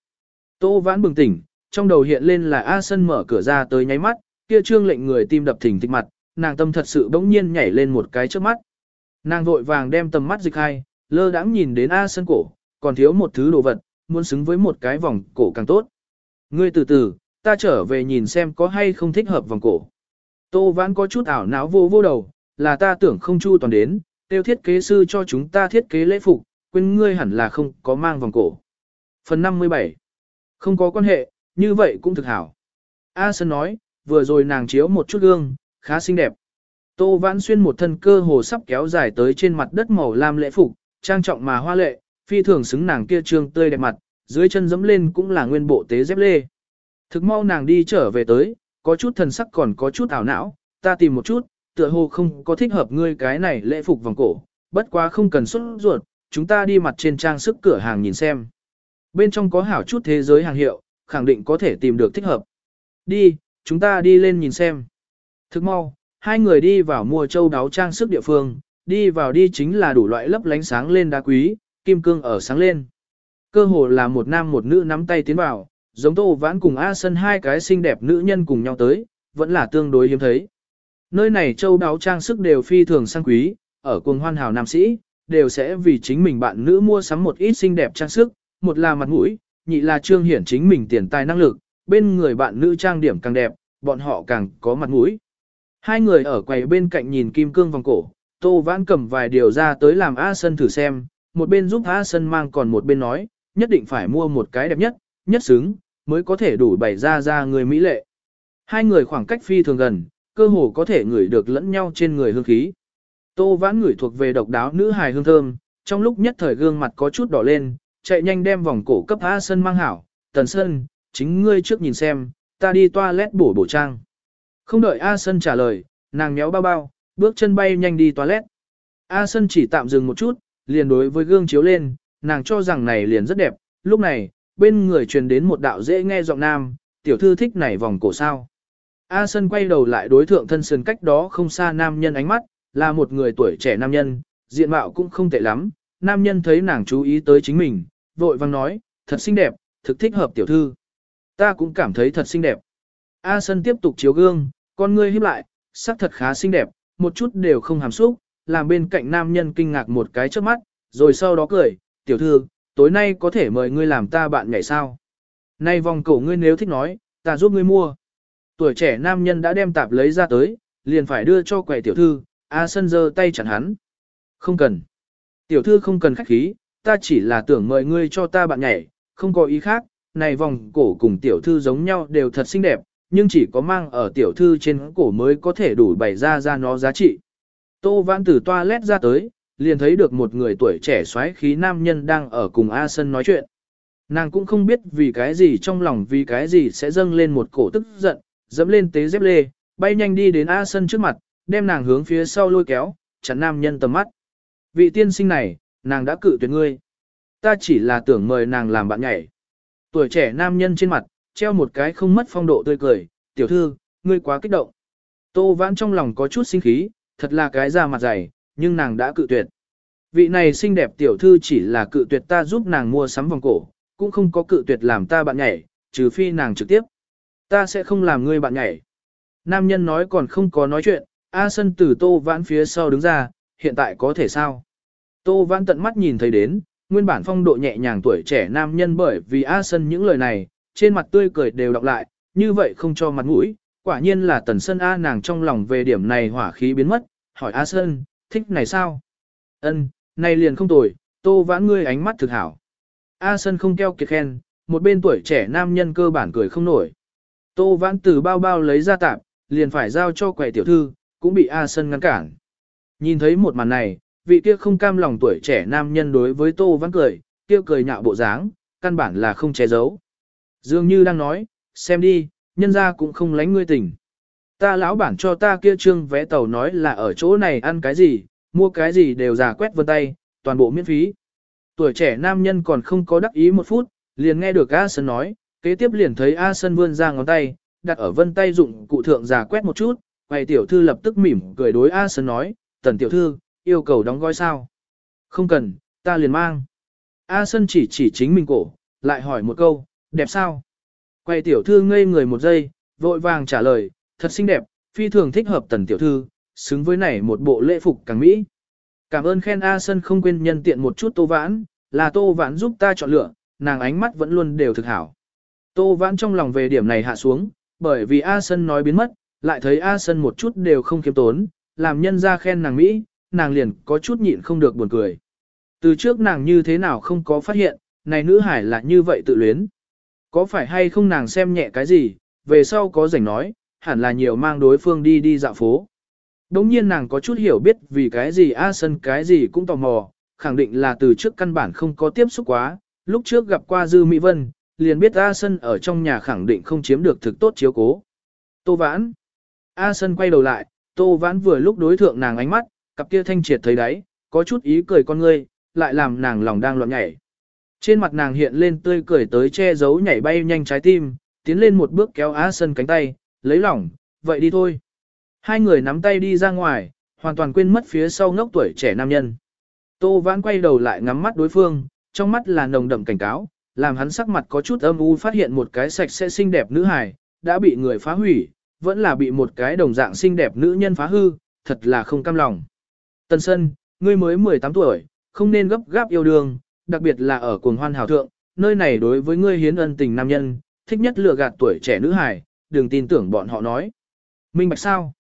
Tô vãn bừng tỉnh, trong đầu hiện lên là A Sân mở cửa ra tới nháy mắt, kia trương lệnh người tim đập thình thịch mặt, nàng tâm thật sự bỗng nhiên nhảy lên một cái trước mắt. Nàng vội vàng đem tầm mắt dịch hai, lơ đãng nhìn đến A Sân cổ, còn thiếu một thứ đồ vật, muốn xứng với một cái vòng cổ càng tốt. Ngươi từ từ, ta trở về nhìn xem có hay không thích hợp vòng cổ. Tô Vãn có chút ảo não vô vô đầu, là ta tưởng không chu toàn đến, tiêu thiết kế sư cho chúng ta thiết kế lễ phục, quên ngươi hẳn là không có mang vòng cổ. Phần 57 Không có quan hệ, như vậy cũng thực hảo. A Sơn nói, vừa rồi nàng chiếu một chút gương, khá xinh đẹp. Tô Vãn xuyên một thân cơ hồ sắp kéo dài tới trên mặt đất màu lam lễ phục, trang trọng mà hoa lệ, phi thường xứng nàng kia trương tươi đẹp mặt, dưới chân dẫm lên cũng là nguyên bộ tế dép lê. Thực mau nàng đi trở về tới, có chút thần sắc còn có chút ảo não, ta tìm một chút, tựa hồ không có thích hợp ngươi cái này lễ phục vòng cổ, bất quá không cần xuất ruột, chúng ta đi mặt trên trang sức cửa hàng nhìn xem. Bên trong có hảo chút thế giới hàng hiệu, khẳng định có thể tìm được thích hợp. Đi, chúng ta đi lên nhìn xem. Thức mau, hai người đi vào mua châu đáo trang sức địa phương, đi vào đi chính là đủ loại lấp lánh sáng lên đá quý, kim cương ở sáng lên. Cơ hồ là một nam một nữ nắm tay tiến vào, giống Tô Vãn cùng A Sân hai cái xinh đẹp nữ nhân cùng nhau tới, vẫn là tương đối hiếm thấy. Nơi này châu đáo trang sức đều phi thường sang quý, ở cuồng hoan hào nam sĩ, đều sẽ vì chính mình bạn nữ mua sắm một ít xinh đẹp trang sức, một là mặt mũi, nhị là trương hiển chính mình tiền tài năng lực, bên người bạn nữ trang điểm càng đẹp, bọn họ càng có mặt mũi. Hai người ở quầy bên cạnh nhìn kim cương vòng cổ, Tô Vãn cầm vài điều ra tới làm A Sân thử xem, một bên giúp A Sân mang còn một bên nói, nhất định phải mua một cái đẹp nhất, nhất xứng, mới có thể đủ bày ra ra người mỹ lệ. Hai người khoảng cách phi thường gần, cơ hồ có thể ngửi được lẫn nhau trên người hương khí. Tô Vãn ngửi thuộc về độc đáo nữ hài hương thơm, trong lúc nhất thời gương mặt có chút đỏ lên, chạy nhanh đem vòng cổ cấp A Sân mang hảo, Tần Sân, chính ngươi trước nhìn xem, ta đi toilet bổ bổ trang. Không đợi A Sân trả lời, nàng méo bao bao, bước chân bay nhanh đi toilet. A Sân chỉ tạm dừng một chút, liền đối với gương chiếu lên, nàng cho rằng này liền rất đẹp, lúc này, bên người truyền đến một đạo dễ nghe giọng nam, tiểu thư thích này vòng cổ sao. A Sân quay đầu lại đối thượng thân sườn cách đó không xa nam nhân ánh mắt, là một người tuổi trẻ nam nhân, diện mạo cũng không tệ lắm, nam nhân thấy nàng chú ý tới chính mình, vội vang nói, thật xinh đẹp, thực thích hợp tiểu thư. Ta cũng cảm thấy thật xinh đẹp. A Sân tiếp tục chiếu gương, con ngươi híp lại, sắc thật khá xinh đẹp, một chút đều không hàm xúc, làm bên cạnh nam nhân kinh ngạc một cái trước mắt, rồi sau đó cười, tiểu thư, tối nay có thể mời ngươi làm ta bạn nhảy sao. Nay vòng cổ ngươi nếu thích nói, ta giúp ngươi mua. Tuổi trẻ nam nhân đã đem tạp lấy ra tới, liền phải đưa cho quầy tiểu thư, A Sân giơ tay chặn hắn. Không cần. Tiểu thư không cần khách khí, ta chỉ là tưởng mời ngươi cho ta bạn nhảy, không có ý khác, này vòng cổ cùng tiểu thư giống nhau đều thật xinh đẹp, nhưng chỉ có mang ở tiểu thư trên cổ mới có thể đủ bày ra ra nó giá trị. Tô Vãn từ toilet ra tới, liền thấy được một người tuổi trẻ xoáy khí nam nhân đang ở cùng A Sân nói chuyện. Nàng cũng không biết vì cái gì trong lòng vì cái gì sẽ dâng lên một cổ tức giận, dẫm lên tế dép lê, bay nhanh đi đến A Sân trước mặt, đem nàng hướng phía sau lôi kéo, chắn nam nhân tầm mắt. Vị tiên sinh này, nàng đã cự tuyệt ngươi. Ta chỉ là tưởng mời nàng làm bạn nhảy. Tuổi trẻ nam nhân trên mặt, treo một cái không mất phong độ tươi cười, tiểu thư, ngươi quá kích động. Tô vãn trong lòng có chút sinh khí, thật là cái da mặt dày, nhưng nàng đã cự tuyệt. Vị này xinh đẹp tiểu thư chỉ là cự tuyệt ta giúp nàng mua sắm vòng cổ, cũng không có cự tuyệt làm ta bạn nhảy, trừ phi nàng trực tiếp. Ta sẽ không làm ngươi bạn nhảy. Nam nhân nói còn không có nói chuyện, A Sân từ Tô Vãn phía sau đứng ra, hiện tại có thể sao? Tô Vãn tận mắt nhìn thấy đến, nguyên bản phong độ nhẹ nhàng tuổi trẻ nam nhân bởi vì A Sân những lời này, trên mặt tươi cười đều đọc lại, như vậy không cho mặt mũi, quả nhiên là tần sân A nàng trong lòng về điểm này hỏa khí biến mất, hỏi A Sân, thích này sao? Ân, này liền không tồi, Tô Vãn ngươi ánh mắt thực hảo. A Sân không keo kiệt khen, một bên tuổi trẻ nam nhân cơ bản cười không nổi. Tô Vãn từ bao bao lấy ra tạp, liền phải giao cho quầy tiểu thư, cũng bị A Sân ngăn cản. Nhìn thấy một màn này, vị kia không cam lòng tuổi trẻ nam nhân đối với Tô Vãn cười, kia cười nhạo bộ dáng, căn bản là không che giấu. Dường như đang nói, xem đi, nhân ra cũng không lánh ngươi tình. Ta lão bản cho ta kia trương vé tàu nói là ở chỗ này ăn cái gì, mua cái gì đều giả quét vân tay, toàn bộ miễn phí. Tuổi trẻ nam nhân còn không có đắc ý một phút, liền nghe được A Sơn nói, kế tiếp liền thấy A Sơn vươn ra ngón tay, đặt ở vân tay dụng cụ thượng giả quét một chút, quầy tiểu thư lập tức mỉm cười đối A Sơn nói, tần tiểu thư, yêu cầu đóng gói sao? Không cần, ta liền mang. A Sơn chỉ chỉ chính mình cổ, lại hỏi một câu, đẹp sao? Quay tiểu thư ngây người một giây, vội vàng trả lời, thật xinh đẹp, phi thường thích hợp tần tiểu thư, xứng với này một bộ lễ phục càng mỹ. Cảm ơn khen A Sơn không quên nhân tiện một chút tô vãn, là tô vãn giúp ta chọn lựa, nàng ánh mắt vẫn luôn đều thực hảo. Tô vãn trong lòng về điểm này hạ xuống, bởi vì A Sơn nói biến mất, lại thấy A Sơn một chút đều không kiếm tốn, làm nhân ra khen nàng Mỹ, nàng liền có chút nhịn không được buồn cười. Từ trước nàng như thế nào không có phát hiện, này nữ hải là như vậy tự luyến. Có phải hay không nàng xem nhẹ cái gì, về sau có rảnh nói, hẳn là nhiều mang đối phương đi đi dạo phố. Đống nhiên nàng có chút hiểu biết vì cái gì A Sân cái gì cũng tò mò, khẳng định là từ trước căn bản không có tiếp xúc quá, lúc trước gặp qua Dư Mỹ Vân, liền biết A Sân ở trong nhà khẳng định không chiếm được thực tốt chiếu cố. Tô Vãn A Sân quay đầu lại, Tô Vãn vừa lúc đối thượng nàng ánh mắt, cặp kia thanh triệt thấy đấy, có chút ý cười con ngươi, lại làm nàng lòng đang loạn nhảy. Trên mặt nàng hiện lên tươi cười tới che giấu nhảy bay nhanh trái tim, tiến lên một bước kéo A Sân cánh tay, lấy lỏng, vậy đi thôi. Hai người nắm tay đi ra ngoài, hoàn toàn quên mất phía sau ngốc tuổi trẻ nam nhân. Tô Vãn quay đầu lại ngắm mắt đối phương, trong mắt là nồng đậm cảnh cáo, làm hắn sắc mặt có chút âm u phát hiện một cái sạch sẽ xinh đẹp nữ hài, đã bị người phá hủy, vẫn là bị một cái đồng dạng xinh đẹp nữ nhân phá hư, thật là không cam lòng. Tân Sân, ngươi mới 18 tuổi, không nên gấp gáp yêu đương, đặc biệt là ở cuồng hoan hào thượng, nơi này đối với ngươi hiến ân tình nam nhân, thích nhất lừa gạt tuổi trẻ nữ hài, đừng tin tưởng bọn họ nói. Minh bạch sao?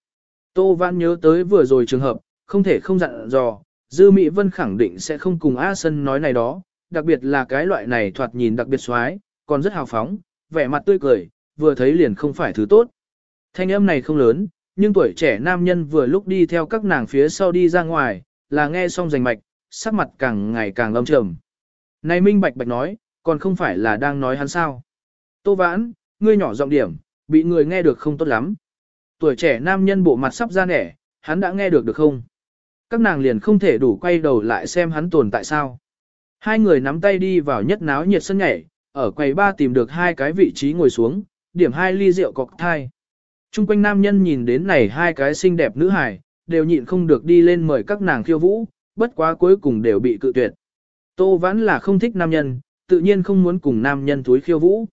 Tô Văn nhớ tới vừa rồi trường hợp, không thể không dặn dò, Dư Mỹ Vân khẳng định sẽ không cùng A Sân nói này đó, đặc biệt là cái loại này thoạt nhìn đặc biệt xoái, còn rất hào phóng, vẻ mặt tươi cười, vừa thấy liền không phải thứ tốt. Thanh âm này không lớn, nhưng tuổi trẻ nam nhân vừa lúc đi theo các nàng phía sau đi ra ngoài, là nghe xong rành mạch, sắc mặt càng ngày càng lâm trầm. Này Minh Bạch Bạch nói, còn không phải là đang nói hắn sao. Tô Vãn, ngươi nhỏ giọng điểm, bị người nghe được không tốt lắm. Tuổi trẻ nam nhân bộ mặt sắp ra nẻ, hắn đã nghe được được không? Các nàng liền không thể đủ quay đầu lại xem hắn tồn tại sao. Hai người nắm tay đi vào nhất náo nhiệt sân nhảy, ở quầy ba tìm được hai cái vị trí ngồi xuống, điểm hai ly rượu cọc thai. Trung quanh nam nhân nhìn đến này hai cái xinh đẹp nữ hài, đều nhịn không được đi lên mời các nàng khiêu vũ, bất quá cuối cùng đều bị cự tuyệt. Tô Vãn là không thích nam nhân, tự nhiên không muốn cùng nam nhân túi khiêu vũ.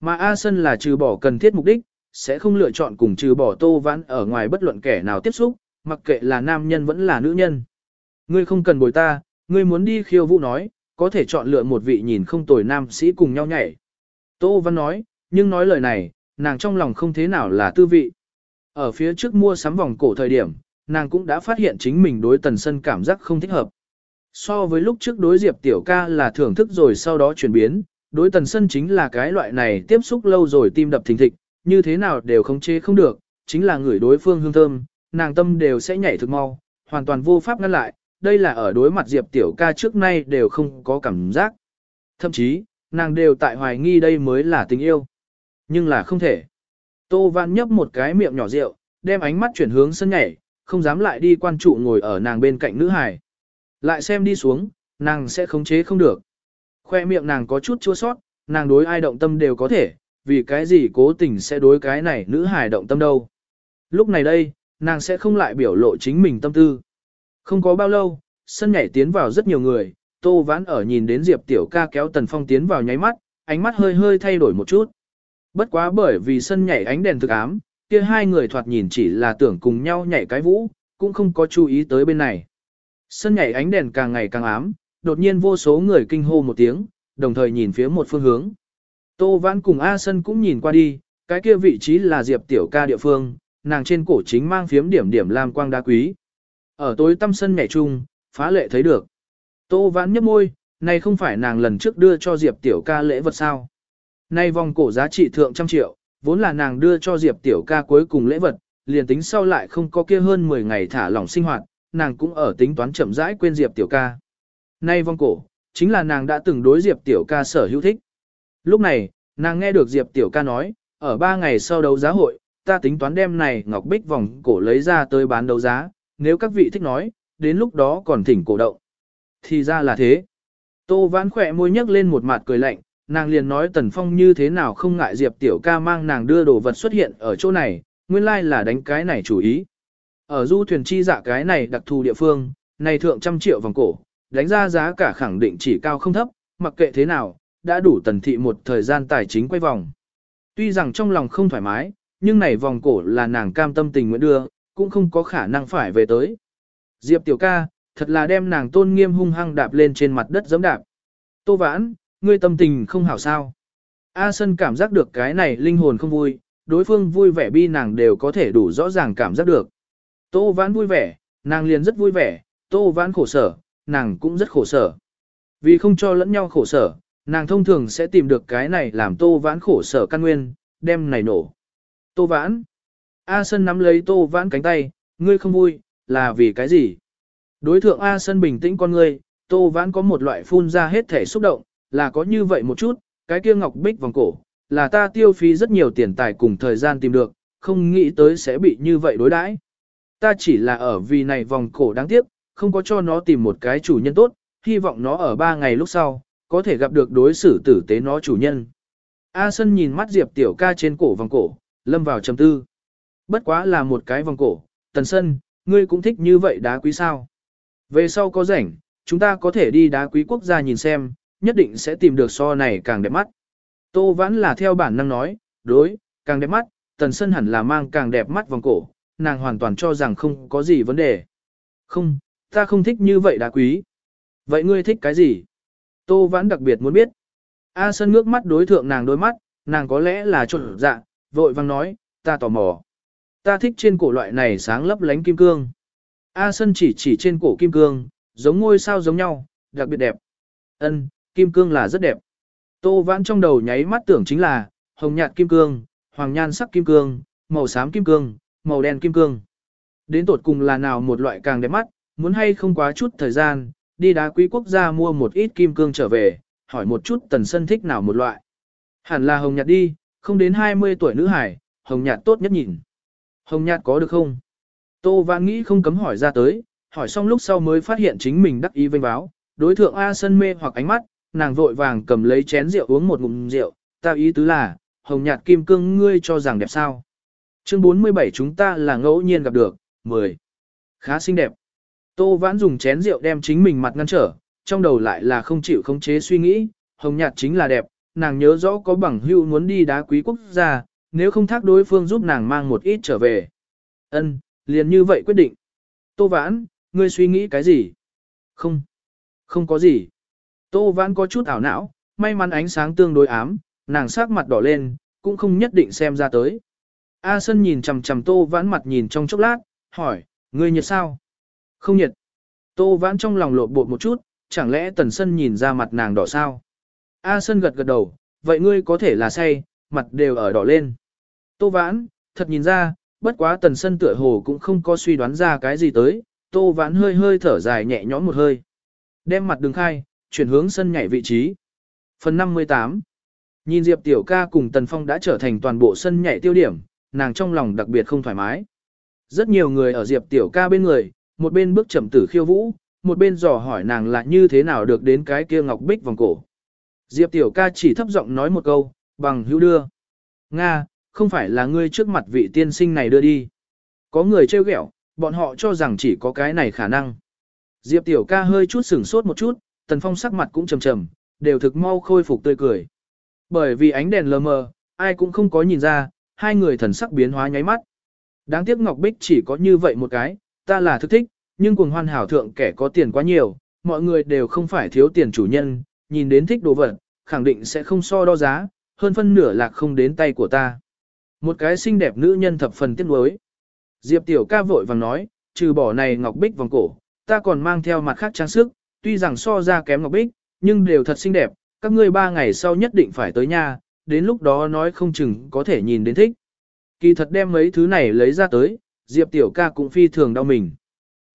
Mà A Sân là trừ bỏ cần thiết mục đích, sẽ không lựa chọn cùng trừ bỏ Tô Vãn ở ngoài bất luận kẻ nào tiếp xúc, mặc kệ là nam nhân vẫn là nữ nhân. Ngươi không cần bồi ta, ngươi muốn đi khiêu vũ nói, có thể chọn lựa một vị nhìn không tồi nam sĩ cùng nhau nhảy. Tô Văn nói, nhưng nói lời này, nàng trong lòng không thế nào là tư vị. Ở phía trước mua sắm vòng cổ thời điểm, nàng cũng đã phát hiện chính mình đối tần sân cảm giác không thích hợp. So với lúc trước đối diệp tiểu ca là thưởng thức rồi sau đó chuyển biến, Đối tần sân chính là cái loại này tiếp xúc lâu rồi tim đập thình thịch, như thế nào đều không chế không được, chính là người đối phương hương thơm, nàng tâm đều sẽ nhảy thực mau, hoàn toàn vô pháp ngăn lại, đây là ở đối mặt Diệp Tiểu ca trước nay đều không có cảm giác. Thậm chí, nàng đều tại hoài nghi đây mới là tình yêu. Nhưng là không thể. Tô Văn nhấp một cái miệng nhỏ rượu, đem ánh mắt chuyển hướng sân nhảy, không dám lại đi quan trụ ngồi ở nàng bên cạnh nữ hài. Lại xem đi xuống, nàng sẽ khống chế không được. Khoe miệng nàng có chút chua sót, nàng đối ai động tâm đều có thể, vì cái gì cố tình sẽ đối cái này nữ hài động tâm đâu. Lúc này đây, nàng sẽ không lại biểu lộ chính mình tâm tư. Không có bao lâu, sân nhảy tiến vào rất nhiều người, Tô Vãn ở nhìn đến Diệp Tiểu ca kéo Tần Phong tiến vào nháy mắt, ánh mắt hơi hơi thay đổi một chút. Bất quá bởi vì sân nhảy ánh đèn thực ám, kia hai người thoạt nhìn chỉ là tưởng cùng nhau nhảy cái vũ, cũng không có chú ý tới bên này. Sân nhảy ánh đèn càng ngày càng ám, đột nhiên vô số người kinh hô một tiếng, đồng thời nhìn phía một phương hướng. Tô Vãn cùng A Sân cũng nhìn qua đi, cái kia vị trí là Diệp Tiểu ca địa phương, nàng trên cổ chính mang phiếm điểm điểm lam quang đá quý. Ở tối tâm sân nhảy chung, phá lệ thấy được. Tô Vãn nhấp môi, này không phải nàng lần trước đưa cho Diệp Tiểu ca lễ vật sao. Nay vòng cổ giá trị thượng trăm triệu, vốn là nàng đưa cho Diệp Tiểu ca cuối cùng lễ vật, liền tính sau lại không có kia hơn 10 ngày thả lỏng sinh hoạt, nàng cũng ở tính toán chậm rãi quên Diệp Tiểu ca. Nay vong cổ, chính là nàng đã từng đối Diệp Tiểu ca sở hữu thích. Lúc này, nàng nghe được Diệp Tiểu ca nói, ở ba ngày sau đấu giá hội, ta tính toán đem này ngọc bích vòng cổ lấy ra tới bán đấu giá, nếu các vị thích nói, đến lúc đó còn thỉnh cổ động. Thì ra là thế. Tô vãn khỏe môi nhấc lên một mặt cười lạnh, nàng liền nói Tần Phong như thế nào không ngại Diệp Tiểu ca mang nàng đưa đồ vật xuất hiện ở chỗ này, nguyên lai là đánh cái này chủ ý. Ở du thuyền chi dạ cái này đặc thù địa phương, này thượng trăm triệu vòng cổ, đánh ra giá cả khẳng định chỉ cao không thấp, mặc kệ thế nào, đã đủ tần thị một thời gian tài chính quay vòng. Tuy rằng trong lòng không thoải mái, nhưng này vòng cổ là nàng cam tâm tình nguyện đưa, cũng không có khả năng phải về tới. Diệp tiểu ca, thật là đem nàng tôn nghiêm hung hăng đạp lên trên mặt đất giống đạp. Tô vãn, ngươi tâm tình không hảo sao. A Sân cảm giác được cái này linh hồn không vui, đối phương vui vẻ bi nàng đều có thể đủ rõ ràng cảm giác được. Tô vãn vui vẻ, nàng liền rất vui vẻ, tô vãn khổ sở, nàng cũng rất khổ sở. Vì không cho lẫn nhau khổ sở, nàng thông thường sẽ tìm được cái này làm tô vãn khổ sở căn nguyên, đem này nổ. Tô vãn. A Sân nắm lấy tô vãn cánh tay, ngươi không vui, là vì cái gì? Đối thượng A Sân bình tĩnh con ngươi, tô vãn có một loại phun ra hết thể xúc động, là có như vậy một chút, cái kia ngọc bích vòng cổ, là ta tiêu phí rất nhiều tiền tài cùng thời gian tìm được, không nghĩ tới sẽ bị như vậy đối đãi. Ta chỉ là ở vì này vòng cổ đáng tiếc, không có cho nó tìm một cái chủ nhân tốt, hy vọng nó ở ba ngày lúc sau, có thể gặp được đối xử tử tế nó chủ nhân. A Sân nhìn mắt Diệp Tiểu ca trên cổ vòng cổ, lâm vào trầm tư. Bất quá là một cái vòng cổ, Tần Sân, ngươi cũng thích như vậy đá quý sao. Về sau có rảnh, chúng ta có thể đi đá quý quốc gia nhìn xem, nhất định sẽ tìm được so này càng đẹp mắt. Tô Vãn là theo bản năng nói, đối, càng đẹp mắt, Tần Sân hẳn là mang càng đẹp mắt vòng cổ, nàng hoàn toàn cho rằng không có gì vấn đề. Không, ta không thích như vậy đá quý. Vậy ngươi thích cái gì? Tô Vãn đặc biệt muốn biết. A sơn ngước mắt đối thượng nàng đôi mắt, nàng có lẽ là trộn dạ, vội vang nói, ta tò mò. Ta thích trên cổ loại này sáng lấp lánh kim cương. A sơn chỉ chỉ trên cổ kim cương, giống ngôi sao giống nhau, đặc biệt đẹp. Ân, kim cương là rất đẹp. Tô Vãn trong đầu nháy mắt tưởng chính là, hồng nhạt kim cương, hoàng nhan sắc kim cương, màu xám kim cương, màu đen kim cương. Đến tột cùng là nào một loại càng đẹp mắt, muốn hay không quá chút thời gian, đi đá quý quốc gia mua một ít kim cương trở về, hỏi một chút tần sân thích nào một loại. Hẳn là hồng nhạt đi, không đến 20 tuổi nữ hải, hồng nhạt tốt nhất nhìn. Hồng nhạt có được không? Tô Vãn nghĩ không cấm hỏi ra tới, hỏi xong lúc sau mới phát hiện chính mình đắc ý vênh báo, đối thượng A sân mê hoặc ánh mắt, nàng vội vàng cầm lấy chén rượu uống một ngụm rượu, ta ý tứ là, hồng nhạt kim cương ngươi cho rằng đẹp sao. Chương 47 chúng ta là ngẫu nhiên gặp được, 10. Khá xinh đẹp. Tô Vãn dùng chén rượu đem chính mình mặt ngăn trở, trong đầu lại là không chịu khống chế suy nghĩ, hồng nhạt chính là đẹp, nàng nhớ rõ có bằng hữu muốn đi đá quý quốc gia, nếu không thác đối phương giúp nàng mang một ít trở về. Ân, liền như vậy quyết định. Tô Vãn, ngươi suy nghĩ cái gì? Không, không có gì. Tô Vãn có chút ảo não, may mắn ánh sáng tương đối ám, nàng sắc mặt đỏ lên, cũng không nhất định xem ra tới. A Sân nhìn chằm chằm Tô Vãn mặt nhìn trong chốc lát, hỏi, ngươi nhiệt sao? Không nhiệt. Tô Vãn trong lòng lộn bột một chút, chẳng lẽ Tần Sân nhìn ra mặt nàng đỏ sao? A Sân gật gật đầu, vậy ngươi có thể là say, mặt đều ở đỏ lên. Tô Vãn, thật nhìn ra, bất quá tần sân tựa hồ cũng không có suy đoán ra cái gì tới, Tô Vãn hơi hơi thở dài nhẹ nhõm một hơi. Đem mặt đường khai, chuyển hướng sân nhảy vị trí. Phần 58 Nhìn Diệp Tiểu ca cùng Tần Phong đã trở thành toàn bộ sân nhảy tiêu điểm, nàng trong lòng đặc biệt không thoải mái. Rất nhiều người ở Diệp Tiểu ca bên người, một bên bước chậm tử khiêu vũ, một bên dò hỏi nàng là như thế nào được đến cái kia ngọc bích vòng cổ. Diệp Tiểu ca chỉ thấp giọng nói một câu, bằng hữu đưa. Nga, không phải là ngươi trước mặt vị tiên sinh này đưa đi. Có người trêu ghẹo, bọn họ cho rằng chỉ có cái này khả năng. Diệp Tiểu ca hơi chút sửng sốt một chút, Tần Phong sắc mặt cũng trầm trầm, đều thực mau khôi phục tươi cười. Bởi vì ánh đèn lờ mờ, ai cũng không có nhìn ra, hai người thần sắc biến hóa nháy mắt. Đáng tiếc Ngọc Bích chỉ có như vậy một cái, ta là thức thích, nhưng cuồng hoan hảo thượng kẻ có tiền quá nhiều, mọi người đều không phải thiếu tiền chủ nhân, nhìn đến thích đồ vật, khẳng định sẽ không so đo giá, hơn phân nửa lạc không đến tay của ta. Một cái xinh đẹp nữ nhân thập phần tiếc nuối. Diệp Tiểu ca vội vàng nói, trừ bỏ này Ngọc Bích vòng cổ, ta còn mang theo mặt khác trang sức, tuy rằng so ra kém Ngọc Bích, nhưng đều thật xinh đẹp, các ngươi ba ngày sau nhất định phải tới nhà, đến lúc đó nói không chừng có thể nhìn đến thích. Kỳ thật đem mấy thứ này lấy ra tới, Diệp Tiểu ca cũng phi thường đau mình.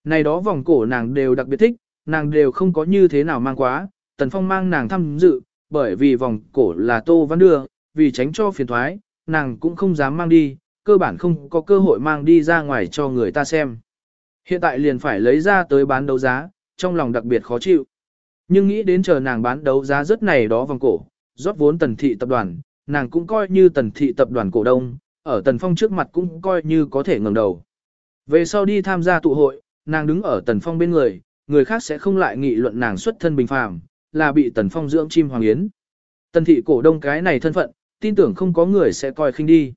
Này đó vòng cổ nàng đều đặc biệt thích, nàng đều không có như thế nào mang quá, Tần Phong mang nàng tham dự, bởi vì vòng cổ là Tô Văn đưa, vì tránh cho phiền thoái, nàng cũng không dám mang đi, cơ bản không có cơ hội mang đi ra ngoài cho người ta xem. Hiện tại liền phải lấy ra tới bán đấu giá, trong lòng đặc biệt khó chịu. Nhưng nghĩ đến chờ nàng bán đấu giá rất này đó vòng cổ, rót vốn tần thị tập đoàn, nàng cũng coi như tần thị tập đoàn cổ đông, ở tần phong trước mặt cũng coi như có thể ngẩng đầu. Về sau đi tham gia tụ hội, nàng đứng ở tần phong bên người, người khác sẽ không lại nghị luận nàng xuất thân bình phàm, là bị tần phong dưỡng chim hoàng yến. Tần thị cổ đông cái này thân phận, tin tưởng không có người sẽ coi khinh đi.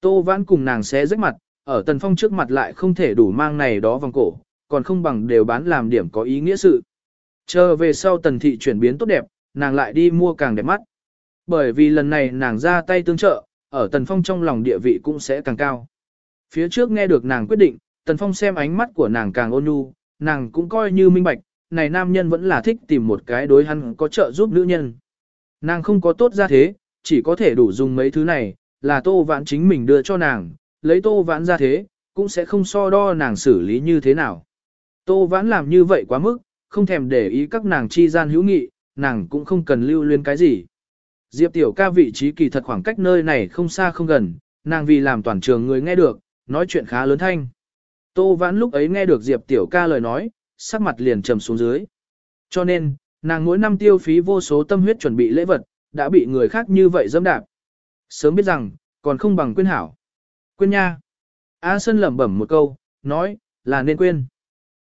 Tô vãn cùng nàng sẽ rách mặt, ở tần phong trước mặt lại không thể đủ mang này đó vòng cổ, còn không bằng đều bán làm điểm có ý nghĩa sự. Chờ về sau tần thị chuyển biến tốt đẹp, nàng lại đi mua càng đẹp mắt. Bởi vì lần này nàng ra tay tương trợ, ở tần phong trong lòng địa vị cũng sẽ càng cao. Phía trước nghe được nàng quyết định, tần phong xem ánh mắt của nàng càng ôn nhu, nàng cũng coi như minh bạch, này nam nhân vẫn là thích tìm một cái đối hắn có trợ giúp nữ nhân. Nàng không có tốt ra thế, chỉ có thể đủ dùng mấy thứ này, là tô vãn chính mình đưa cho nàng, lấy tô vãn ra thế, cũng sẽ không so đo nàng xử lý như thế nào. Tô vãn làm như vậy quá mức, không thèm để ý các nàng chi gian hữu nghị, nàng cũng không cần lưu luyến cái gì. Diệp tiểu ca vị trí kỳ thật khoảng cách nơi này không xa không gần, nàng vì làm toàn trường người nghe được, nói chuyện khá lớn thanh. Tô vãn lúc ấy nghe được Diệp tiểu ca lời nói, sắc mặt liền trầm xuống dưới. Cho nên, nàng mỗi năm tiêu phí vô số tâm huyết chuẩn bị lễ vật, đã bị người khác như vậy dâm đạp. Sớm biết rằng, còn không bằng quên hảo. Quên nha. A Sân lẩm bẩm một câu, nói, là nên quên.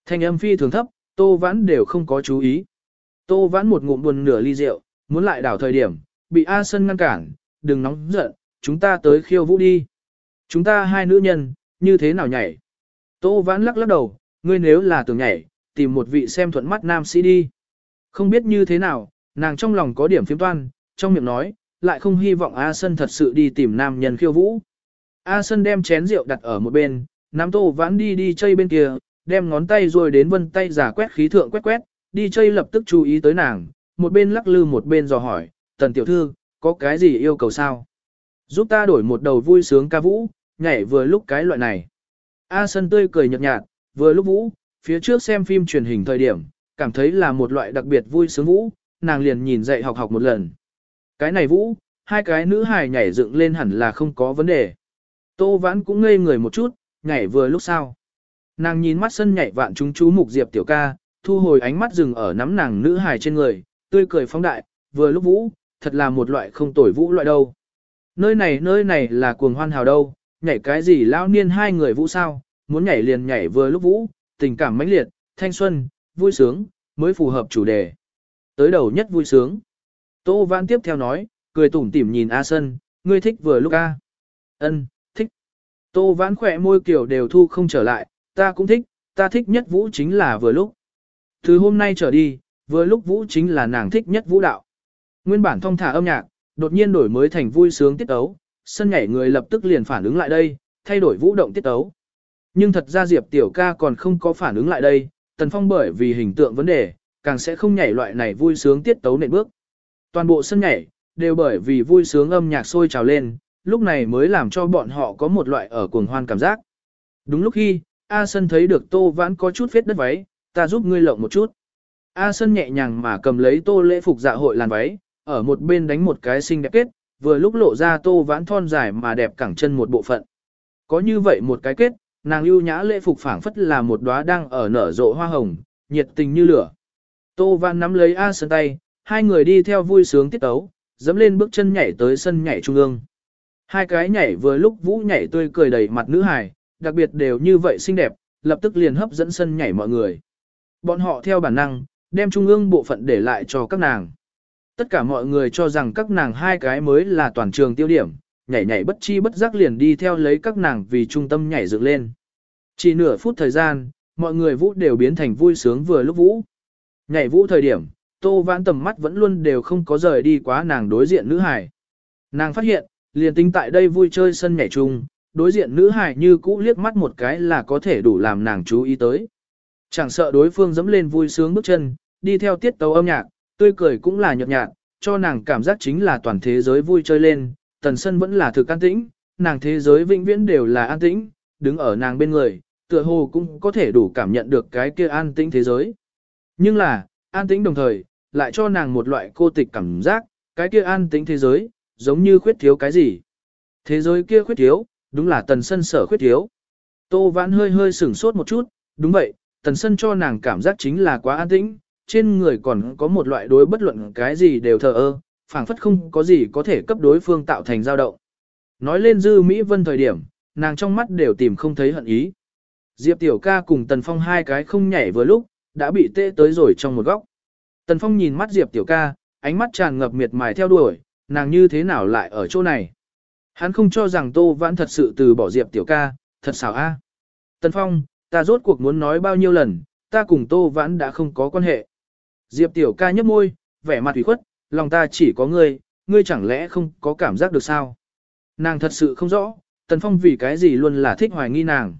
Thanh âm phi thường thấp, Tô Vãn đều không có chú ý. Tô Vãn một ngụm buồn nửa ly rượu, muốn lại đảo thời điểm, bị A Sân ngăn cản, đừng nóng giận, chúng ta tới khiêu vũ đi. Chúng ta hai nữ nhân, như thế nào nhảy? Tô Vãn lắc lắc đầu, ngươi nếu là tưởng nhảy, tìm một vị xem thuận mắt nam sĩ đi. Không biết như thế nào, nàng trong lòng có điểm phiếm toan, trong miệng nói, lại không hy vọng A Sân thật sự đi tìm nam nhân khiêu vũ. A Sân đem chén rượu đặt ở một bên, nắm tô vãn đi đi chơi bên kia, đem ngón tay rồi đến vân tay giả quét khí thượng quét quét, đi chơi lập tức chú ý tới nàng, một bên lắc lư một bên dò hỏi, tần tiểu thư, có cái gì yêu cầu sao? Giúp ta đổi một đầu vui sướng ca vũ, nhảy vừa lúc cái loại này. A Sân tươi cười nhợt nhạt, vừa lúc vũ, phía trước xem phim truyền hình thời điểm, cảm thấy là một loại đặc biệt vui sướng vũ, nàng liền nhìn dạy học học một lần. Cái này vũ, hai cái nữ hài nhảy dựng lên hẳn là không có vấn đề. Tô Vãn cũng ngây người một chút, nhảy vừa lúc sau. Nàng nhìn mắt sân nhảy vạn chúng chú mục Diệp tiểu ca, thu hồi ánh mắt dừng ở nắm nàng nữ hài trên người, tươi cười phóng đại, vừa lúc vũ, thật là một loại không tồi vũ loại đâu. Nơi này nơi này là cuồng hoan hào đâu, nhảy cái gì lão niên hai người vũ sao, muốn nhảy liền nhảy vừa lúc vũ, tình cảm mãnh liệt, thanh xuân, vui sướng, mới phù hợp chủ đề. Tới đầu nhất vui sướng. Tô Vãn tiếp theo nói, cười tủm tỉm nhìn A Sân, ngươi thích vừa lúc A. Ân, thích. Tô Vãn khỏe môi kiểu đều thu không trở lại, ta cũng thích, ta thích nhất vũ chính là vừa lúc. Từ hôm nay trở đi, vừa lúc vũ chính là nàng thích nhất vũ đạo. Nguyên bản thông thả âm nhạc, đột nhiên đổi mới thành vui sướng tiết tấu, sân nhảy người lập tức liền phản ứng lại đây, thay đổi vũ động tiết tấu. Nhưng thật ra Diệp Tiểu ca còn không có phản ứng lại đây, Tần Phong bởi vì hình tượng vấn đề, càng sẽ không nhảy loại này vui sướng tiết tấu nền bước. Toàn bộ sân nhảy, đều bởi vì vui sướng âm nhạc sôi trào lên, lúc này mới làm cho bọn họ có một loại ở cuồng hoan cảm giác. Đúng lúc khi, A Sân thấy được Tô Vãn có chút vết đất váy, ta giúp ngươi lộng một chút. A Sân nhẹ nhàng mà cầm lấy Tô lễ phục dạ hội làn váy, ở một bên đánh một cái xinh đẹp kết, vừa lúc lộ ra Tô Vãn thon dài mà đẹp cẳng chân một bộ phận. Có như vậy một cái kết, nàng ưu nhã lễ phục phảng phất là một đóa đang ở nở rộ hoa hồng, nhiệt tình như lửa. Tô Vãn nắm lấy A Sân tay, hai người đi theo vui sướng tiết tấu, dẫm lên bước chân nhảy tới sân nhảy trung ương. Hai cái nhảy vừa lúc vũ nhảy tươi cười đầy mặt nữ hài, đặc biệt đều như vậy xinh đẹp, lập tức liền hấp dẫn sân nhảy mọi người. Bọn họ theo bản năng, đem trung ương bộ phận để lại cho các nàng. Tất cả mọi người cho rằng các nàng hai cái mới là toàn trường tiêu điểm, nhảy nhảy bất chi bất giác liền đi theo lấy các nàng vì trung tâm nhảy dựng lên. Chỉ nửa phút thời gian, mọi người vũ đều biến thành vui sướng vừa lúc vũ. Nhảy vũ thời điểm, Tô Vãn tầm mắt vẫn luôn đều không có rời đi quá nàng đối diện nữ hải. Nàng phát hiện, liền tính tại đây vui chơi sân nhảy chung, đối diện nữ hải như cũ liếc mắt một cái là có thể đủ làm nàng chú ý tới. Chẳng sợ đối phương dẫm lên vui sướng bước chân, đi theo tiết tấu âm nhạc, tươi cười cũng là nhợt nhạt, cho nàng cảm giác chính là toàn thế giới vui chơi lên, tần sân vẫn là thực an tĩnh, nàng thế giới vĩnh viễn đều là an tĩnh, đứng ở nàng bên người, tựa hồ cũng có thể đủ cảm nhận được cái kia an tĩnh thế giới. Nhưng là, an tĩnh đồng thời, lại cho nàng một loại cô tịch cảm giác, cái kia an tĩnh thế giới, giống như khuyết thiếu cái gì. Thế giới kia khuyết thiếu, đúng là tần sân sở khuyết thiếu. Tô vãn hơi hơi sửng sốt một chút, đúng vậy, tần sân cho nàng cảm giác chính là quá an tĩnh, trên người còn có một loại đối bất luận cái gì đều thờ ơ, phảng phất không có gì có thể cấp đối phương tạo thành dao động. Nói lên dư Mỹ Vân thời điểm, nàng trong mắt đều tìm không thấy hận ý. Diệp Tiểu ca cùng Tần Phong hai cái không nhảy vừa lúc, đã bị tê tới rồi trong một góc. Tần Phong nhìn mắt Diệp Tiểu ca, ánh mắt tràn ngập miệt mài theo đuổi, nàng như thế nào lại ở chỗ này. Hắn không cho rằng Tô Vãn thật sự từ bỏ Diệp Tiểu ca, thật xảo a. Tần Phong, ta rốt cuộc muốn nói bao nhiêu lần, ta cùng Tô Vãn đã không có quan hệ. Diệp Tiểu ca nhấp môi, vẻ mặt ủy khuất, lòng ta chỉ có ngươi, ngươi chẳng lẽ không có cảm giác được sao? Nàng thật sự không rõ, Tần Phong vì cái gì luôn là thích hoài nghi nàng.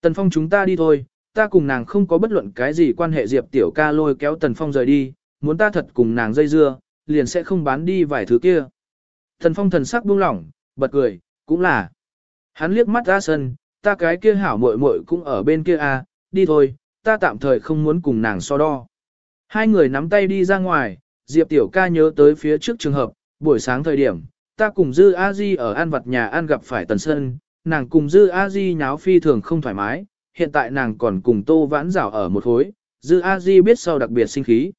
Tần Phong chúng ta đi thôi, ta cùng nàng không có bất luận cái gì quan hệ Diệp Tiểu ca lôi kéo Tần Phong rời đi, muốn ta thật cùng nàng dây dưa, liền sẽ không bán đi vài thứ kia. Tần Phong thần sắc buông lỏng, bật cười, cũng là. Hắn liếc mắt ra sân, ta cái kia hảo muội muội cũng ở bên kia à, đi thôi, ta tạm thời không muốn cùng nàng so đo. Hai người nắm tay đi ra ngoài, Diệp Tiểu ca nhớ tới phía trước trường hợp, buổi sáng thời điểm, ta cùng Dư A Di ở ăn vặt nhà ăn gặp phải Tần Sơn, nàng cùng Dư A Di nháo phi thường không thoải mái, hiện tại nàng còn cùng Tô Vãn Giảo ở một hối, Dư A Di biết sau đặc biệt sinh khí.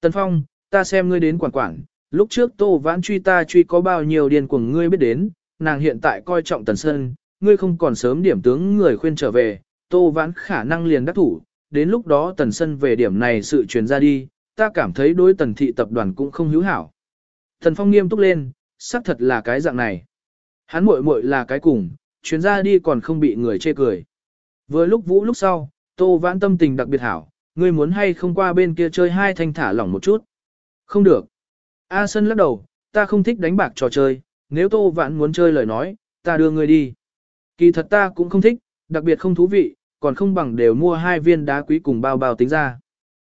Tần Phong, ta xem ngươi đến quản quản, lúc trước Tô Vãn truy ta truy có bao nhiêu điên cuồng ngươi biết đến, nàng hiện tại coi trọng Tần Sơn, ngươi không còn sớm điểm tướng người khuyên trở về, Tô Vãn khả năng liền đắc thủ, đến lúc đó Tần Sơn về điểm này sự truyền ra đi, ta cảm thấy đối Tần thị tập đoàn cũng không hữu hảo. Thần Phong nghiêm túc lên, xác thật là cái dạng này. Hắn muội muội là cái cùng, chuyến ra đi còn không bị người chê cười. Vừa lúc vũ lúc sau, Tô Vãn tâm tình đặc biệt hảo, ngươi muốn hay không qua bên kia chơi hai thanh thả lỏng một chút. Không được. A Sân lắc đầu, ta không thích đánh bạc trò chơi, nếu Tô Vãn muốn chơi lời nói, ta đưa ngươi đi. Kỳ thật ta cũng không thích, đặc biệt không thú vị, còn không bằng đều mua hai viên đá quý cùng bao bao tính ra.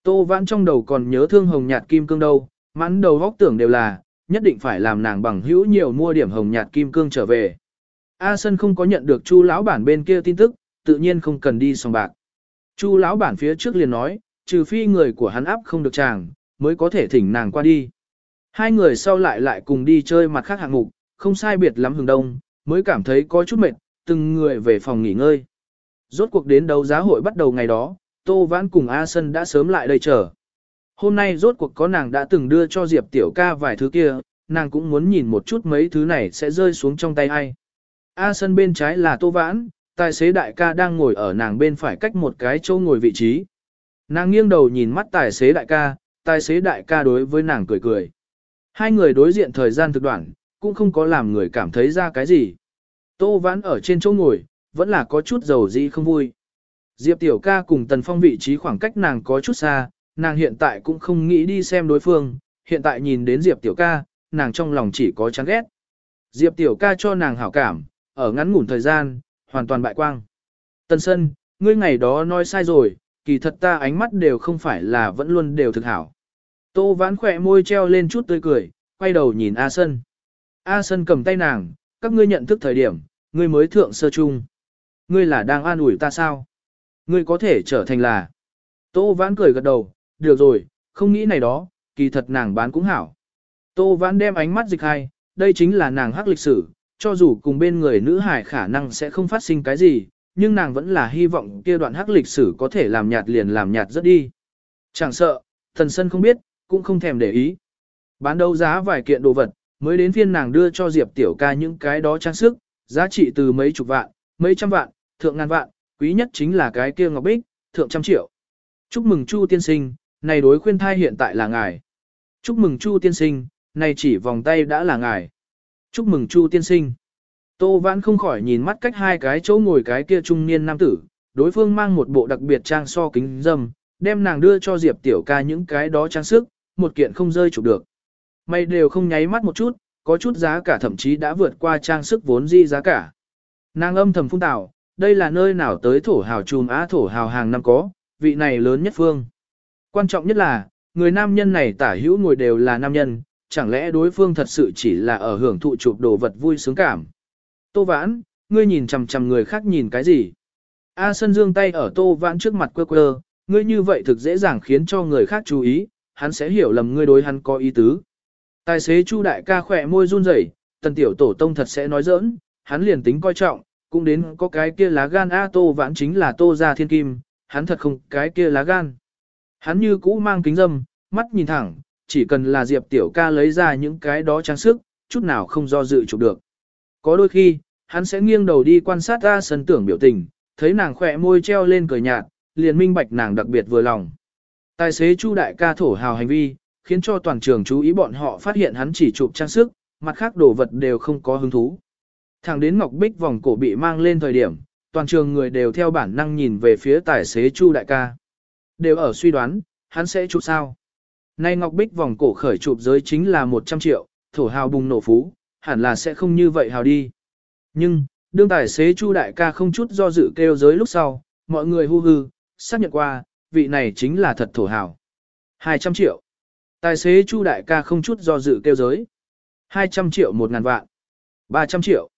Tô Vãn trong đầu còn nhớ thương hồng nhạt kim cương đâu, mãn đầu góc tưởng đều là, nhất định phải làm nàng bằng hữu nhiều mua điểm hồng nhạt kim cương trở về. A Sân không có nhận được Chu lão bản bên kia tin tức, tự nhiên không cần đi sòng bạc. Chu lão bản phía trước liền nói, trừ phi người của hắn áp không được chàng, mới có thể thỉnh nàng qua đi. Hai người sau lại lại cùng đi chơi mặt khác hạng mục, không sai biệt lắm hừng đông, mới cảm thấy có chút mệt, từng người về phòng nghỉ ngơi. Rốt cuộc đến đấu giá hội bắt đầu ngày đó, Tô Vãn cùng A Sân đã sớm lại đây chờ. Hôm nay rốt cuộc có nàng đã từng đưa cho Diệp Tiểu ca vài thứ kia, nàng cũng muốn nhìn một chút mấy thứ này sẽ rơi xuống trong tay ai. A Sân bên trái là Tô Vãn, tài xế đại ca đang ngồi ở nàng bên phải cách một cái chỗ ngồi vị trí. Nàng nghiêng đầu nhìn mắt tài xế đại ca, tài xế đại ca đối với nàng cười cười. Hai người đối diện thời gian thực đoạn, cũng không có làm người cảm thấy ra cái gì. Tô vãn ở trên chỗ ngồi, vẫn là có chút dầu dĩ không vui. Diệp tiểu ca cùng tần phong vị trí khoảng cách nàng có chút xa, nàng hiện tại cũng không nghĩ đi xem đối phương, hiện tại nhìn đến Diệp tiểu ca, nàng trong lòng chỉ có chán ghét. Diệp tiểu ca cho nàng hảo cảm, ở ngắn ngủn thời gian, hoàn toàn bại quang. Tần sân, ngươi ngày đó nói sai rồi, kỳ thật ta ánh mắt đều không phải là vẫn luôn đều thực hảo. Tô vãn khỏe môi treo lên chút tươi cười, quay đầu nhìn A Sân. A Sân cầm tay nàng, các ngươi nhận thức thời điểm, ngươi mới thượng sơ chung. Ngươi là đang an ủi ta sao? Ngươi có thể trở thành là. Tô vãn cười gật đầu, được rồi, không nghĩ này đó, kỳ thật nàng bán cũng hảo. Tô vãn đem ánh mắt dịch hai, đây chính là nàng hắc lịch sử, cho dù cùng bên người nữ hải khả năng sẽ không phát sinh cái gì, nhưng nàng vẫn là hy vọng kia đoạn hắc lịch sử có thể làm nhạt liền làm nhạt rất đi. Chẳng sợ, thần sân không biết, cũng không thèm để ý. Bán đấu giá vài kiện đồ vật, mới đến phiên nàng đưa cho Diệp Tiểu ca những cái đó trang sức, giá trị từ mấy chục vạn, mấy trăm vạn, thượng ngàn vạn, quý nhất chính là cái kia ngọc bích, thượng trăm triệu. Chúc mừng Chu tiên sinh, này đối khuyên thai hiện tại là ngài. Chúc mừng Chu tiên sinh, này chỉ vòng tay đã là ngài. Chúc mừng Chu tiên sinh. Tô Vãn không khỏi nhìn mắt cách hai cái chỗ ngồi cái kia trung niên nam tử, đối phương mang một bộ đặc biệt trang so kính dâm, đem nàng đưa cho Diệp Tiểu ca những cái đó trang sức, một kiện không rơi chụp được. Mày đều không nháy mắt một chút, có chút giá cả thậm chí đã vượt qua trang sức vốn di giá cả. Nàng âm thầm phun tảo, đây là nơi nào tới thổ hào trùm á thổ hào hàng năm có, vị này lớn nhất phương. Quan trọng nhất là, người nam nhân này tả hữu ngồi đều là nam nhân, chẳng lẽ đối phương thật sự chỉ là ở hưởng thụ chụp đồ vật vui sướng cảm. Tô vãn, ngươi nhìn chằm chằm người khác nhìn cái gì? A Sân dương tay ở tô vãn trước mặt quơ quơ, ngươi như vậy thực dễ dàng khiến cho người khác chú ý, hắn sẽ hiểu lầm ngươi đối hắn có ý tứ. Tài xế Chu đại ca khỏe môi run rẩy, tần tiểu tổ tông thật sẽ nói giỡn, hắn liền tính coi trọng, cũng đến có cái kia lá gan A tô vãn chính là tô gia thiên kim, hắn thật không cái kia lá gan. Hắn như cũ mang kính dâm, mắt nhìn thẳng, chỉ cần là Diệp tiểu ca lấy ra những cái đó trang sức, chút nào không do dự chụp được. Có đôi khi, hắn sẽ nghiêng đầu đi quan sát ra sân tưởng biểu tình, thấy nàng khỏe môi treo lên cười nhạt, liền minh bạch nàng đặc biệt vừa lòng. Tài xế Chu đại ca thổ hào hành vi, khiến cho toàn trường chú ý bọn họ phát hiện hắn chỉ chụp trang sức, mặt khác đồ vật đều không có hứng thú. Thẳng đến Ngọc Bích vòng cổ bị mang lên thời điểm, toàn trường người đều theo bản năng nhìn về phía tài xế Chu đại ca. Đều ở suy đoán, hắn sẽ chụp sao. Nay Ngọc Bích vòng cổ khởi chụp giới chính là 100 triệu, thổ hào bùng nổ phú, hẳn là sẽ không như vậy hào đi. Nhưng, đương tài xế Chu đại ca không chút do dự kêu giới lúc sau, mọi người hu hư, xác nhận qua, vị này chính là thật thổ hào. 200 triệu. Tài xế Chu đại ca không chút do dự kêu giới. 200 triệu một ngàn vạn. 300 triệu.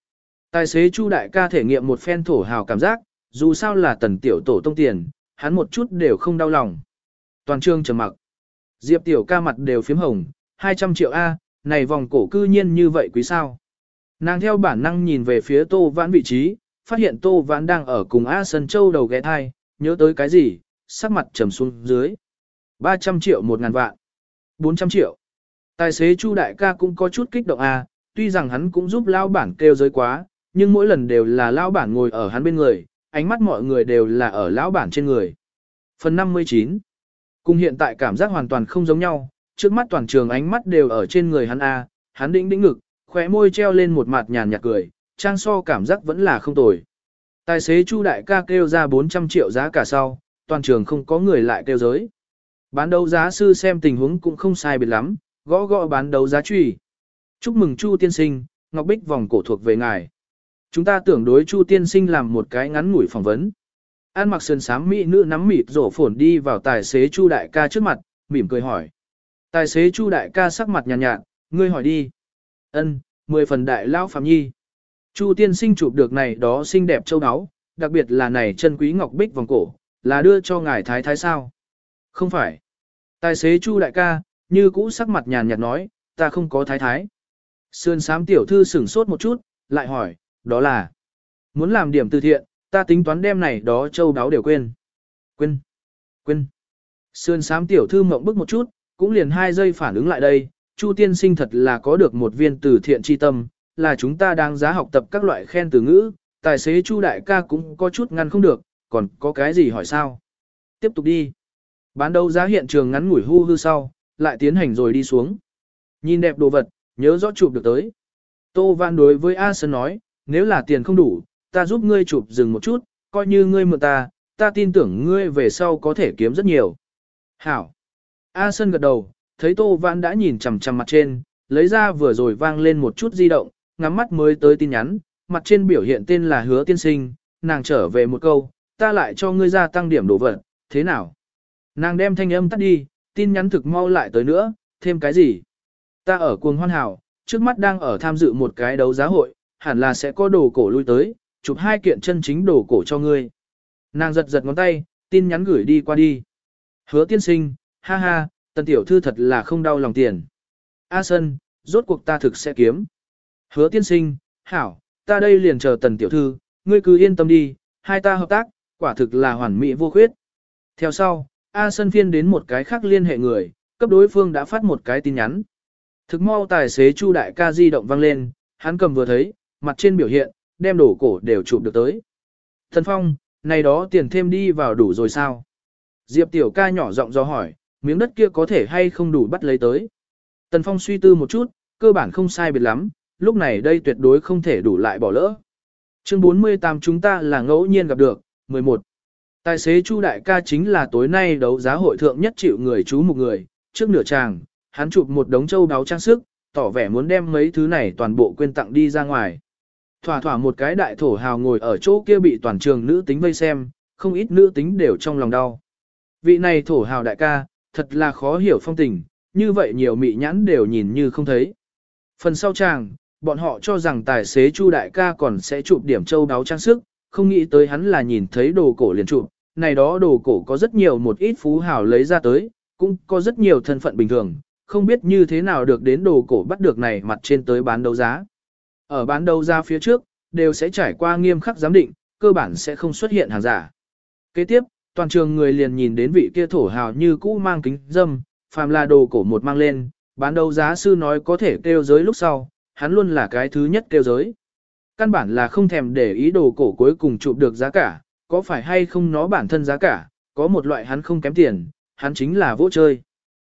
Tài xế Chu đại ca thể nghiệm một phen thổ hào cảm giác, dù sao là tần tiểu tổ tông tiền, hắn một chút đều không đau lòng. Toàn trương trầm mặc. Diệp tiểu ca mặt đều phím hồng, 200 triệu A, này vòng cổ cư nhiên như vậy quý sao. Nàng theo bản năng nhìn về phía Tô Vãn vị trí, phát hiện Tô Vãn đang ở cùng A Sơn Châu đầu ghé thai, nhớ tới cái gì, sắc mặt trầm xuống dưới. 300 triệu một ngàn vạn. 400 triệu. Tài xế Chu đại ca cũng có chút kích động a, tuy rằng hắn cũng giúp lao bản kêu giới quá, nhưng mỗi lần đều là lao bản ngồi ở hắn bên người, ánh mắt mọi người đều là ở lão bản trên người. Phần 59. Cùng hiện tại cảm giác hoàn toàn không giống nhau, trước mắt toàn trường ánh mắt đều ở trên người hắn a, hắn đĩnh đĩnh ngực, khóe môi treo lên một mặt nhàn nhạt cười, trang so cảm giác vẫn là không tồi. Tài xế Chu đại ca kêu ra 400 triệu giá cả sau, toàn trường không có người lại kêu giới. Bán đấu giá sư xem tình huống cũng không sai biệt lắm, gõ gõ bán đấu giá trùy. Chúc mừng Chu tiên sinh, Ngọc Bích vòng cổ thuộc về ngài. Chúng ta tưởng đối Chu tiên sinh làm một cái ngắn ngủi phỏng vấn. An mặc sơn sám mỹ nữ nắm mịt rổ phồn đi vào tài xế Chu đại ca trước mặt, mỉm cười hỏi. Tài xế Chu đại ca sắc mặt nhàn nhạt, nhạt, ngươi hỏi đi. Ân, mười phần đại lão phạm nhi. Chu tiên sinh chụp được này đó xinh đẹp châu áo, đặc biệt là này chân quý ngọc bích vòng cổ, là đưa cho ngài thái thái sao? Không phải. Tài xế Chu đại ca, như cũ sắc mặt nhàn nhạt nói, ta không có thái thái. Sườn sám tiểu thư sửng sốt một chút, lại hỏi, đó là, muốn làm điểm từ thiện, ta tính toán đem này đó châu đáo đều quên. Quên, quên. Sườn sám tiểu thư mộng bức một chút, cũng liền hai giây phản ứng lại đây, Chu tiên sinh thật là có được một viên từ thiện tri tâm, là chúng ta đang giá học tập các loại khen từ ngữ, tài xế Chu đại ca cũng có chút ngăn không được, còn có cái gì hỏi sao? Tiếp tục đi. Bán đấu giá hiện trường ngắn ngủi hư hư sau, lại tiến hành rồi đi xuống. Nhìn đẹp đồ vật, nhớ rõ chụp được tới. Tô Văn đối với A Sơn nói, nếu là tiền không đủ, ta giúp ngươi chụp dừng một chút, coi như ngươi mượn ta, ta tin tưởng ngươi về sau có thể kiếm rất nhiều. Hảo. A Sơn gật đầu, thấy Tô Văn đã nhìn chằm chằm mặt trên, lấy ra vừa rồi vang lên một chút di động, ngắm mắt mới tới tin nhắn, mặt trên biểu hiện tên là hứa tiên sinh, nàng trở về một câu, ta lại cho ngươi gia tăng điểm đồ vật, thế nào? Nàng đem thanh âm tắt đi, tin nhắn thực mau lại tới nữa, thêm cái gì? Ta ở cuồng hoan hảo, trước mắt đang ở tham dự một cái đấu giá hội, hẳn là sẽ có đồ cổ lui tới, chụp hai kiện chân chính đồ cổ cho ngươi. Nàng giật giật ngón tay, tin nhắn gửi đi qua đi. Hứa tiên sinh, ha ha, tần tiểu thư thật là không đau lòng tiền. A sân, rốt cuộc ta thực sẽ kiếm. Hứa tiên sinh, hảo, ta đây liền chờ tần tiểu thư, ngươi cứ yên tâm đi, hai ta hợp tác, quả thực là hoàn mỹ vô khuyết. Theo sau, A sân phiên đến một cái khác liên hệ người, cấp đối phương đã phát một cái tin nhắn. Thực mau tài xế Chu đại ca di động vang lên, hắn cầm vừa thấy, mặt trên biểu hiện, đem đổ cổ đều chụp được tới. Thần Phong, này đó tiền thêm đi vào đủ rồi sao? Diệp tiểu ca nhỏ giọng do hỏi, miếng đất kia có thể hay không đủ bắt lấy tới. Tần Phong suy tư một chút, cơ bản không sai biệt lắm, lúc này đây tuyệt đối không thể đủ lại bỏ lỡ. Chương 48 chúng ta là ngẫu nhiên gặp được, 11. Tài xế Chu Đại ca chính là tối nay đấu giá hội thượng nhất chịu người chú một người, trước nửa tràng, hắn chụp một đống châu đáo trang sức, tỏ vẻ muốn đem mấy thứ này toàn bộ quên tặng đi ra ngoài. Thỏa thỏa một cái đại thổ hào ngồi ở chỗ kia bị toàn trường nữ tính vây xem, không ít nữ tính đều trong lòng đau. Vị này thổ hào đại ca, thật là khó hiểu phong tình, như vậy nhiều mị nhãn đều nhìn như không thấy. Phần sau chàng, bọn họ cho rằng tài xế Chu đại ca còn sẽ chụp điểm châu đáo trang sức, không nghĩ tới hắn là nhìn thấy đồ cổ liền chụp, này đó đồ cổ có rất nhiều một ít phú hào lấy ra tới, cũng có rất nhiều thân phận bình thường, không biết như thế nào được đến đồ cổ bắt được này mặt trên tới bán đấu giá. Ở bán đấu giá phía trước, đều sẽ trải qua nghiêm khắc giám định, cơ bản sẽ không xuất hiện hàng giả. Kế tiếp, toàn trường người liền nhìn đến vị kia thổ hào như cũ mang kính dâm, phàm là đồ cổ một mang lên, bán đấu giá sư nói có thể kêu giới lúc sau, hắn luôn là cái thứ nhất kêu giới. Căn bản là không thèm để ý đồ cổ cuối cùng chụp được giá cả, có phải hay không nó bản thân giá cả, có một loại hắn không kém tiền, hắn chính là vô chơi.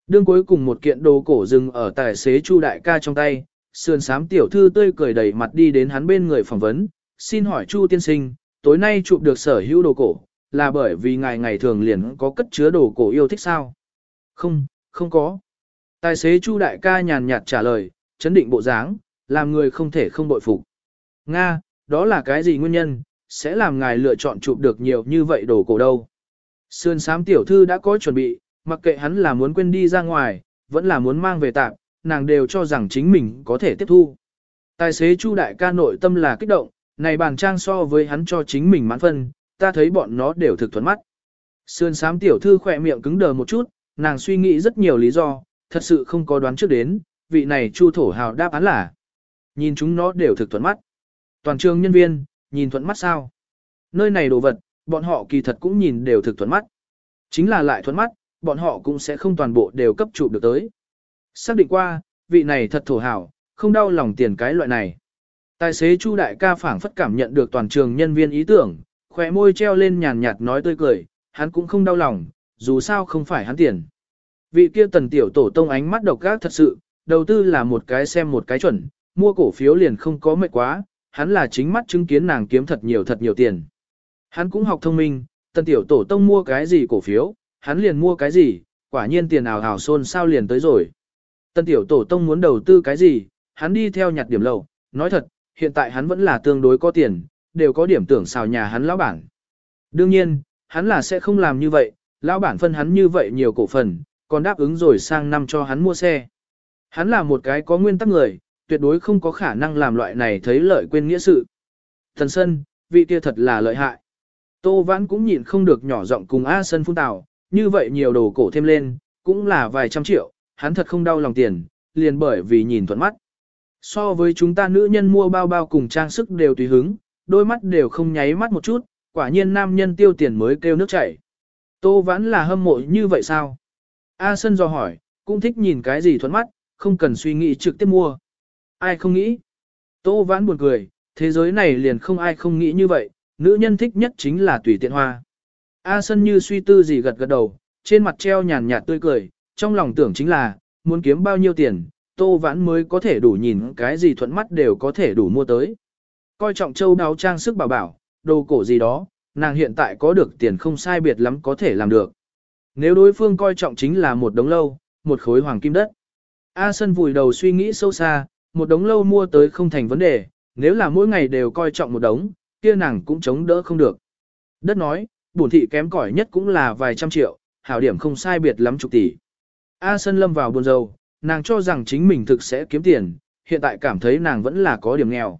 Đương cuối cùng một kiện đồ cổ dừng ở tài xế Chu đại ca trong tay, sườn sám tiểu thư tươi cười đẩy mặt đi đến hắn bên người phỏng vấn, xin hỏi Chu tiên sinh, tối nay chụp được sở hữu đồ cổ, là bởi vì ngài ngày thường liền có cất chứa đồ cổ yêu thích sao? Không, không có. Tài xế Chu đại ca nhàn nhạt trả lời, chấn định bộ dáng, làm người không thể không bội phục. Nga, đó là cái gì nguyên nhân, sẽ làm ngài lựa chọn chụp được nhiều như vậy đồ cổ đâu? Sườn sám tiểu thư đã có chuẩn bị, mặc kệ hắn là muốn quên đi ra ngoài, vẫn là muốn mang về tạm, nàng đều cho rằng chính mình có thể tiếp thu. Tài xế Chu đại ca nội tâm là kích động, này bàn trang so với hắn cho chính mình mãn phân, ta thấy bọn nó đều thực thuận mắt. Sườn sám tiểu thư khỏe miệng cứng đờ một chút, nàng suy nghĩ rất nhiều lý do, thật sự không có đoán trước đến, vị này Chu thổ hào đáp án là. Nhìn chúng nó đều thực thuận mắt. Toàn trường nhân viên, nhìn thuận mắt sao? Nơi này đồ vật, bọn họ kỳ thật cũng nhìn đều thực thuận mắt. Chính là lại thuận mắt, bọn họ cũng sẽ không toàn bộ đều cấp trụ được tới. Xác định qua, vị này thật thổ hảo, không đau lòng tiền cái loại này. Tài xế Chu đại ca phảng phất cảm nhận được toàn trường nhân viên ý tưởng, khỏe môi treo lên nhàn nhạt nói tươi cười, hắn cũng không đau lòng, dù sao không phải hắn tiền. Vị kia tần tiểu tổ tông ánh mắt độc gác thật sự, đầu tư là một cái xem một cái chuẩn, mua cổ phiếu liền không có mệt quá, hắn là chính mắt chứng kiến nàng kiếm thật nhiều thật nhiều tiền. Hắn cũng học thông minh, tần tiểu tổ tông mua cái gì cổ phiếu, hắn liền mua cái gì, quả nhiên tiền ảo ảo xôn sao liền tới rồi. Tân tiểu tổ tông muốn đầu tư cái gì, hắn đi theo nhặt điểm lầu, nói thật, hiện tại hắn vẫn là tương đối có tiền, đều có điểm tưởng xào nhà hắn lão bản. Đương nhiên, hắn là sẽ không làm như vậy, lão bản phân hắn như vậy nhiều cổ phần, còn đáp ứng rồi sang năm cho hắn mua xe. Hắn là một cái có nguyên tắc người, tuyệt đối không có khả năng làm loại này thấy lợi quên nghĩa sự. Thần Sân, vị kia thật là lợi hại. Tô Vãn cũng nhịn không được nhỏ giọng cùng A Sân phun tào, như vậy nhiều đồ cổ thêm lên, cũng là vài trăm triệu, hắn thật không đau lòng tiền, liền bởi vì nhìn thuận mắt. So với chúng ta nữ nhân mua bao bao cùng trang sức đều tùy hứng, đôi mắt đều không nháy mắt một chút, quả nhiên nam nhân tiêu tiền mới kêu nước chảy. Tô Vãn là hâm mộ như vậy sao? A Sân do hỏi, cũng thích nhìn cái gì thuận mắt, không cần suy nghĩ trực tiếp mua. Ai không nghĩ? Tô Vãn buồn cười, thế giới này liền không ai không nghĩ như vậy, nữ nhân thích nhất chính là tùy tiện hoa. A Sân như suy tư gì gật gật đầu, trên mặt treo nhàn nhạt tươi cười, trong lòng tưởng chính là, muốn kiếm bao nhiêu tiền, Tô Vãn mới có thể đủ nhìn cái gì thuận mắt đều có thể đủ mua tới. Coi trọng châu đáo trang sức bảo bảo, đồ cổ gì đó, nàng hiện tại có được tiền không sai biệt lắm có thể làm được. Nếu đối phương coi trọng chính là một đống lâu, một khối hoàng kim đất. A Sân vùi đầu suy nghĩ sâu xa, một đống lâu mua tới không thành vấn đề, nếu là mỗi ngày đều coi trọng một đống, kia nàng cũng chống đỡ không được. Đất nói, bổn thị kém cỏi nhất cũng là vài trăm triệu, hảo điểm không sai biệt lắm chục tỷ. A sơn lâm vào buồn rầu, nàng cho rằng chính mình thực sẽ kiếm tiền, hiện tại cảm thấy nàng vẫn là có điểm nghèo.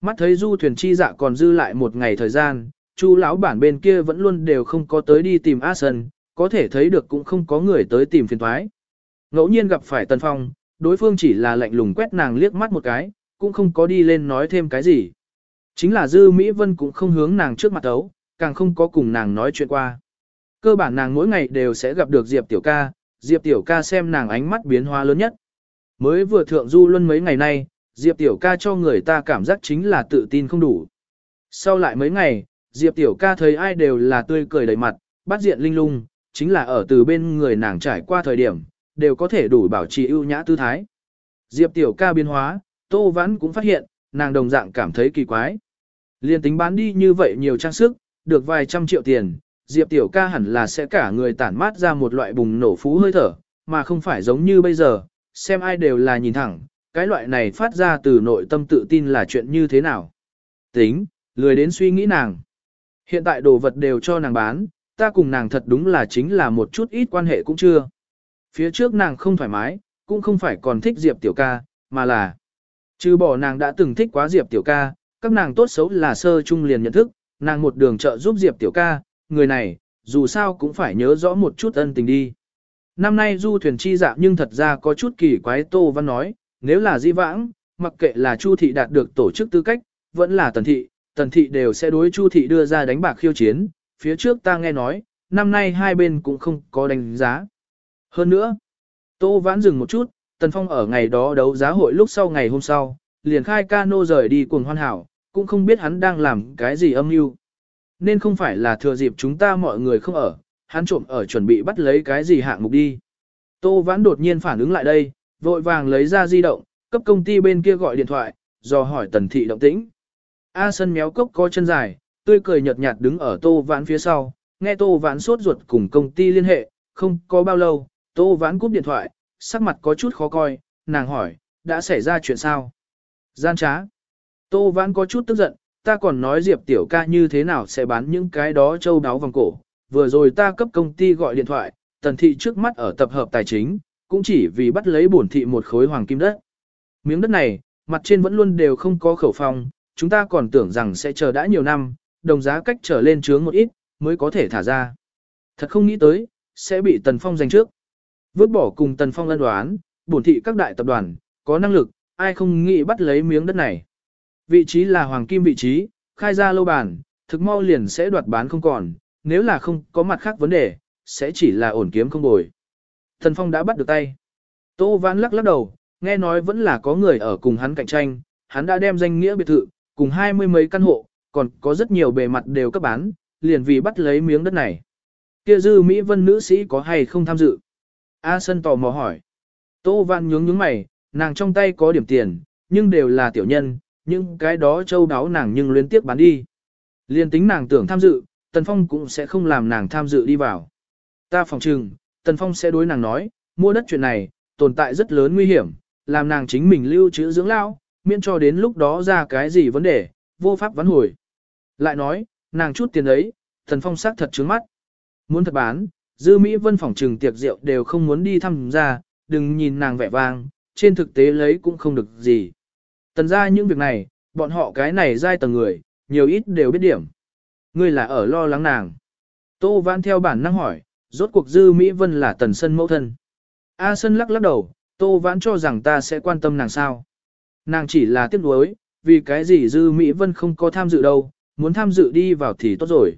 Mắt thấy du thuyền chi dạ còn dư lại một ngày thời gian, chu lão bản bên kia vẫn luôn đều không có tới đi tìm A sơn, có thể thấy được cũng không có người tới tìm phiền thoái. Ngẫu nhiên gặp phải Tần Phong, đối phương chỉ là lạnh lùng quét nàng liếc mắt một cái, cũng không có đi lên nói thêm cái gì. Chính là Dư Mỹ Vân cũng không hướng nàng trước mặt ấu, càng không có cùng nàng nói chuyện qua. Cơ bản nàng mỗi ngày đều sẽ gặp được Diệp Tiểu Ca, Diệp Tiểu Ca xem nàng ánh mắt biến hóa lớn nhất. Mới vừa thượng du luân mấy ngày nay, Diệp Tiểu Ca cho người ta cảm giác chính là tự tin không đủ. Sau lại mấy ngày, Diệp Tiểu Ca thấy ai đều là tươi cười đầy mặt, bắt diện linh lung, chính là ở từ bên người nàng trải qua thời điểm, đều có thể đủ bảo trì ưu nhã tư thái. Diệp Tiểu Ca biến hóa, Tô Vãn cũng phát hiện, nàng đồng dạng cảm thấy kỳ quái. Liên tính bán đi như vậy nhiều trang sức, được vài trăm triệu tiền, Diệp Tiểu ca hẳn là sẽ cả người tản mát ra một loại bùng nổ phú hơi thở, mà không phải giống như bây giờ, xem ai đều là nhìn thẳng, cái loại này phát ra từ nội tâm tự tin là chuyện như thế nào. Tính, lười đến suy nghĩ nàng. Hiện tại đồ vật đều cho nàng bán, ta cùng nàng thật đúng là chính là một chút ít quan hệ cũng chưa. Phía trước nàng không thoải mái, cũng không phải còn thích Diệp Tiểu ca, mà là trừ bỏ nàng đã từng thích quá Diệp Tiểu ca, các nàng tốt xấu là sơ trung liền nhận thức, nàng một đường trợ giúp Diệp Tiểu ca, người này, dù sao cũng phải nhớ rõ một chút ân tình đi. Năm nay du thuyền chi dạ nhưng thật ra có chút kỳ quái Tô Văn nói, nếu là di vãng, mặc kệ là Chu thị đạt được tổ chức tư cách, vẫn là tần thị, tần thị đều sẽ đối Chu thị đưa ra đánh bạc khiêu chiến, phía trước ta nghe nói, năm nay hai bên cũng không có đánh giá. Hơn nữa, Tô Vãn dừng một chút, Tần Phong ở ngày đó đấu giá hội lúc sau ngày hôm sau, liền khai cano rời đi cuồng hoan hảo, cũng không biết hắn đang làm cái gì âm mưu. Nên không phải là thừa dịp chúng ta mọi người không ở, hắn trộm ở chuẩn bị bắt lấy cái gì hạng mục đi. Tô Vãn đột nhiên phản ứng lại đây, vội vàng lấy ra di động, cấp công ty bên kia gọi điện thoại, dò hỏi tần thị động tĩnh. A sân méo cốc có chân dài, tươi cười nhợt nhạt đứng ở Tô Vãn phía sau, nghe Tô Vãn sốt ruột cùng công ty liên hệ, không có bao lâu, Tô Vãn cúp điện thoại, sắc mặt có chút khó coi, nàng hỏi, đã xảy ra chuyện sao? Gian trá. Tô Vãn có chút tức giận, ta còn nói Diệp Tiểu ca như thế nào sẽ bán những cái đó châu đáo vòng cổ. Vừa rồi ta cấp công ty gọi điện thoại, tần thị trước mắt ở tập hợp tài chính, cũng chỉ vì bắt lấy bổn thị một khối hoàng kim đất. Miếng đất này, mặt trên vẫn luôn đều không có khẩu phong, chúng ta còn tưởng rằng sẽ chờ đã nhiều năm, đồng giá cách trở lên trướng một ít, mới có thể thả ra. Thật không nghĩ tới, sẽ bị Tần Phong giành trước. Vứt bỏ cùng Tần Phong ân đoán, bổn thị các đại tập đoàn, có năng lực, ai không nghĩ bắt lấy miếng đất này. Vị trí là hoàng kim vị trí, khai ra lâu bàn, thực mau liền sẽ đoạt bán không còn, nếu là không có mặt khác vấn đề, sẽ chỉ là ổn kiếm không bồi. tần Phong đã bắt được tay. Tô Vãn lắc lắc đầu, nghe nói vẫn là có người ở cùng hắn cạnh tranh, hắn đã đem danh nghĩa biệt thự, cùng hai mươi mấy căn hộ, còn có rất nhiều bề mặt đều cấp bán, liền vì bắt lấy miếng đất này. Kia dư Mỹ Vân nữ sĩ có hay không tham dự? A Sân tò mò hỏi. Tô văn nhướng nhướng mày, nàng trong tay có điểm tiền, nhưng đều là tiểu nhân, nhưng cái đó châu đáo nàng nhưng liên tiếp bán đi. Liên tính nàng tưởng tham dự, Tần Phong cũng sẽ không làm nàng tham dự đi vào. Ta phòng trừng, Tần Phong sẽ đối nàng nói, mua đất chuyện này, tồn tại rất lớn nguy hiểm, làm nàng chính mình lưu trữ dưỡng lao, miễn cho đến lúc đó ra cái gì vấn đề, vô pháp vãn hồi. Lại nói, nàng chút tiền ấy, Tần Phong xác thật trướng mắt. Muốn thật bán, dư Mỹ Vân phòng trừng tiệc rượu đều không muốn đi thăm ra, đừng nhìn nàng vẻ vang, trên thực tế lấy cũng không được gì. Tần ra những việc này, bọn họ cái này giai tầng người, nhiều ít đều biết điểm. Ngươi là ở lo lắng nàng. Tô Vãn theo bản năng hỏi, rốt cuộc dư Mỹ Vân là tần sân mẫu thân. A sân lắc lắc đầu, Tô Vãn cho rằng ta sẽ quan tâm nàng sao. Nàng chỉ là tiếc nuối, vì cái gì dư Mỹ Vân không có tham dự đâu, muốn tham dự đi vào thì tốt rồi.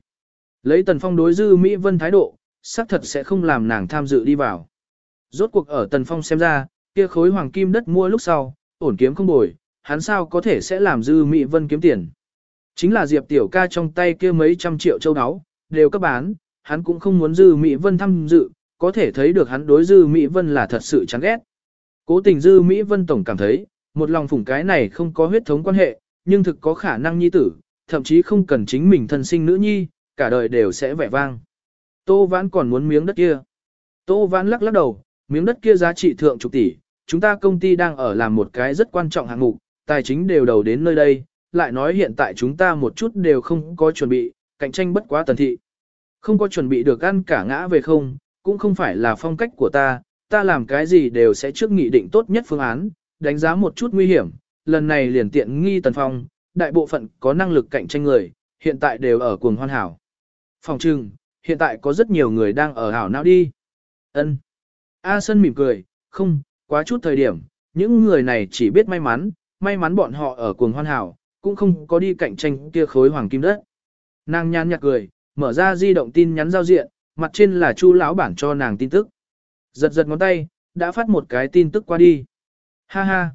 Lấy tần phong đối dư Mỹ Vân thái độ, xác thật sẽ không làm nàng tham dự đi vào. Rốt cuộc ở tần phong xem ra, kia khối hoàng kim đất mua lúc sau, ổn kiếm không bồi, hắn sao có thể sẽ làm dư Mỹ Vân kiếm tiền. Chính là Diệp Tiểu ca trong tay kia mấy trăm triệu châu áo, đều cấp bán, hắn cũng không muốn dư Mỹ Vân tham dự, có thể thấy được hắn đối dư Mỹ Vân là thật sự chán ghét. Cố tình dư Mỹ Vân tổng cảm thấy, một lòng phủng cái này không có huyết thống quan hệ, nhưng thực có khả năng nhi tử, thậm chí không cần chính mình thân sinh nữ nhi, cả đời đều sẽ vẻ vang. Tô Vãn còn muốn miếng đất kia. Tô Vãn lắc lắc đầu, miếng đất kia giá trị thượng chục tỷ, chúng ta công ty đang ở làm một cái rất quan trọng hạng mục, tài chính đều đầu đến nơi đây, lại nói hiện tại chúng ta một chút đều không có chuẩn bị, cạnh tranh bất quá tần thị. Không có chuẩn bị được ăn cả ngã về không, cũng không phải là phong cách của ta, ta làm cái gì đều sẽ trước nghị định tốt nhất phương án, đánh giá một chút nguy hiểm, lần này liền tiện nghi Tần Phong, đại bộ phận có năng lực cạnh tranh người, hiện tại đều ở cuồng hoan hảo. Phòng trưng, hiện tại có rất nhiều người đang ở hảo não đi. Ân. A Sân mỉm cười, không, quá chút thời điểm, những người này chỉ biết may mắn, may mắn bọn họ ở cuồng hoan hảo, cũng không có đi cạnh tranh kia khối hoàng kim đất. Nàng nhàn nhạt cười, mở ra di động tin nhắn giao diện, mặt trên là Chu lão bản cho nàng tin tức. Giật giật ngón tay, đã phát một cái tin tức qua đi. Ha ha.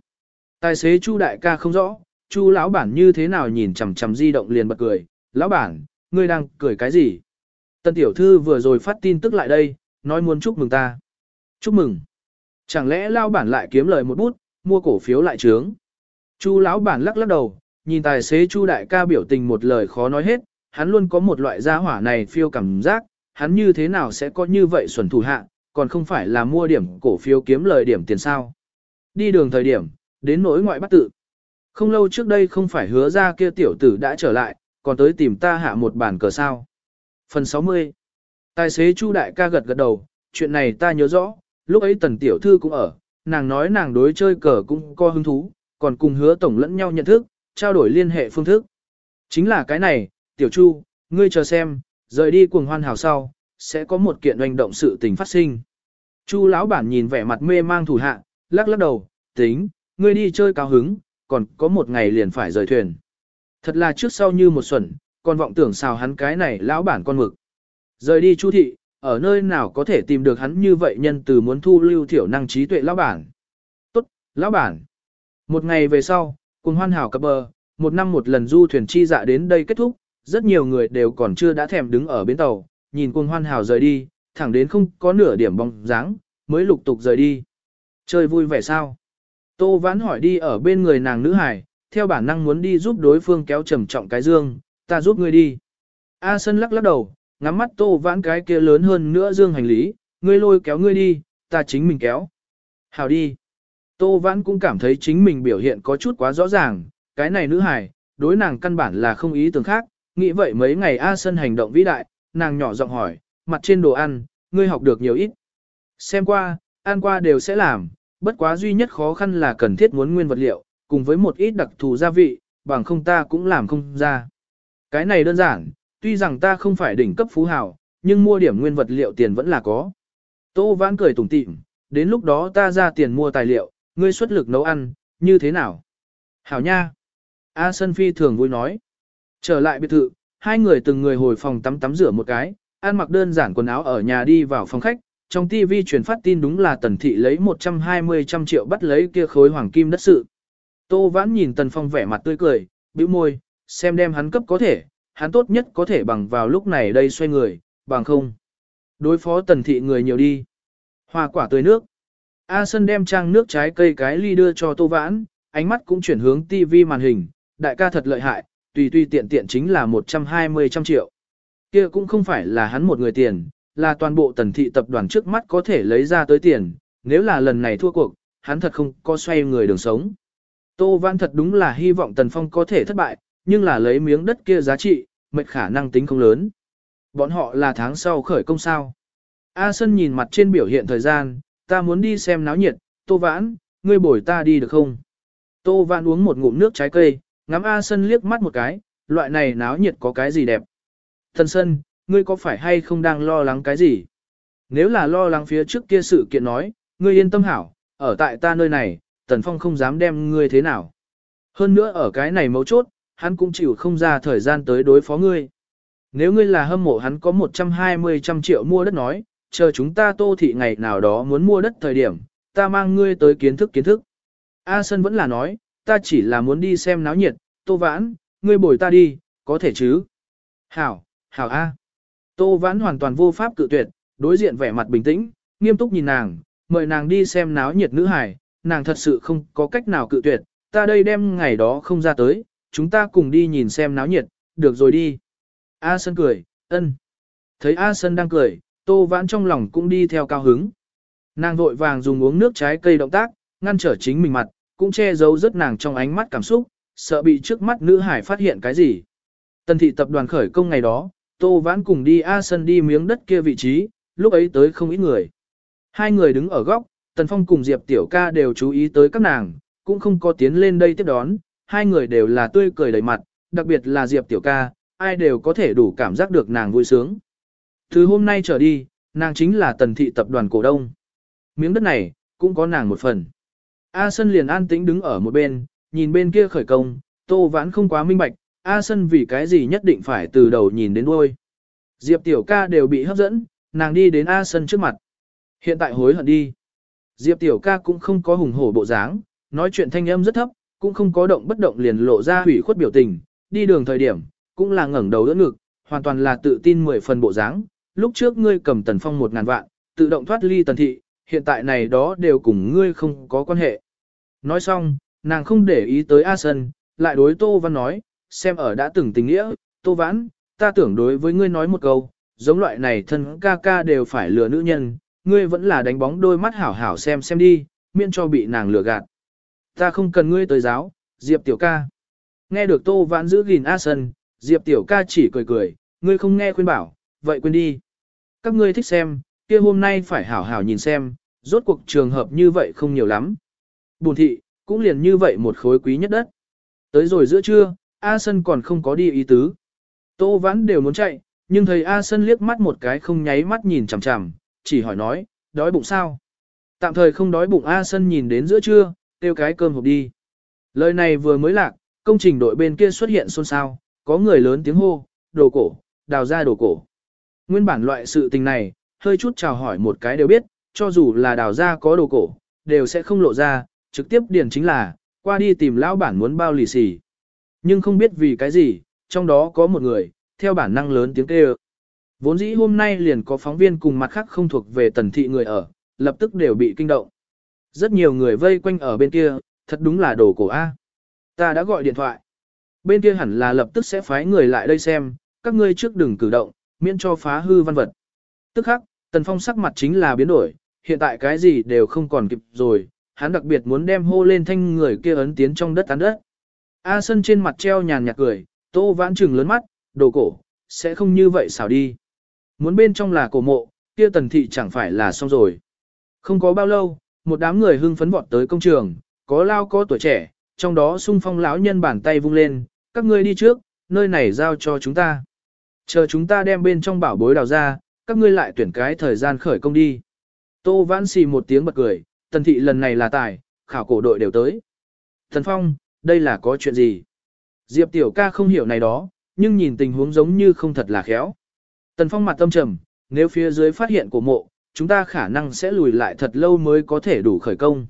Tài xế Chu đại ca không rõ, Chu lão bản như thế nào nhìn chằm chằm di động liền bật cười, "Lão bản, ngươi đang cười cái gì?" Tân tiểu thư vừa rồi phát tin tức lại đây, nói muốn chúc mừng ta. "Chúc mừng?" Chẳng lẽ lão bản lại kiếm lời một bút, mua cổ phiếu lại trướng? Chu lão bản lắc lắc đầu, nhìn tài xế Chu đại ca biểu tình một lời khó nói hết, hắn luôn có một loại gia hỏa này phiêu cảm giác, hắn như thế nào sẽ có như vậy xuẩn thủ hạ, còn không phải là mua điểm cổ phiếu kiếm lời điểm tiền sao. Đi đường thời điểm, đến nỗi ngoại bắt tự. Không lâu trước đây không phải hứa ra kia tiểu tử đã trở lại, còn tới tìm ta hạ một bản cờ sao. Phần 60 Tài xế Chu đại ca gật gật đầu, chuyện này ta nhớ rõ, lúc ấy tần tiểu thư cũng ở, nàng nói nàng đối chơi cờ cũng có hứng thú, còn cùng hứa tổng lẫn nhau nhận thức, trao đổi liên hệ phương thức. Chính là cái này, tiểu chu, ngươi chờ xem, rời đi cuồng hoan hào sau, sẽ có một kiện hành động sự tình phát sinh. Chu lão bản nhìn vẻ mặt mê mang thủ hạ, lắc lắc đầu, tính, ngươi đi chơi cao hứng, còn có một ngày liền phải rời thuyền. Thật là trước sau như một xuẩn, còn vọng tưởng xào hắn cái này lão bản con mực. Rời đi chu thị, ở nơi nào có thể tìm được hắn như vậy nhân từ muốn thu lưu thiểu năng trí tuệ lão bản. Tốt, lão bản. Một ngày về sau, cùng hoan hảo cập bờ, một năm một lần du thuyền chi dạ đến đây kết thúc, rất nhiều người đều còn chưa đã thèm đứng ở bến tàu, nhìn cùng hoan hảo rời đi, thẳng đến không có nửa điểm bóng dáng, mới lục tục rời đi. Chơi vui vẻ sao? Tô Vãn hỏi đi ở bên người nàng nữ hải, theo bản năng muốn đi giúp đối phương kéo trầm trọng cái dương, ta giúp ngươi đi. A Sân lắc lắc đầu, ngắm mắt Tô Vãn cái kia lớn hơn nữa dương hành lý, ngươi lôi kéo ngươi đi, ta chính mình kéo. Hào đi. Tô Vãn cũng cảm thấy chính mình biểu hiện có chút quá rõ ràng, cái này nữ hải, đối nàng căn bản là không ý tưởng khác, nghĩ vậy mấy ngày A Sân hành động vĩ đại, nàng nhỏ giọng hỏi, mặt trên đồ ăn, ngươi học được nhiều ít. Xem qua, ăn qua đều sẽ làm, bất quá duy nhất khó khăn là cần thiết muốn nguyên vật liệu, cùng với một ít đặc thù gia vị, bằng không ta cũng làm không ra. Cái này đơn giản, tuy rằng ta không phải đỉnh cấp phú hào, nhưng mua điểm nguyên vật liệu tiền vẫn là có. Tô Vãn cười tủm tỉm, đến lúc đó ta ra tiền mua tài liệu, ngươi xuất lực nấu ăn, như thế nào? Hảo nha! A Sân Phi thường vui nói. Trở lại biệt thự, hai người từng người hồi phòng tắm tắm rửa một cái, ăn mặc đơn giản quần áo ở nhà đi vào phòng khách, trong TV truyền phát tin đúng là Tần Thị lấy 120 trăm triệu bắt lấy kia khối hoàng kim đất sự. Tô Vãn nhìn Tần Phong vẻ mặt tươi cười, bĩu môi, xem đem hắn cấp có thể, hắn tốt nhất có thể bằng vào lúc này đây xoay người, bằng không. Đối phó Tần Thị người nhiều đi. Hoa quả tươi nước. A Sân đem trang nước trái cây cái ly đưa cho Tô Vãn, ánh mắt cũng chuyển hướng TV màn hình, đại ca thật lợi hại, tùy tùy tiện tiện chính là 120 trăm triệu. Kia cũng không phải là hắn một người tiền, là toàn bộ tần thị tập đoàn trước mắt có thể lấy ra tới tiền, nếu là lần này thua cuộc, hắn thật không có xoay người đường sống. Tô vãn thật đúng là hy vọng Tần Phong có thể thất bại, nhưng là lấy miếng đất kia giá trị, mệt khả năng tính không lớn. Bọn họ là tháng sau khởi công sao. A Sân nhìn mặt trên biểu hiện thời gian, ta muốn đi xem náo nhiệt, Tô Vãn, ngươi bồi ta đi được không? Tô Vãn uống một ngụm nước trái cây, ngắm A Sân liếc mắt một cái, loại này náo nhiệt có cái gì đẹp. Thần Sân, ngươi có phải hay không đang lo lắng cái gì? Nếu là lo lắng phía trước kia sự kiện nói, ngươi yên tâm hảo, ở tại ta nơi này, Tần Phong không dám đem ngươi thế nào. Hơn nữa ở cái này mấu chốt, hắn cũng chịu không ra thời gian tới đối phó ngươi. Nếu ngươi là hâm mộ hắn có 120 trăm triệu mua đất nói, chờ chúng ta tô thị ngày nào đó muốn mua đất thời điểm, ta mang ngươi tới kiến thức kiến thức. A sơn vẫn là nói, ta chỉ là muốn đi xem náo nhiệt, tô vãn, ngươi bồi ta đi, có thể chứ. Hảo, hảo A. Tô vãn hoàn toàn vô pháp cự tuyệt, đối diện vẻ mặt bình tĩnh, nghiêm túc nhìn nàng, mời nàng đi xem náo nhiệt nữ hải, nàng thật sự không có cách nào cự tuyệt, ta đây đem ngày đó không ra tới, chúng ta cùng đi nhìn xem náo nhiệt, được rồi đi. A Sân cười, ân. Thấy A Sân đang cười, Tô Vãn trong lòng cũng đi theo cao hứng. Nàng vội vàng dùng uống nước trái cây động tác, ngăn trở chính mình mặt, cũng che giấu rất nàng trong ánh mắt cảm xúc, sợ bị trước mắt nữ hải phát hiện cái gì. Tần thị tập đoàn khởi công ngày đó, Tô Vãn cùng đi A Sân đi miếng đất kia vị trí, lúc ấy tới không ít người. Hai người đứng ở góc, Tần Phong cùng Diệp Tiểu ca đều chú ý tới các nàng, cũng không có tiến lên đây tiếp đón, hai người đều là tươi cười đầy mặt, đặc biệt là Diệp Tiểu ca, ai đều có thể đủ cảm giác được nàng vui sướng. Từ hôm nay trở đi, nàng chính là tần thị tập đoàn cổ đông. Miếng đất này, cũng có nàng một phần. A Sân liền an tĩnh đứng ở một bên, nhìn bên kia khởi công, Tô Vãn không quá minh bạch, A Sân vì cái gì nhất định phải từ đầu nhìn đến đuôi. Diệp Tiểu ca đều bị hấp dẫn, nàng đi đến A Sân trước mặt. Hiện tại hối hận đi. Diệp Tiểu ca cũng không có hùng hổ bộ dáng, nói chuyện thanh âm rất thấp, cũng không có động bất động liền lộ ra hủy khuất biểu tình, đi đường thời điểm, cũng là ngẩng đầu đỡ ngực, hoàn toàn là tự tin mười phần bộ dáng. Lúc trước ngươi cầm tần phong một ngàn vạn, tự động thoát ly tần thị, hiện tại này đó đều cùng ngươi không có quan hệ. Nói xong, nàng không để ý tới A Sân, lại đối Tô Văn nói, xem ở đã từng tình nghĩa, Tô Vãn, ta tưởng đối với ngươi nói một câu, giống loại này thân ca ca đều phải lừa nữ nhân, ngươi vẫn là đánh bóng đôi mắt hảo hảo xem xem đi, miễn cho bị nàng lừa gạt. Ta không cần ngươi tới giáo, Diệp tiểu ca. Nghe được Tô Vãn giữ gìn A Sân, Diệp tiểu ca chỉ cười cười, ngươi không nghe khuyên bảo, vậy quên đi. Các ngươi thích xem, kia hôm nay phải hảo hảo nhìn xem, rốt cuộc trường hợp như vậy không nhiều lắm. Bùn thị, cũng liền như vậy một khối quý nhất đất. Tới rồi giữa trưa, A Sân còn không có đi ý tứ. Tô Vãn đều muốn chạy, nhưng thấy A Sân liếc mắt một cái không nháy mắt nhìn chằm chằm, chỉ hỏi nói, đói bụng sao? Tạm thời không đói bụng A Sân nhìn đến giữa trưa, tiêu cái cơm hộp đi. Lời này vừa mới lạc, công trình đội bên kia xuất hiện xôn xao, có người lớn tiếng hô, đồ cổ, đào ra đồ cổ. Nguyên bản loại sự tình này, hơi chút chào hỏi một cái đều biết, cho dù là đào ra có đồ cổ, đều sẽ không lộ ra, trực tiếp điển chính là, qua đi tìm lão bản muốn bao lì xì. Nhưng không biết vì cái gì, trong đó có một người, theo bản năng lớn tiếng kêu. Vốn dĩ hôm nay liền có phóng viên cùng mặt khác không thuộc về tần thị người ở, lập tức đều bị kinh động. Rất nhiều người vây quanh ở bên kia, thật đúng là đồ cổ A. Ta đã gọi điện thoại. Bên kia hẳn là lập tức sẽ phái người lại đây xem, các ngươi trước đừng cử động, miễn cho phá hư văn vật. Tức khắc, Tần Phong sắc mặt chính là biến đổi, hiện tại cái gì đều không còn kịp rồi, hắn đặc biệt muốn đem hô lên thanh người kia ấn tiến trong đất tán đất. A Sân trên mặt treo nhàn nhạt cười, Tô Vãn trừng lớn mắt, đồ cổ, sẽ không như vậy xảo đi. Muốn bên trong là cổ mộ, kia tần thị chẳng phải là xong rồi. Không có bao lâu, một đám người hưng phấn vọt tới công trường, có lao có tuổi trẻ, trong đó sung phong lão nhân bàn tay vung lên, các ngươi đi trước, nơi này giao cho chúng ta. Chờ chúng ta đem bên trong bảo bối đào ra, các ngươi lại tuyển cái thời gian khởi công đi. Tô Vãn xì một tiếng bật cười, tần thị lần này là tài, khảo cổ đội đều tới. Thần Phong, đây là có chuyện gì? Diệp tiểu ca không hiểu này đó, nhưng nhìn tình huống giống như không thật là khéo. Tần Phong mặt tâm trầm, nếu phía dưới phát hiện của mộ, chúng ta khả năng sẽ lùi lại thật lâu mới có thể đủ khởi công.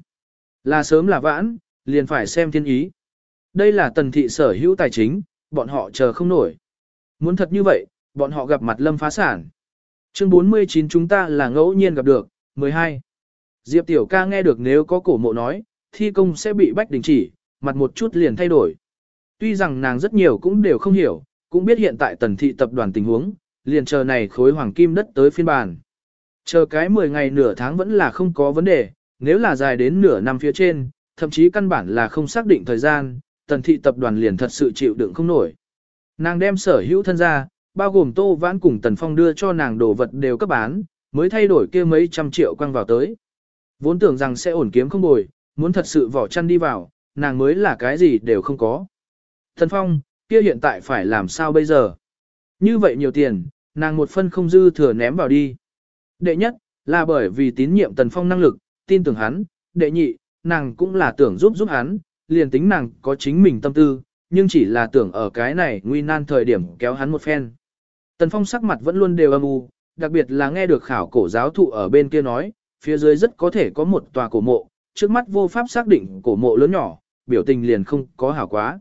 Là sớm là vãn, liền phải xem thiên ý. Đây là tần thị sở hữu tài chính, bọn họ chờ không nổi. Muốn thật như vậy, bọn họ gặp mặt lâm phá sản. Chương 49 chúng ta là ngẫu nhiên gặp được, 12. Diệp Tiểu ca nghe được nếu có cổ mộ nói, thi công sẽ bị bách đình chỉ, mặt một chút liền thay đổi. Tuy rằng nàng rất nhiều cũng đều không hiểu, cũng biết hiện tại tần thị tập đoàn tình huống, liền chờ này khối hoàng kim đất tới phiên bản. Chờ cái 10 ngày nửa tháng vẫn là không có vấn đề, nếu là dài đến nửa năm phía trên, thậm chí căn bản là không xác định thời gian, tần thị tập đoàn liền thật sự chịu đựng không nổi. Nàng đem sở hữu thân ra, bao gồm tô vãn cùng tần phong đưa cho nàng đồ vật đều cấp bán, mới thay đổi kia mấy trăm triệu quăng vào tới. Vốn tưởng rằng sẽ ổn kiếm không bồi, muốn thật sự vỏ chăn đi vào, nàng mới là cái gì đều không có. Tần phong, kia hiện tại phải làm sao bây giờ? Như vậy nhiều tiền, nàng một phân không dư thừa ném vào đi. Đệ nhất, là bởi vì tín nhiệm tần phong năng lực, tin tưởng hắn, đệ nhị, nàng cũng là tưởng giúp giúp hắn, liền tính nàng có chính mình tâm tư, nhưng chỉ là tưởng ở cái này nguy nan thời điểm kéo hắn một phen. Tần Phong sắc mặt vẫn luôn đều âm u, đặc biệt là nghe được khảo cổ giáo thụ ở bên kia nói, phía dưới rất có thể có một tòa cổ mộ, trước mắt vô pháp xác định cổ mộ lớn nhỏ, biểu tình liền không có hảo quá.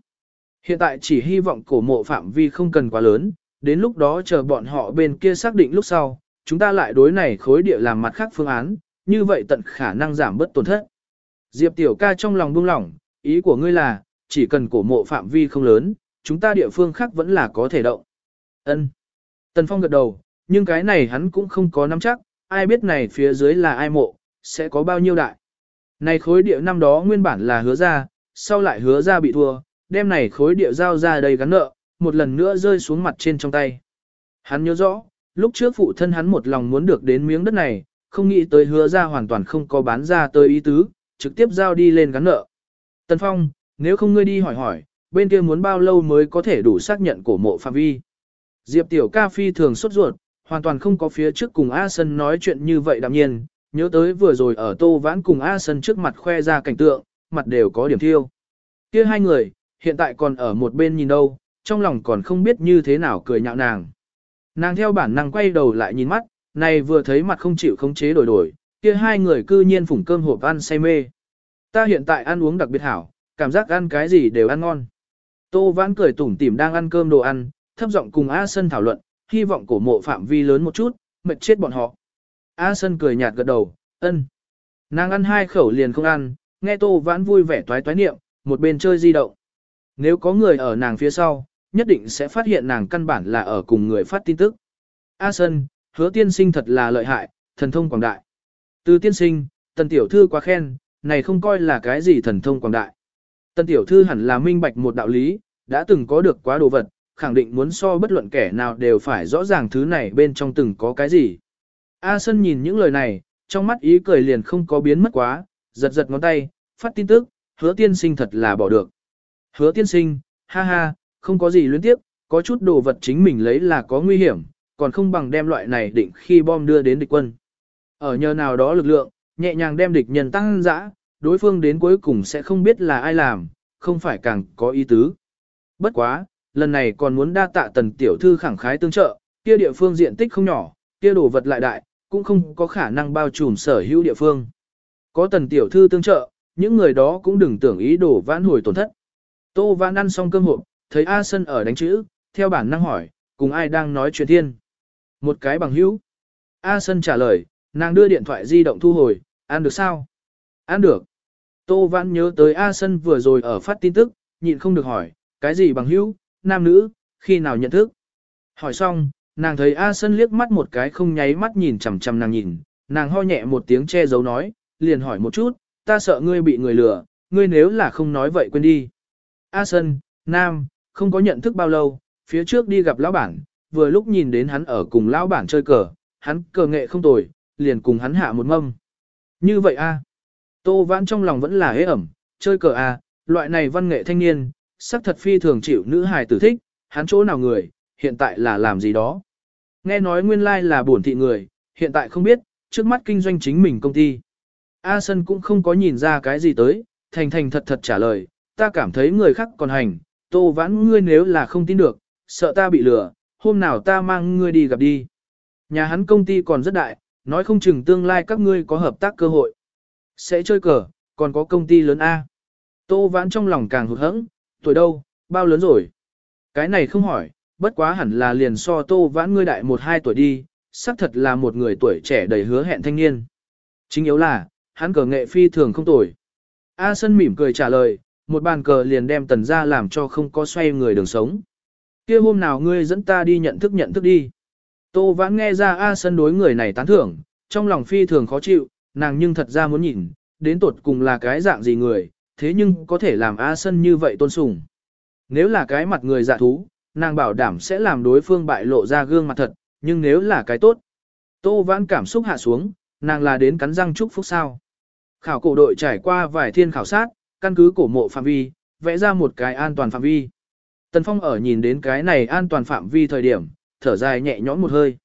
Hiện tại chỉ hy vọng cổ mộ phạm vi không cần quá lớn, đến lúc đó chờ bọn họ bên kia xác định lúc sau, chúng ta lại đối này khối địa làm mặt khác phương án, như vậy tận khả năng giảm bớt tổn thất. Diệp tiểu ca trong lòng buông lỏng, ý của ngươi là, chỉ cần cổ mộ phạm vi không lớn, chúng ta địa phương khác vẫn là có thể động. Ân. Tần Phong gật đầu, nhưng cái này hắn cũng không có nắm chắc, ai biết này phía dưới là ai mộ, sẽ có bao nhiêu đại. Này khối địa năm đó nguyên bản là hứa ra, sau lại hứa ra bị thua, đem này khối địa giao ra đây gắn nợ, một lần nữa rơi xuống mặt trên trong tay. Hắn nhớ rõ, lúc trước phụ thân hắn một lòng muốn được đến miếng đất này, không nghĩ tới hứa ra hoàn toàn không có bán ra tới ý tứ, trực tiếp giao đi lên gắn nợ. Tần Phong, nếu không ngươi đi hỏi hỏi, bên kia muốn bao lâu mới có thể đủ xác nhận cổ mộ phạm vi. Diệp Tiểu ca phi thường sốt ruột, hoàn toàn không có phía trước cùng A Sân nói chuyện như vậy đạm nhiên, nhớ tới vừa rồi ở Tô Vãn cùng A Sân trước mặt khoe ra cảnh tượng, mặt đều có điểm thiêu. Kia hai người, hiện tại còn ở một bên nhìn đâu, trong lòng còn không biết như thế nào cười nhạo nàng. Nàng theo bản năng quay đầu lại nhìn mắt, này vừa thấy mặt không chịu khống chế đổi đổi, kia hai người cư nhiên phủng cơm hộp ăn say mê. Ta hiện tại ăn uống đặc biệt hảo, cảm giác ăn cái gì đều ăn ngon. Tô Vãn cười tủm tỉm đang ăn cơm đồ ăn, thấp giọng cùng A Sân thảo luận, hy vọng cổ mộ phạm vi lớn một chút, mệt chết bọn họ. A Sân cười nhạt gật đầu, ân. Nàng ăn hai khẩu liền không ăn, nghe Tô Vãn vui vẻ toái toái niệm, một bên chơi di động. Nếu có người ở nàng phía sau, nhất định sẽ phát hiện nàng căn bản là ở cùng người phát tin tức. A Sân, hứa tiên sinh thật là lợi hại, thần thông quảng đại. Từ tiên sinh, tần tiểu thư quá khen, này không coi là cái gì thần thông quảng đại. Tần tiểu thư hẳn là minh bạch một đạo lý, đã từng có được quá đồ vật, khẳng định muốn so bất luận kẻ nào đều phải rõ ràng thứ này bên trong từng có cái gì. A Sân nhìn những lời này, trong mắt ý cười liền không có biến mất quá, giật giật ngón tay, phát tin tức, hứa tiên sinh thật là bỏ được. Hứa tiên sinh, ha ha, không có gì luyến tiếp, có chút đồ vật chính mình lấy là có nguy hiểm, còn không bằng đem loại này định khi bom đưa đến địch quân. Ở nhờ nào đó lực lượng, nhẹ nhàng đem địch nhân tăng dã, đối phương đến cuối cùng sẽ không biết là ai làm, không phải càng có ý tứ. Bất quá, lần này còn muốn đa tạ tần tiểu thư khẳng khái tương trợ, kia địa phương diện tích không nhỏ, kia đồ vật lại đại, cũng không có khả năng bao trùm sở hữu địa phương. Có tần tiểu thư tương trợ, những người đó cũng đừng tưởng ý đồ vãn hồi tổn thất. Tô vãn ăn xong cơm hộp, thấy A Sân ở đánh chữ, theo bản năng hỏi, cùng ai đang nói chuyện thiên. Một cái bằng hữu. A Sân trả lời, nàng đưa điện thoại di động thu hồi, ăn được sao? Ăn được. Tô vãn nhớ tới A Sân vừa rồi ở phát tin tức, nhịn không được hỏi, cái gì bằng hữu, nam nữ, khi nào nhận thức. Hỏi xong, nàng thấy A Sân liếc mắt một cái không nháy mắt nhìn chằm chằm nàng nhìn, nàng ho nhẹ một tiếng che giấu nói, liền hỏi một chút, ta sợ ngươi bị người lừa, ngươi nếu là không nói vậy quên đi. A Sân, nam, không có nhận thức bao lâu, phía trước đi gặp lão bản, vừa lúc nhìn đến hắn ở cùng lão bản chơi cờ, hắn cờ nghệ không tồi, liền cùng hắn hạ một mâm. Như vậy a, Tô Vãn trong lòng vẫn là hế ẩm, chơi cờ a, loại này văn nghệ thanh niên, sắc thật phi thường chịu nữ hài tử thích, hắn chỗ nào người, hiện tại là làm gì đó. Nghe nói nguyên lai like là bổn thị người, hiện tại không biết, trước mắt kinh doanh chính mình công ty. A Sân cũng không có nhìn ra cái gì tới, thành thành thật thật trả lời, ta cảm thấy người khác còn hành, tô vãn ngươi nếu là không tin được, sợ ta bị lừa, hôm nào ta mang ngươi đi gặp đi. Nhà hắn công ty còn rất đại, nói không chừng tương lai các ngươi có hợp tác cơ hội. Sẽ chơi cờ, còn có công ty lớn A. Tô vãn trong lòng càng hụt hẫng, tuổi đâu, bao lớn rồi. Cái này không hỏi, bất quá hẳn là liền so tô vãn ngươi đại một hai tuổi đi, xác thật là một người tuổi trẻ đầy hứa hẹn thanh niên. Chính yếu là, hắn cờ nghệ phi thường không tuổi. A Sân mỉm cười trả lời, một bàn cờ liền đem tần ra làm cho không có xoay người đường sống. kia hôm nào ngươi dẫn ta đi nhận thức nhận thức đi. Tô vãn nghe ra A Sân đối người này tán thưởng, trong lòng phi thường khó chịu, nàng nhưng thật ra muốn nhìn, đến tột cùng là cái dạng gì người, thế nhưng có thể làm A Sân như vậy tôn sùng. Nếu là cái mặt người dạ thú, nàng bảo đảm sẽ làm đối phương bại lộ ra gương mặt thật, nhưng nếu là cái tốt. Tô vãn cảm xúc hạ xuống, nàng là đến cắn răng chúc phúc sao. Khảo cổ đội trải qua vài thiên khảo sát, căn cứ cổ mộ phạm vi, vẽ ra một cái an toàn phạm vi. Tần Phong ở nhìn đến cái này an toàn phạm vi thời điểm, thở dài nhẹ nhõm một hơi.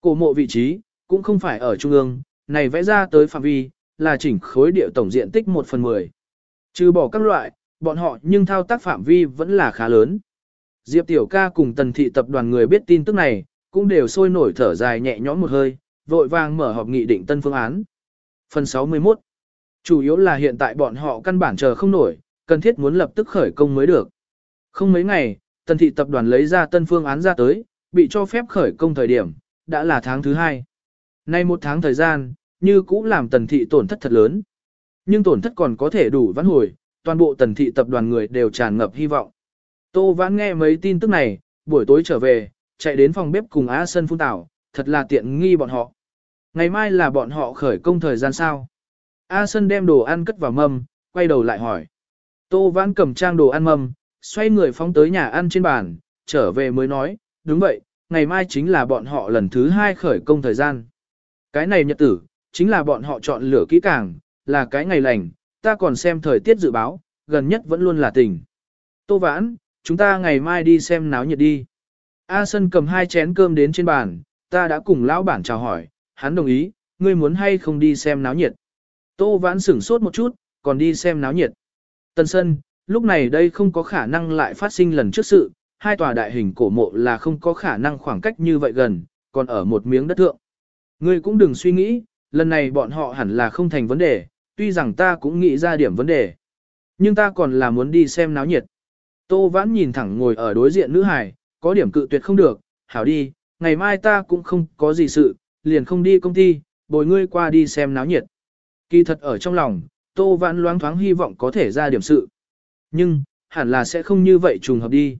Cổ mộ vị trí, cũng không phải ở trung ương, này vẽ ra tới phạm vi, là chỉnh khối địa tổng diện tích 1 phần 10. Trừ bỏ các loại, bọn họ nhưng thao tác phạm vi vẫn là khá lớn. Diệp Tiểu ca cùng tần thị tập đoàn người biết tin tức này, cũng đều sôi nổi thở dài nhẹ nhõm một hơi, vội vàng mở họp nghị định tân phương án. Phần 61 Chủ yếu là hiện tại bọn họ căn bản chờ không nổi, cần thiết muốn lập tức khởi công mới được. Không mấy ngày, tần thị tập đoàn lấy ra tân phương án ra tới, bị cho phép khởi công thời điểm, đã là tháng thứ hai. Nay một tháng thời gian, như cũ làm tần thị tổn thất thật lớn. Nhưng tổn thất còn có thể đủ vãn hồi, toàn bộ tần thị tập đoàn người đều tràn ngập hy vọng. Tô vãn nghe mấy tin tức này, buổi tối trở về, chạy đến phòng bếp cùng Á Sân phun tảo, thật là tiện nghi bọn họ. Ngày mai là bọn họ khởi công thời gian sao? A Sân đem đồ ăn cất vào mâm, quay đầu lại hỏi. Tô vãn cầm trang đồ ăn mâm, xoay người phóng tới nhà ăn trên bàn, trở về mới nói, đúng vậy, ngày mai chính là bọn họ lần thứ hai khởi công thời gian. Cái này nhật tử, chính là bọn họ chọn lửa kỹ càng, là cái ngày lành, ta còn xem thời tiết dự báo, gần nhất vẫn luôn là tỉnh. Tô Vãn, chúng ta ngày mai đi xem náo nhiệt đi. A Sân cầm hai chén cơm đến trên bàn, ta đã cùng lão bản chào hỏi, hắn đồng ý, ngươi muốn hay không đi xem náo nhiệt. Tô Vãn sửng sốt một chút, còn đi xem náo nhiệt. Tân Sân, lúc này đây không có khả năng lại phát sinh lần trước sự, hai tòa đại hình cổ mộ là không có khả năng khoảng cách như vậy gần, còn ở một miếng đất thượng. Ngươi cũng đừng suy nghĩ, lần này bọn họ hẳn là không thành vấn đề, tuy rằng ta cũng nghĩ ra điểm vấn đề. Nhưng ta còn là muốn đi xem náo nhiệt. Tô Vãn nhìn thẳng ngồi ở đối diện nữ hải, có điểm cự tuyệt không được, hảo đi, ngày mai ta cũng không có gì sự, liền không đi công ty, bồi ngươi qua đi xem náo nhiệt. Kỳ thật ở trong lòng, Tô Vãn loáng thoáng hy vọng có thể ra điểm sự. Nhưng, hẳn là sẽ không như vậy trùng hợp đi.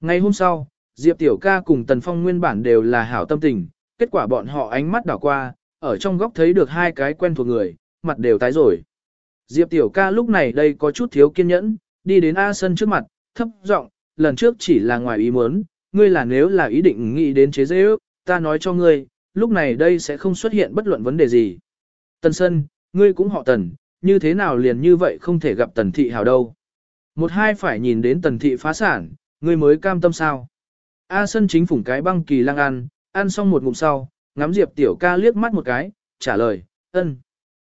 Ngày hôm sau, Diệp Tiểu ca cùng Tần Phong nguyên bản đều là hảo tâm tình, kết quả bọn họ ánh mắt đảo qua, ở trong góc thấy được hai cái quen thuộc người, mặt đều tái rồi. Diệp Tiểu ca lúc này đây có chút thiếu kiên nhẫn, đi đến A Sân trước mặt, thấp giọng, lần trước chỉ là ngoài ý muốn, ngươi là nếu là ý định nghĩ đến chế dễ ước, ta nói cho ngươi, lúc này đây sẽ không xuất hiện bất luận vấn đề gì. Tần Sân, ngươi cũng họ Tần, như thế nào liền như vậy không thể gặp Tần Thị hào đâu. Một hai phải nhìn đến Tần Thị phá sản, ngươi mới cam tâm sao. A Sân chính phủng cái băng kỳ lang ăn, ăn xong một ngụm sau, ngắm Diệp Tiểu ca liếc mắt một cái, trả lời, ân.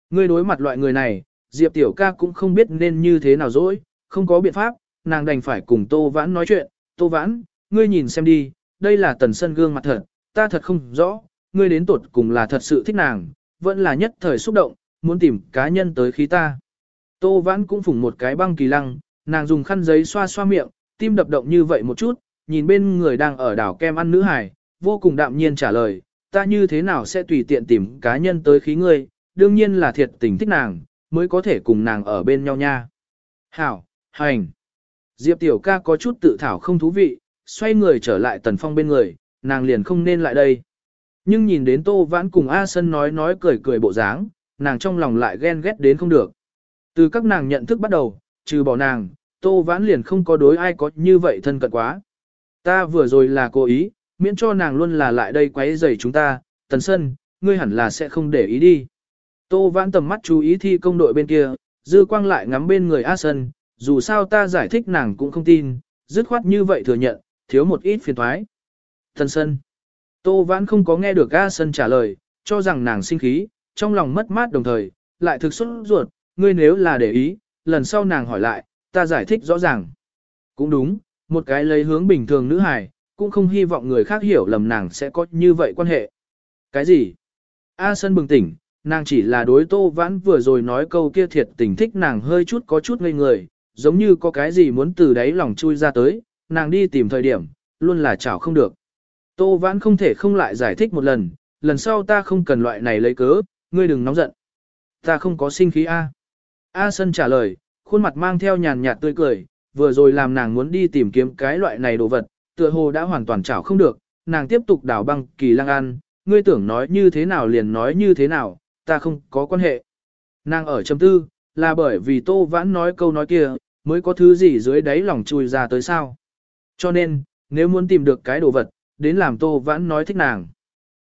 Ngươi đối mặt loại người này, Diệp Tiểu ca cũng không biết nên như thế nào dối, không có biện pháp, nàng đành phải cùng Tô Vãn nói chuyện, Tô Vãn, ngươi nhìn xem đi, đây là tần sân gương mặt thật, ta thật không rõ, ngươi đến tuột cùng là thật sự thích nàng, vẫn là nhất thời xúc động, muốn tìm cá nhân tới khí ta. Tô Vãn cũng phủng một cái băng kỳ lăng, nàng dùng khăn giấy xoa xoa miệng, tim đập động như vậy một chút, nhìn bên người đang ở đảo kem ăn nữ hải, vô cùng đạm nhiên trả lời, ta như thế nào sẽ tùy tiện tìm cá nhân tới khí ngươi, đương nhiên là thiệt tình thích nàng, mới có thể cùng nàng ở bên nhau nha. Hảo, hành. Diệp tiểu ca có chút tự thảo không thú vị, xoay người trở lại tần phong bên người, nàng liền không nên lại đây. Nhưng nhìn đến tô vãn cùng A Sân nói nói cười cười bộ dáng, nàng trong lòng lại ghen ghét đến không được. Từ các nàng nhận thức bắt đầu, trừ bỏ nàng, tô vãn liền không có đối ai có như vậy thân cận quá. Ta vừa rồi là cố ý, miễn cho nàng luôn là lại đây quấy rầy chúng ta, tần sân, ngươi hẳn là sẽ không để ý đi. Tô vãn tầm mắt chú ý thi công đội bên kia, dư quang lại ngắm bên người A Sân, dù sao ta giải thích nàng cũng không tin, dứt khoát như vậy thừa nhận, thiếu một ít phiền thoái. Tần sân. Tô vãn không có nghe được A Sân trả lời, cho rằng nàng sinh khí, trong lòng mất mát đồng thời, lại thực xuất ruột, ngươi nếu là để ý, lần sau nàng hỏi lại, ta giải thích rõ ràng. Cũng đúng, một cái lấy hướng bình thường nữ hài, cũng không hy vọng người khác hiểu lầm nàng sẽ có như vậy quan hệ. Cái gì? A Sân bừng tỉnh, nàng chỉ là đối tô vãn vừa rồi nói câu kia thiệt tình thích nàng hơi chút có chút ngây người, giống như có cái gì muốn từ đáy lòng chui ra tới, nàng đi tìm thời điểm, luôn là chảo không được. Tô vãn không thể không lại giải thích một lần, lần sau ta không cần loại này lấy cớ, ngươi đừng nóng giận. Ta không có sinh khí A. A Sân trả lời, khuôn mặt mang theo nhàn nhạt tươi cười, vừa rồi làm nàng muốn đi tìm kiếm cái loại này đồ vật, tựa hồ đã hoàn toàn chảo không được, nàng tiếp tục đảo băng kỳ lăng ăn, ngươi tưởng nói như thế nào liền nói như thế nào, ta không có quan hệ. Nàng ở chấm tư, là bởi vì tô vãn nói câu nói kia, mới có thứ gì dưới đáy lòng chui ra tới sao. Cho nên, nếu muốn tìm được cái đồ vật, đến làm tô vãn nói thích nàng.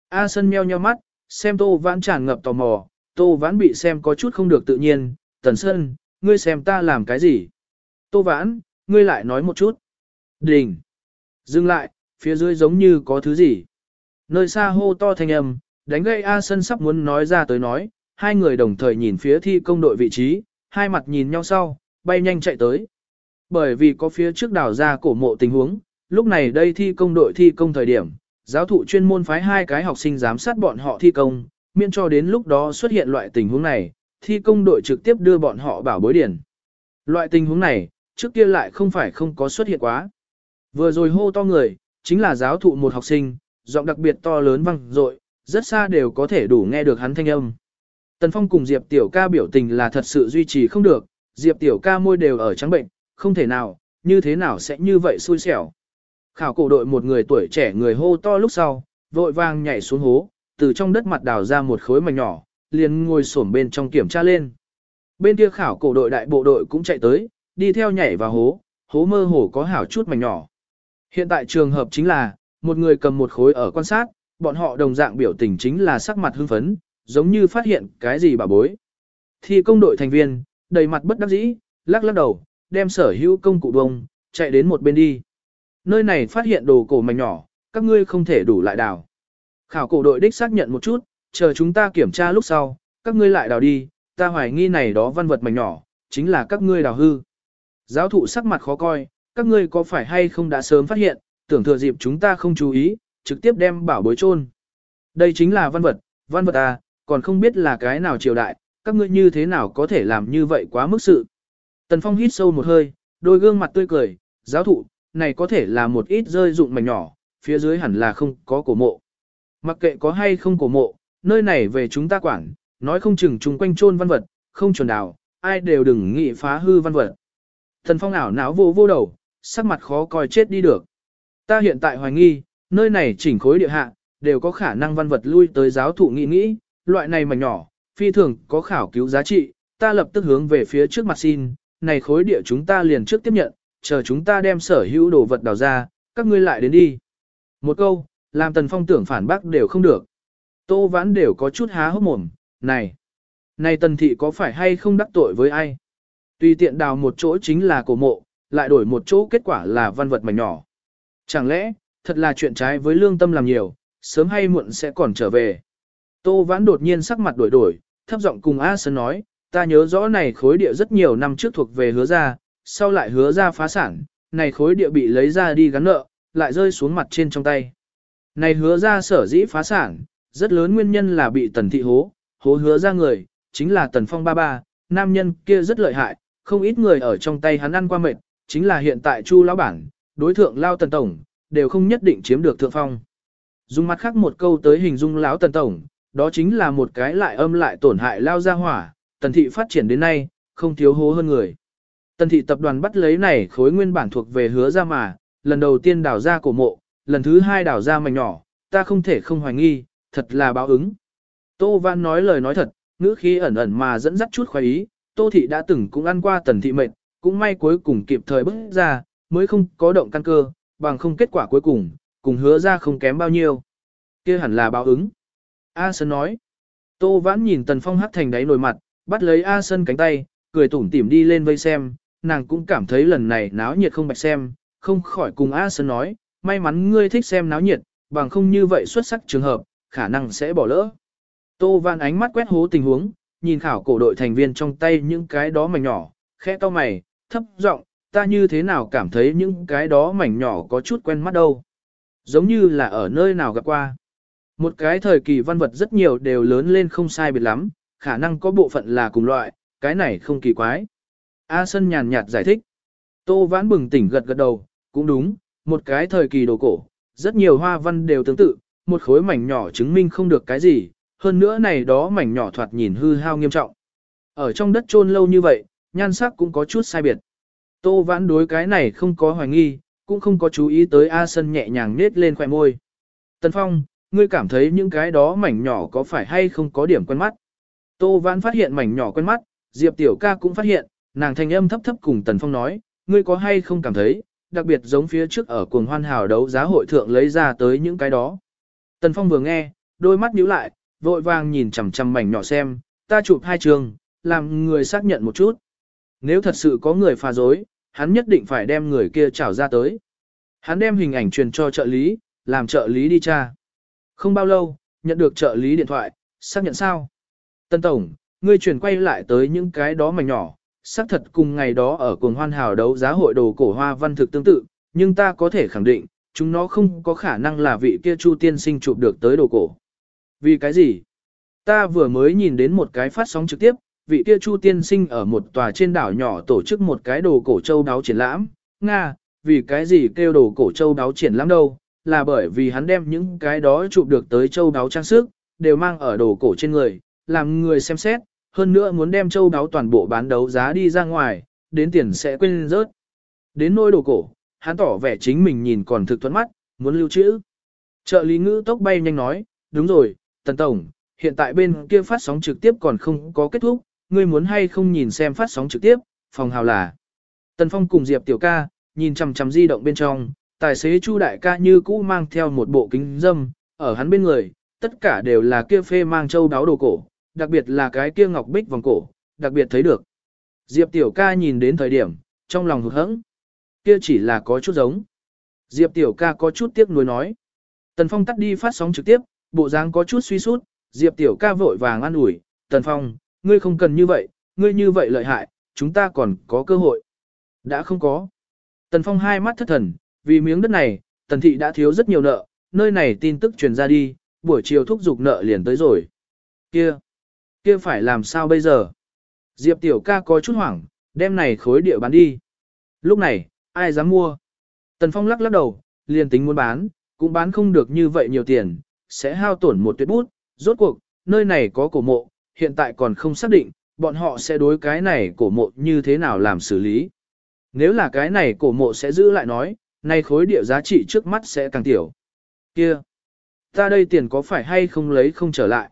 A sân meo nheo mắt, xem tô vãn tràn ngập tò mò, tô vãn bị xem có chút không được tự nhiên, tần sơn, ngươi xem ta làm cái gì. Tô vãn, ngươi lại nói một chút. Đình. Dừng lại, phía dưới giống như có thứ gì. Nơi xa hô to thanh âm, đánh gây A Sân sắp muốn nói ra tới nói, hai người đồng thời nhìn phía thi công đội vị trí, hai mặt nhìn nhau sau, bay nhanh chạy tới. Bởi vì có phía trước đảo ra cổ mộ tình huống, lúc này đây thi công đội thi công thời điểm, giáo thụ chuyên môn phái hai cái học sinh giám sát bọn họ thi công, miễn cho đến lúc đó xuất hiện loại tình huống này, thi công đội trực tiếp đưa bọn họ bảo bối điển. Loại tình huống này, trước kia lại không phải không có xuất hiện quá. Vừa rồi hô to người, chính là giáo thụ một học sinh, giọng đặc biệt to lớn vang dội, rất xa đều có thể đủ nghe được hắn thanh âm. Tần Phong cùng Diệp Tiểu ca biểu tình là thật sự duy trì không được, Diệp Tiểu ca môi đều ở trắng bệnh, không thể nào, như thế nào sẽ như vậy xui xẻo. Khảo cổ đội một người tuổi trẻ người hô to lúc sau, vội vàng nhảy xuống hố, từ trong đất mặt đào ra một khối mảnh nhỏ, liền ngồi xổm bên trong kiểm tra lên. Bên kia khảo cổ đội đại bộ đội cũng chạy tới, đi theo nhảy vào hố, hố mơ hồ có hảo chút mảnh nhỏ. Hiện tại trường hợp chính là, một người cầm một khối ở quan sát, bọn họ đồng dạng biểu tình chính là sắc mặt hưng phấn, giống như phát hiện cái gì bà bối. Thi công đội thành viên, đầy mặt bất đắc dĩ, lắc lắc đầu, đem sở hữu công cụ bông, chạy đến một bên đi. Nơi này phát hiện đồ cổ mảnh nhỏ, các ngươi không thể đủ lại đào. Khảo cổ đội đích xác nhận một chút, chờ chúng ta kiểm tra lúc sau, các ngươi lại đào đi, ta hoài nghi này đó văn vật mảnh nhỏ, chính là các ngươi đào hư. Giáo thụ sắc mặt khó coi, các ngươi có phải hay không đã sớm phát hiện, tưởng thừa dịp chúng ta không chú ý, trực tiếp đem bảo bối chôn. Đây chính là văn vật, văn vật à, còn không biết là cái nào triều đại, các ngươi như thế nào có thể làm như vậy quá mức sự. Tần Phong hít sâu một hơi, đôi gương mặt tươi cười, giáo thụ, này có thể là một ít rơi dụng mảnh nhỏ, phía dưới hẳn là không có cổ mộ. Mặc kệ có hay không cổ mộ, nơi này về chúng ta quản, nói không chừng chung quanh chôn văn vật, không chuẩn đào, ai đều đừng nghĩ phá hư văn vật. Thần Phong ảo não vô vô đầu, sắc mặt khó coi chết đi được. Ta hiện tại hoài nghi, nơi này chỉnh khối địa hạ, đều có khả năng văn vật lui tới giáo thụ nghĩ nghĩ, loại này mảnh nhỏ, phi thường có khảo cứu giá trị, ta lập tức hướng về phía trước mặt xin, này khối địa chúng ta liền trước tiếp nhận, chờ chúng ta đem sở hữu đồ vật đào ra, các ngươi lại đến đi. Một câu, làm tần phong tưởng phản bác đều không được. Tô vãn đều có chút há hốc mồm, này, này tần thị có phải hay không đắc tội với ai? Tùy tiện đào một chỗ chính là cổ mộ, lại đổi một chỗ kết quả là văn vật mảnh nhỏ. Chẳng lẽ, thật là chuyện trái với lương tâm làm nhiều, sớm hay muộn sẽ còn trở về. Tô vãn đột nhiên sắc mặt đổi đổi, thấp giọng cùng A Sơn nói, ta nhớ rõ này khối địa rất nhiều năm trước thuộc về hứa ra, sau lại hứa ra phá sản, này khối địa bị lấy ra đi gắn nợ, lại rơi xuống mặt trên trong tay. Này hứa ra sở dĩ phá sản, rất lớn nguyên nhân là bị tần thị hố, hố hứa ra người, chính là tần phong ba ba, nam nhân kia rất lợi hại, không ít người ở trong tay hắn ăn qua mệt, chính là hiện tại chu lão bản, đối thượng lao tần tổng, đều không nhất định chiếm được thượng phong. Dùng mặt khác một câu tới hình dung lão tần tổng, đó chính là một cái lại âm lại tổn hại lao ra hỏa, tần thị phát triển đến nay, không thiếu hố hơn người. Tần thị tập đoàn bắt lấy này khối nguyên bản thuộc về hứa ra mà, lần đầu tiên đào ra cổ mộ, lần thứ hai đào ra mảnh nhỏ, ta không thể không hoài nghi, thật là báo ứng. Tô Văn nói lời nói thật, ngữ khí ẩn ẩn mà dẫn dắt chút khoái ý, Tô Thị đã từng cũng ăn qua tần thị mệnh, cũng may cuối cùng kịp thời bước ra, mới không có động căn cơ, bằng không kết quả cuối cùng, cùng hứa ra không kém bao nhiêu. kia hẳn là báo ứng. A Sơn nói. Tô Vãn nhìn Tần Phong hắt thành đáy nổi mặt, bắt lấy A Sơn cánh tay, cười tủm tỉm đi lên vây xem, nàng cũng cảm thấy lần này náo nhiệt không bạch xem, không khỏi cùng A Sơn nói, may mắn ngươi thích xem náo nhiệt, bằng không như vậy xuất sắc trường hợp, khả năng sẽ bỏ lỡ. Tô văn ánh mắt quét hố tình huống, nhìn khảo cổ đội thành viên trong tay những cái đó mảnh nhỏ, khẽ to mày, thấp giọng, ta như thế nào cảm thấy những cái đó mảnh nhỏ có chút quen mắt đâu. Giống như là ở nơi nào gặp qua. Một cái thời kỳ văn vật rất nhiều đều lớn lên không sai biệt lắm, khả năng có bộ phận là cùng loại, cái này không kỳ quái. A Sân nhàn nhạt giải thích. Tô Vãn bừng tỉnh gật gật đầu, cũng đúng, một cái thời kỳ đồ cổ, rất nhiều hoa văn đều tương tự, một khối mảnh nhỏ chứng minh không được cái gì, hơn nữa này đó mảnh nhỏ thoạt nhìn hư hao nghiêm trọng. Ở trong đất chôn lâu như vậy, nhan sắc cũng có chút sai biệt. Tô Vãn đối cái này không có hoài nghi, cũng không có chú ý tới A Sân nhẹ nhàng nết lên khóe môi. Tần Phong, ngươi cảm thấy những cái đó mảnh nhỏ có phải hay không có điểm quen mắt. Tô Vãn phát hiện mảnh nhỏ quen mắt, Diệp Tiểu ca cũng phát hiện, nàng thanh âm thấp thấp cùng Tần Phong nói, ngươi có hay không cảm thấy, đặc biệt giống phía trước ở cuồng hoan hào đấu giá hội thượng lấy ra tới những cái đó. Tần Phong vừa nghe, đôi mắt nhíu lại, vội vàng nhìn chằm chằm mảnh nhỏ xem, ta chụp hai trường, làm người xác nhận một chút. Nếu thật sự có người phá dối, hắn nhất định phải đem người kia trảo ra tới. Hắn đem hình ảnh truyền cho trợ lý, làm trợ lý đi tra. Không bao lâu, nhận được trợ lý điện thoại, xác nhận sao? Tân Tổng, ngươi chuyển quay lại tới những cái đó mảnh nhỏ, xác thật cùng ngày đó ở cuồng hoan hào đấu giá hội đồ cổ hoa văn thực tương tự, nhưng ta có thể khẳng định, chúng nó không có khả năng là vị kia Chu tiên sinh chụp được tới đồ cổ. Vì cái gì? Ta vừa mới nhìn đến một cái phát sóng trực tiếp, vị kia Chu tiên sinh ở một tòa trên đảo nhỏ tổ chức một cái đồ cổ châu đáo triển lãm. Nga, vì cái gì kêu đồ cổ châu đáo triển lãm đâu? Là bởi vì hắn đem những cái đó chụp được tới châu đáo trang sức, đều mang ở đồ cổ trên người, làm người xem xét, hơn nữa muốn đem châu đáo toàn bộ bán đấu giá đi ra ngoài, đến tiền sẽ quên rớt. Đến nôi đồ cổ, hắn tỏ vẻ chính mình nhìn còn thực thuẫn mắt, muốn lưu trữ. Trợ lý ngữ tốc bay nhanh nói, đúng rồi, Tần Tổng, hiện tại bên kia phát sóng trực tiếp còn không có kết thúc, ngươi muốn hay không nhìn xem phát sóng trực tiếp, phòng hào là. Tần Phong cùng Diệp Tiểu ca, nhìn chằm chằm di động bên trong, tài xế Chu Đại ca như cũ mang theo một bộ kính dâm, ở hắn bên người, tất cả đều là kia phê mang châu đáo đồ cổ, đặc biệt là cái kia ngọc bích vòng cổ, đặc biệt thấy được. Diệp Tiểu ca nhìn đến thời điểm, trong lòng hụt hẫng. Kia chỉ là có chút giống. Diệp Tiểu ca có chút tiếc nuối nói. Tần Phong tắt đi phát sóng trực tiếp, bộ dáng có chút suy sút, Diệp Tiểu ca vội vàng an ủi, Tần Phong, ngươi không cần như vậy, ngươi như vậy lợi hại, chúng ta còn có cơ hội. Đã không có. Tần Phong hai mắt thất thần, vì miếng đất này, Tần Thị đã thiếu rất nhiều nợ, nơi này tin tức truyền ra đi, buổi chiều thúc giục nợ liền tới rồi. Kia, kia phải làm sao bây giờ? Diệp Tiểu ca có chút hoảng, đem này khối địa bán đi. Lúc này, ai dám mua? Tần Phong lắc lắc đầu, liền tính muốn bán, cũng bán không được như vậy nhiều tiền, sẽ hao tổn một tuyệt bút. Rốt cuộc, nơi này có cổ mộ, hiện tại còn không xác định, bọn họ sẽ đối cái này cổ mộ như thế nào làm xử lý. Nếu là cái này cổ mộ sẽ giữ lại nói, nay khối địa giá trị trước mắt sẽ càng tiểu. Kia, ta đây tiền có phải hay không lấy không trở lại?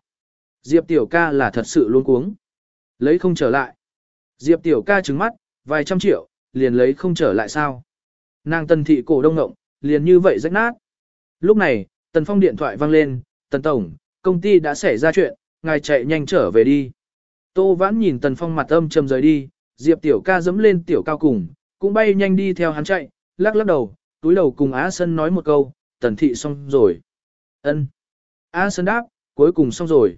Diệp tiểu ca là thật sự luôn cuống. Lấy không trở lại. Diệp tiểu ca trứng mắt, vài trăm triệu, liền lấy không trở lại sao? Nàng tần thị cổ đông ngộng, liền như vậy rách nát. Lúc này, tần phong điện thoại vang lên, tần tổng, công ty đã xảy ra chuyện, ngài chạy nhanh trở về đi. Tô vãn nhìn tần phong mặt âm trầm rời đi, diệp tiểu ca dẫm lên tiểu cao cùng, cũng bay nhanh đi theo hắn chạy, lắc lắc đầu, túi đầu cùng Á Sân nói một câu, tần thị xong rồi. ân Á Sân đáp, cuối cùng xong rồi.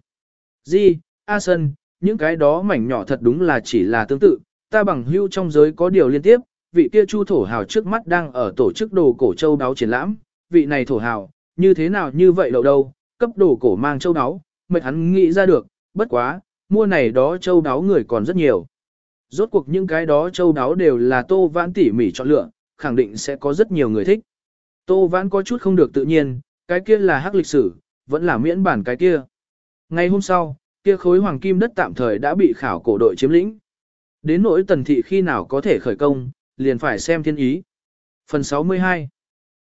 Di, A Sân, những cái đó mảnh nhỏ thật đúng là chỉ là tương tự, ta bằng hưu trong giới có điều liên tiếp, vị kia chu thổ hào trước mắt đang ở tổ chức đồ cổ châu đáo triển lãm, vị này thổ hào, như thế nào như vậy đâu đâu, cấp đồ cổ mang châu đáo, mệt hắn nghĩ ra được, bất quá, mua này đó châu đáo người còn rất nhiều. Rốt cuộc những cái đó châu đáo đều là tô vãn tỉ mỉ chọn lựa, khẳng định sẽ có rất nhiều người thích. Tô vãn có chút không được tự nhiên, cái kia là hắc lịch sử, vẫn là miễn bản cái kia. Ngày hôm sau, kia khối hoàng kim đất tạm thời đã bị khảo cổ đội chiếm lĩnh. Đến nỗi tần thị khi nào có thể khởi công, liền phải xem thiên ý. Phần 62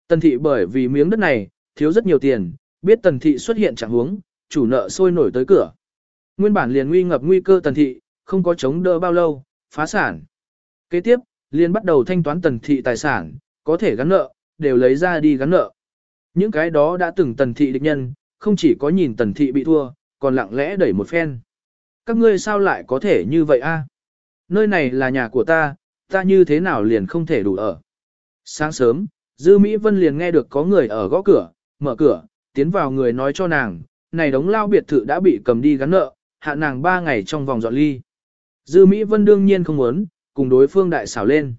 Tần thị bởi vì miếng đất này, thiếu rất nhiều tiền, biết tần thị xuất hiện trạng huống, chủ nợ sôi nổi tới cửa. Nguyên bản liền nguy ngập nguy cơ tần thị, không có chống đỡ bao lâu, phá sản. Kế tiếp, liền bắt đầu thanh toán tần thị tài sản, có thể gắn nợ, đều lấy ra đi gắn nợ. Những cái đó đã từng tần thị địch nhân, không chỉ có nhìn tần thị bị thua, còn lặng lẽ đẩy một phen. Các ngươi sao lại có thể như vậy a? Nơi này là nhà của ta, ta như thế nào liền không thể đủ ở. Sáng sớm, Dư Mỹ Vân liền nghe được có người ở gõ cửa, mở cửa, tiến vào người nói cho nàng, này đống lao biệt thự đã bị cầm đi gắn nợ, hạ nàng 3 ngày trong vòng dọn ly. Dư Mỹ Vân đương nhiên không muốn, cùng đối phương đại xảo lên.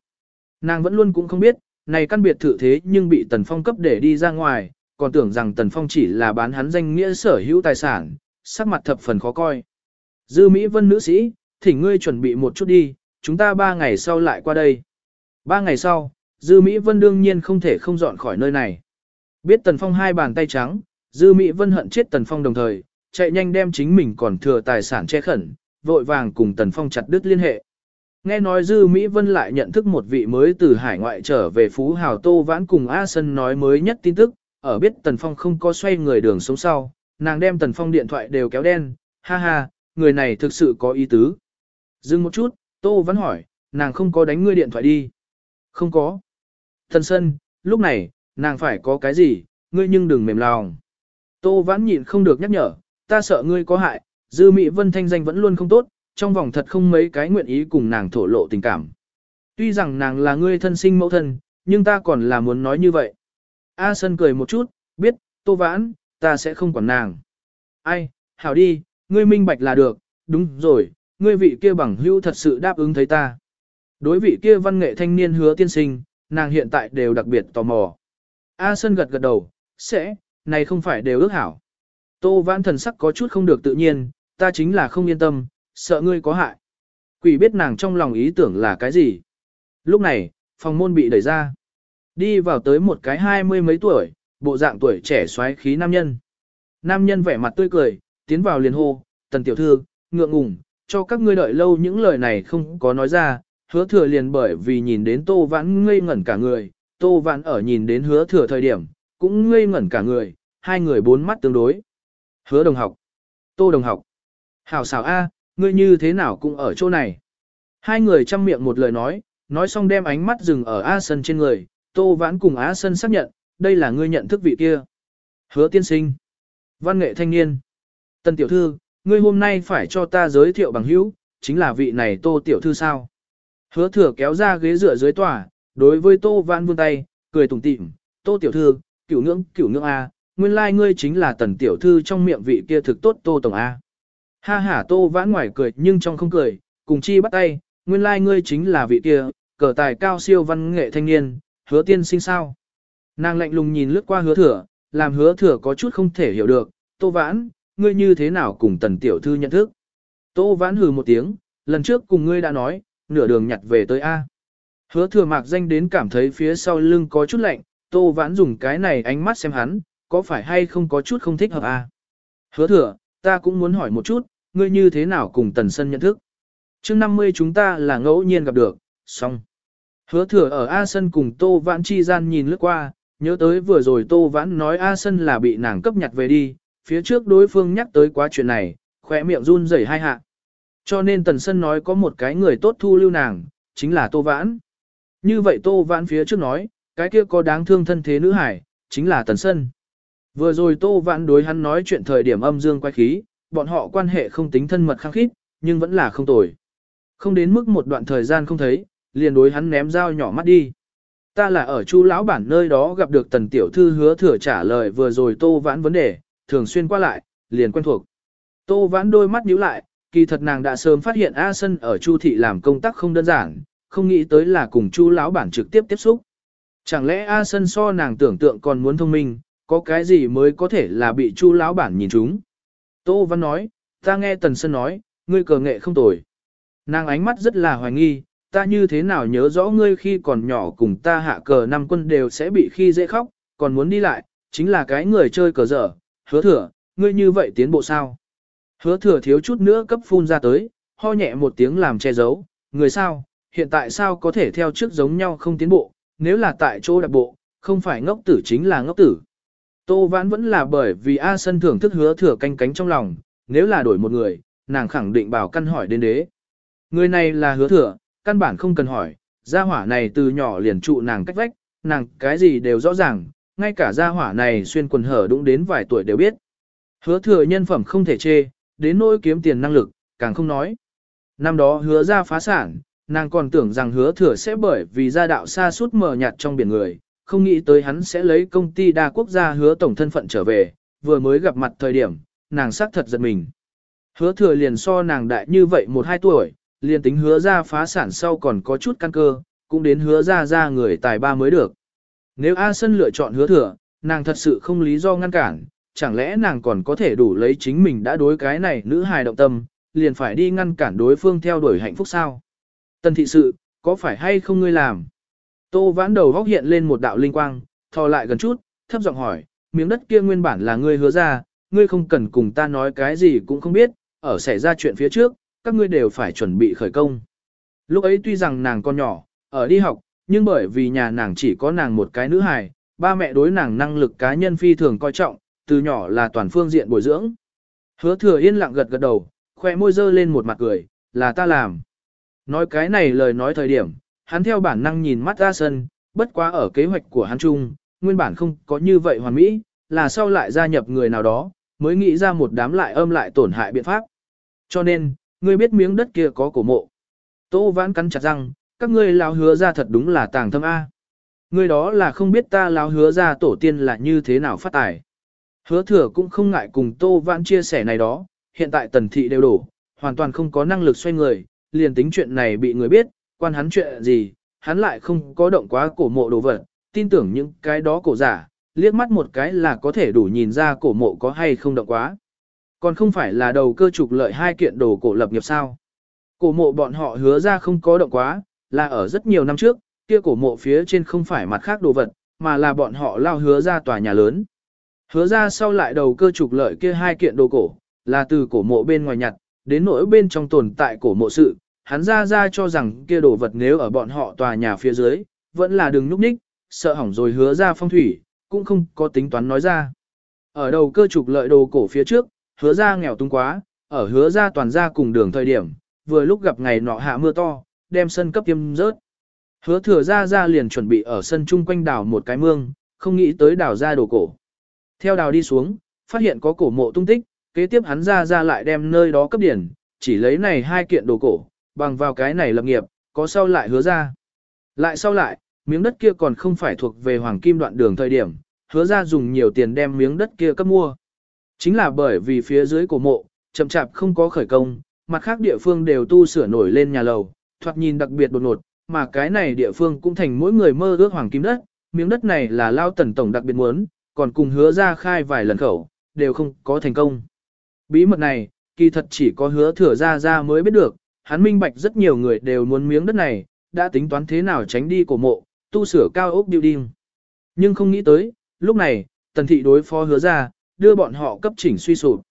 Nàng vẫn luôn cũng không biết, này căn biệt thự thế nhưng bị Tần Phong cấp để đi ra ngoài, còn tưởng rằng Tần Phong chỉ là bán hắn danh nghĩa sở hữu tài sản, sắc mặt thập phần khó coi. Dư Mỹ Vân nữ sĩ, thỉnh ngươi chuẩn bị một chút đi, chúng ta ba ngày sau lại qua đây. Ba ngày sau, Dư Mỹ Vân đương nhiên không thể không dọn khỏi nơi này. Biết Tần Phong hai bàn tay trắng, Dư Mỹ Vân hận chết Tần Phong đồng thời, chạy nhanh đem chính mình còn thừa tài sản che khẩn, vội vàng cùng Tần Phong chặt đứt liên hệ. Nghe nói Dư Mỹ Vân lại nhận thức một vị mới từ hải ngoại trở về Phú Hào Tô Vãn cùng A Sân nói mới nhất tin tức, ở biết Tần Phong không có xoay người đường sống sau, nàng đem Tần Phong điện thoại đều kéo đen, ha ha, người này thực sự có ý tứ. Dừng một chút, Tô Văn hỏi, nàng không có đánh ngươi điện thoại đi. Không có. Thần Sân, lúc này, nàng phải có cái gì, ngươi nhưng đừng mềm lòng. Tô Vãn nhịn không được nhắc nhở, ta sợ ngươi có hại, Dư Mỹ Vân thanh danh vẫn luôn không tốt, trong vòng thật không mấy cái nguyện ý cùng nàng thổ lộ tình cảm. Tuy rằng nàng là ngươi thân sinh mẫu thân, nhưng ta còn là muốn nói như vậy. A Sân cười một chút, biết, Tô Vãn, ta sẽ không quản nàng. Ai, hảo đi, ngươi minh bạch là được, đúng rồi, ngươi vị kia bằng hữu thật sự đáp ứng thấy ta. Đối vị kia văn nghệ thanh niên hứa tiên sinh, nàng hiện tại đều đặc biệt tò mò. A sơn gật gật đầu, sẽ, này không phải đều ước hảo. Tô Vãn thần sắc có chút không được tự nhiên, ta chính là không yên tâm, sợ ngươi có hại. Quỷ biết nàng trong lòng ý tưởng là cái gì. Lúc này, phòng môn bị đẩy ra. Đi vào tới một cái hai mươi mấy tuổi, bộ dạng tuổi trẻ xoáy khí nam nhân. Nam nhân vẻ mặt tươi cười, tiến vào liền hô, tần tiểu thư, ngượng ngùng, cho các ngươi đợi lâu những lời này không có nói ra, hứa thừa liền bởi vì nhìn đến tô vãn ngây ngẩn cả người, tô vãn ở nhìn đến hứa thừa thời điểm, cũng ngây ngẩn cả người, hai người bốn mắt tương đối. Hứa đồng học, tô đồng học, hảo xảo A, ngươi như thế nào cũng ở chỗ này. Hai người chăm miệng một lời nói, nói xong đem ánh mắt dừng ở A Sân trên người, Tô Vãn cùng A Sân xác nhận, đây là ngươi nhận thức vị kia. Hứa tiên sinh. Văn nghệ thanh niên. Tần tiểu thư, ngươi hôm nay phải cho ta giới thiệu bằng hữu, chính là vị này tô tiểu thư sao. Hứa thừa kéo ra ghế dựa dưới tòa, đối với tô văn vươn tay, cười tủm tỉm, tô tiểu thư, cửu ngưỡng, cửu ngưỡng A, nguyên lai like ngươi chính là tần tiểu thư trong miệng vị kia thực tốt tô tổng A. Ha ha tô vãn ngoài cười nhưng trong không cười, cùng chi bắt tay, nguyên lai like ngươi chính là vị kia, cờ tài cao siêu văn nghệ thanh niên, hứa tiên sinh sao. Nàng lạnh lùng nhìn lướt qua hứa thừa, làm hứa thừa có chút không thể hiểu được, tô vãn, ngươi như thế nào cùng tần tiểu thư nhận thức. Tô vãn hừ một tiếng, lần trước cùng ngươi đã nói, nửa đường nhặt về tới A. Hứa thừa mạc danh đến cảm thấy phía sau lưng có chút lạnh, tô vãn dùng cái này ánh mắt xem hắn, có phải hay không có chút không thích hợp A. Hứa thừa, ta cũng muốn hỏi một chút, ngươi như thế nào cùng tần sân nhận thức. chương 50 chúng ta là ngẫu nhiên gặp được, xong. Hứa thừa ở A sân cùng tô vãn chi gian nhìn lướt qua, nhớ tới vừa rồi tô vãn nói A sân là bị nàng cấp nhặt về đi, phía trước đối phương nhắc tới quá chuyện này, khỏe miệng run rẩy hai hạ. Cho nên Tần Sân nói có một cái người tốt thu lưu nàng, chính là Tô Vãn. Như vậy Tô Vãn phía trước nói, cái kia có đáng thương thân thế nữ hải, chính là Tần Sân. Vừa rồi Tô Vãn đối hắn nói chuyện thời điểm âm dương quay khí, bọn họ quan hệ không tính thân mật khăng khít, nhưng vẫn là không tồi. Không đến mức một đoạn thời gian không thấy, liền đối hắn ném dao nhỏ mắt đi. Ta là ở chu lão bản nơi đó gặp được tần tiểu thư hứa thừa trả lời vừa rồi Tô Vãn vấn đề, thường xuyên qua lại, liền quen thuộc. Tô Vãn đôi mắt nhíu lại, kỳ thật nàng đã sớm phát hiện A Sân ở Chu thị làm công tác không đơn giản, không nghĩ tới là cùng Chu lão bản trực tiếp tiếp xúc. Chẳng lẽ A Sân so nàng tưởng tượng còn muốn thông minh, có cái gì mới có thể là bị Chu lão bản nhìn chúng? Tô Văn nói, ta nghe Tần Sân nói, ngươi cờ nghệ không tồi. Nàng ánh mắt rất là hoài nghi, ta như thế nào nhớ rõ ngươi khi còn nhỏ cùng ta hạ cờ năm quân đều sẽ bị khi dễ khóc, còn muốn đi lại, chính là cái người chơi cờ dở, hứa thừa, ngươi như vậy tiến bộ sao? Hứa thừa thiếu chút nữa cấp phun ra tới, ho nhẹ một tiếng làm che giấu, người sao, hiện tại sao có thể theo trước giống nhau không tiến bộ, nếu là tại chỗ đặc bộ, không phải ngốc tử chính là ngốc tử. Tô Vãn vẫn là bởi vì A Sân thưởng thức hứa thừa canh cánh trong lòng, nếu là đổi một người, nàng khẳng định bảo căn hỏi đến đế. Người này là hứa thừa, căn bản không cần hỏi, gia hỏa này từ nhỏ liền trụ nàng cách vách, nàng cái gì đều rõ ràng, ngay cả gia hỏa này xuyên quần hở đụng đến vài tuổi đều biết. Hứa thừa nhân phẩm không thể chê, đến nỗi kiếm tiền năng lực, càng không nói. Năm đó hứa ra phá sản, nàng còn tưởng rằng hứa thừa sẽ bởi vì gia đạo xa suốt mờ nhạt trong biển người, không nghĩ tới hắn sẽ lấy công ty đa quốc gia hứa tổng thân phận trở về, vừa mới gặp mặt thời điểm, nàng xác thật giật mình. Hứa thừa liền so nàng đại như vậy một hai tuổi, liền tính hứa ra phá sản sau còn có chút căn cơ, cũng đến hứa ra ra người tài ba mới được. Nếu A Sân lựa chọn hứa thừa, nàng thật sự không lý do ngăn cản, chẳng lẽ nàng còn có thể đủ lấy chính mình đã đối cái này nữ hài động tâm, liền phải đi ngăn cản đối phương theo đuổi hạnh phúc sao? Tần thị sự, có phải hay không ngươi làm? Tô vãn đầu góc hiện lên một đạo linh quang, thò lại gần chút, thấp giọng hỏi, miếng đất kia nguyên bản là ngươi hứa ra, ngươi không cần cùng ta nói cái gì cũng không biết, ở xảy ra chuyện phía trước, các ngươi đều phải chuẩn bị khởi công. Lúc ấy tuy rằng nàng còn nhỏ, ở đi học, nhưng bởi vì nhà nàng chỉ có nàng một cái nữ hài, ba mẹ đối nàng năng lực cá nhân phi thường coi trọng, từ nhỏ là toàn phương diện bồi dưỡng. Hứa thừa yên lặng gật gật đầu, khoe môi dơ lên một mặt cười, là ta làm. Nói cái này lời nói thời điểm, hắn theo bản năng nhìn mắt ra sân, bất quá ở kế hoạch của hắn chung, nguyên bản không có như vậy hoàn mỹ, là sau lại gia nhập người nào đó, mới nghĩ ra một đám lại âm lại tổn hại biện pháp. Cho nên, ngươi biết miếng đất kia có cổ mộ. Tô vãn cắn chặt răng, các ngươi lao hứa ra thật đúng là tàng thâm A. Ngươi đó là không biết ta lao hứa ra tổ tiên là như thế nào phát tài. Hứa thừa cũng không ngại cùng Tô Vãn chia sẻ này đó, hiện tại tần thị đều đổ, hoàn toàn không có năng lực xoay người, liền tính chuyện này bị người biết, quan hắn chuyện gì, hắn lại không có động quá cổ mộ đồ vật, tin tưởng những cái đó cổ giả, liếc mắt một cái là có thể đủ nhìn ra cổ mộ có hay không động quá. Còn không phải là đầu cơ trục lợi hai kiện đồ cổ lập nghiệp sao. Cổ mộ bọn họ hứa ra không có động quá, là ở rất nhiều năm trước, kia cổ mộ phía trên không phải mặt khác đồ vật, mà là bọn họ lao hứa ra tòa nhà lớn. Hứa ra sau lại đầu cơ trục lợi kia hai kiện đồ cổ, là từ cổ mộ bên ngoài nhặt, đến nỗi bên trong tồn tại cổ mộ sự, hắn ra ra cho rằng kia đồ vật nếu ở bọn họ tòa nhà phía dưới, vẫn là đừng núp ních, sợ hỏng rồi hứa ra phong thủy, cũng không có tính toán nói ra. Ở đầu cơ trục lợi đồ cổ phía trước, hứa ra nghèo túng quá, ở hứa ra toàn ra cùng đường thời điểm, vừa lúc gặp ngày nọ hạ mưa to, đem sân cấp tiêm rớt. Hứa thừa ra ra liền chuẩn bị ở sân chung quanh đảo một cái mương, không nghĩ tới đảo ra đồ cổ. Theo đào đi xuống, phát hiện có cổ mộ tung tích, kế tiếp hắn ra ra lại đem nơi đó cấp điển, chỉ lấy này hai kiện đồ cổ, bằng vào cái này lập nghiệp, có sau lại hứa ra. Lại sau lại, miếng đất kia còn không phải thuộc về hoàng kim đoạn đường thời điểm, hứa ra dùng nhiều tiền đem miếng đất kia cấp mua. Chính là bởi vì phía dưới cổ mộ, chậm chạp không có khởi công, mặt khác địa phương đều tu sửa nổi lên nhà lầu, thoạt nhìn đặc biệt đột ngột, mà cái này địa phương cũng thành mỗi người mơ ước hoàng kim đất, miếng đất này là lao tần tổng đặc biệt muốn, còn cùng hứa ra khai vài lần khẩu, đều không có thành công. Bí mật này, kỳ thật chỉ có hứa thừa ra ra mới biết được, hắn minh bạch rất nhiều người đều muốn miếng đất này, đã tính toán thế nào tránh đi cổ mộ, tu sửa cao ốc building. Nhưng không nghĩ tới, lúc này, tần thị đối phó hứa ra, đưa bọn họ cấp chỉnh suy sụp.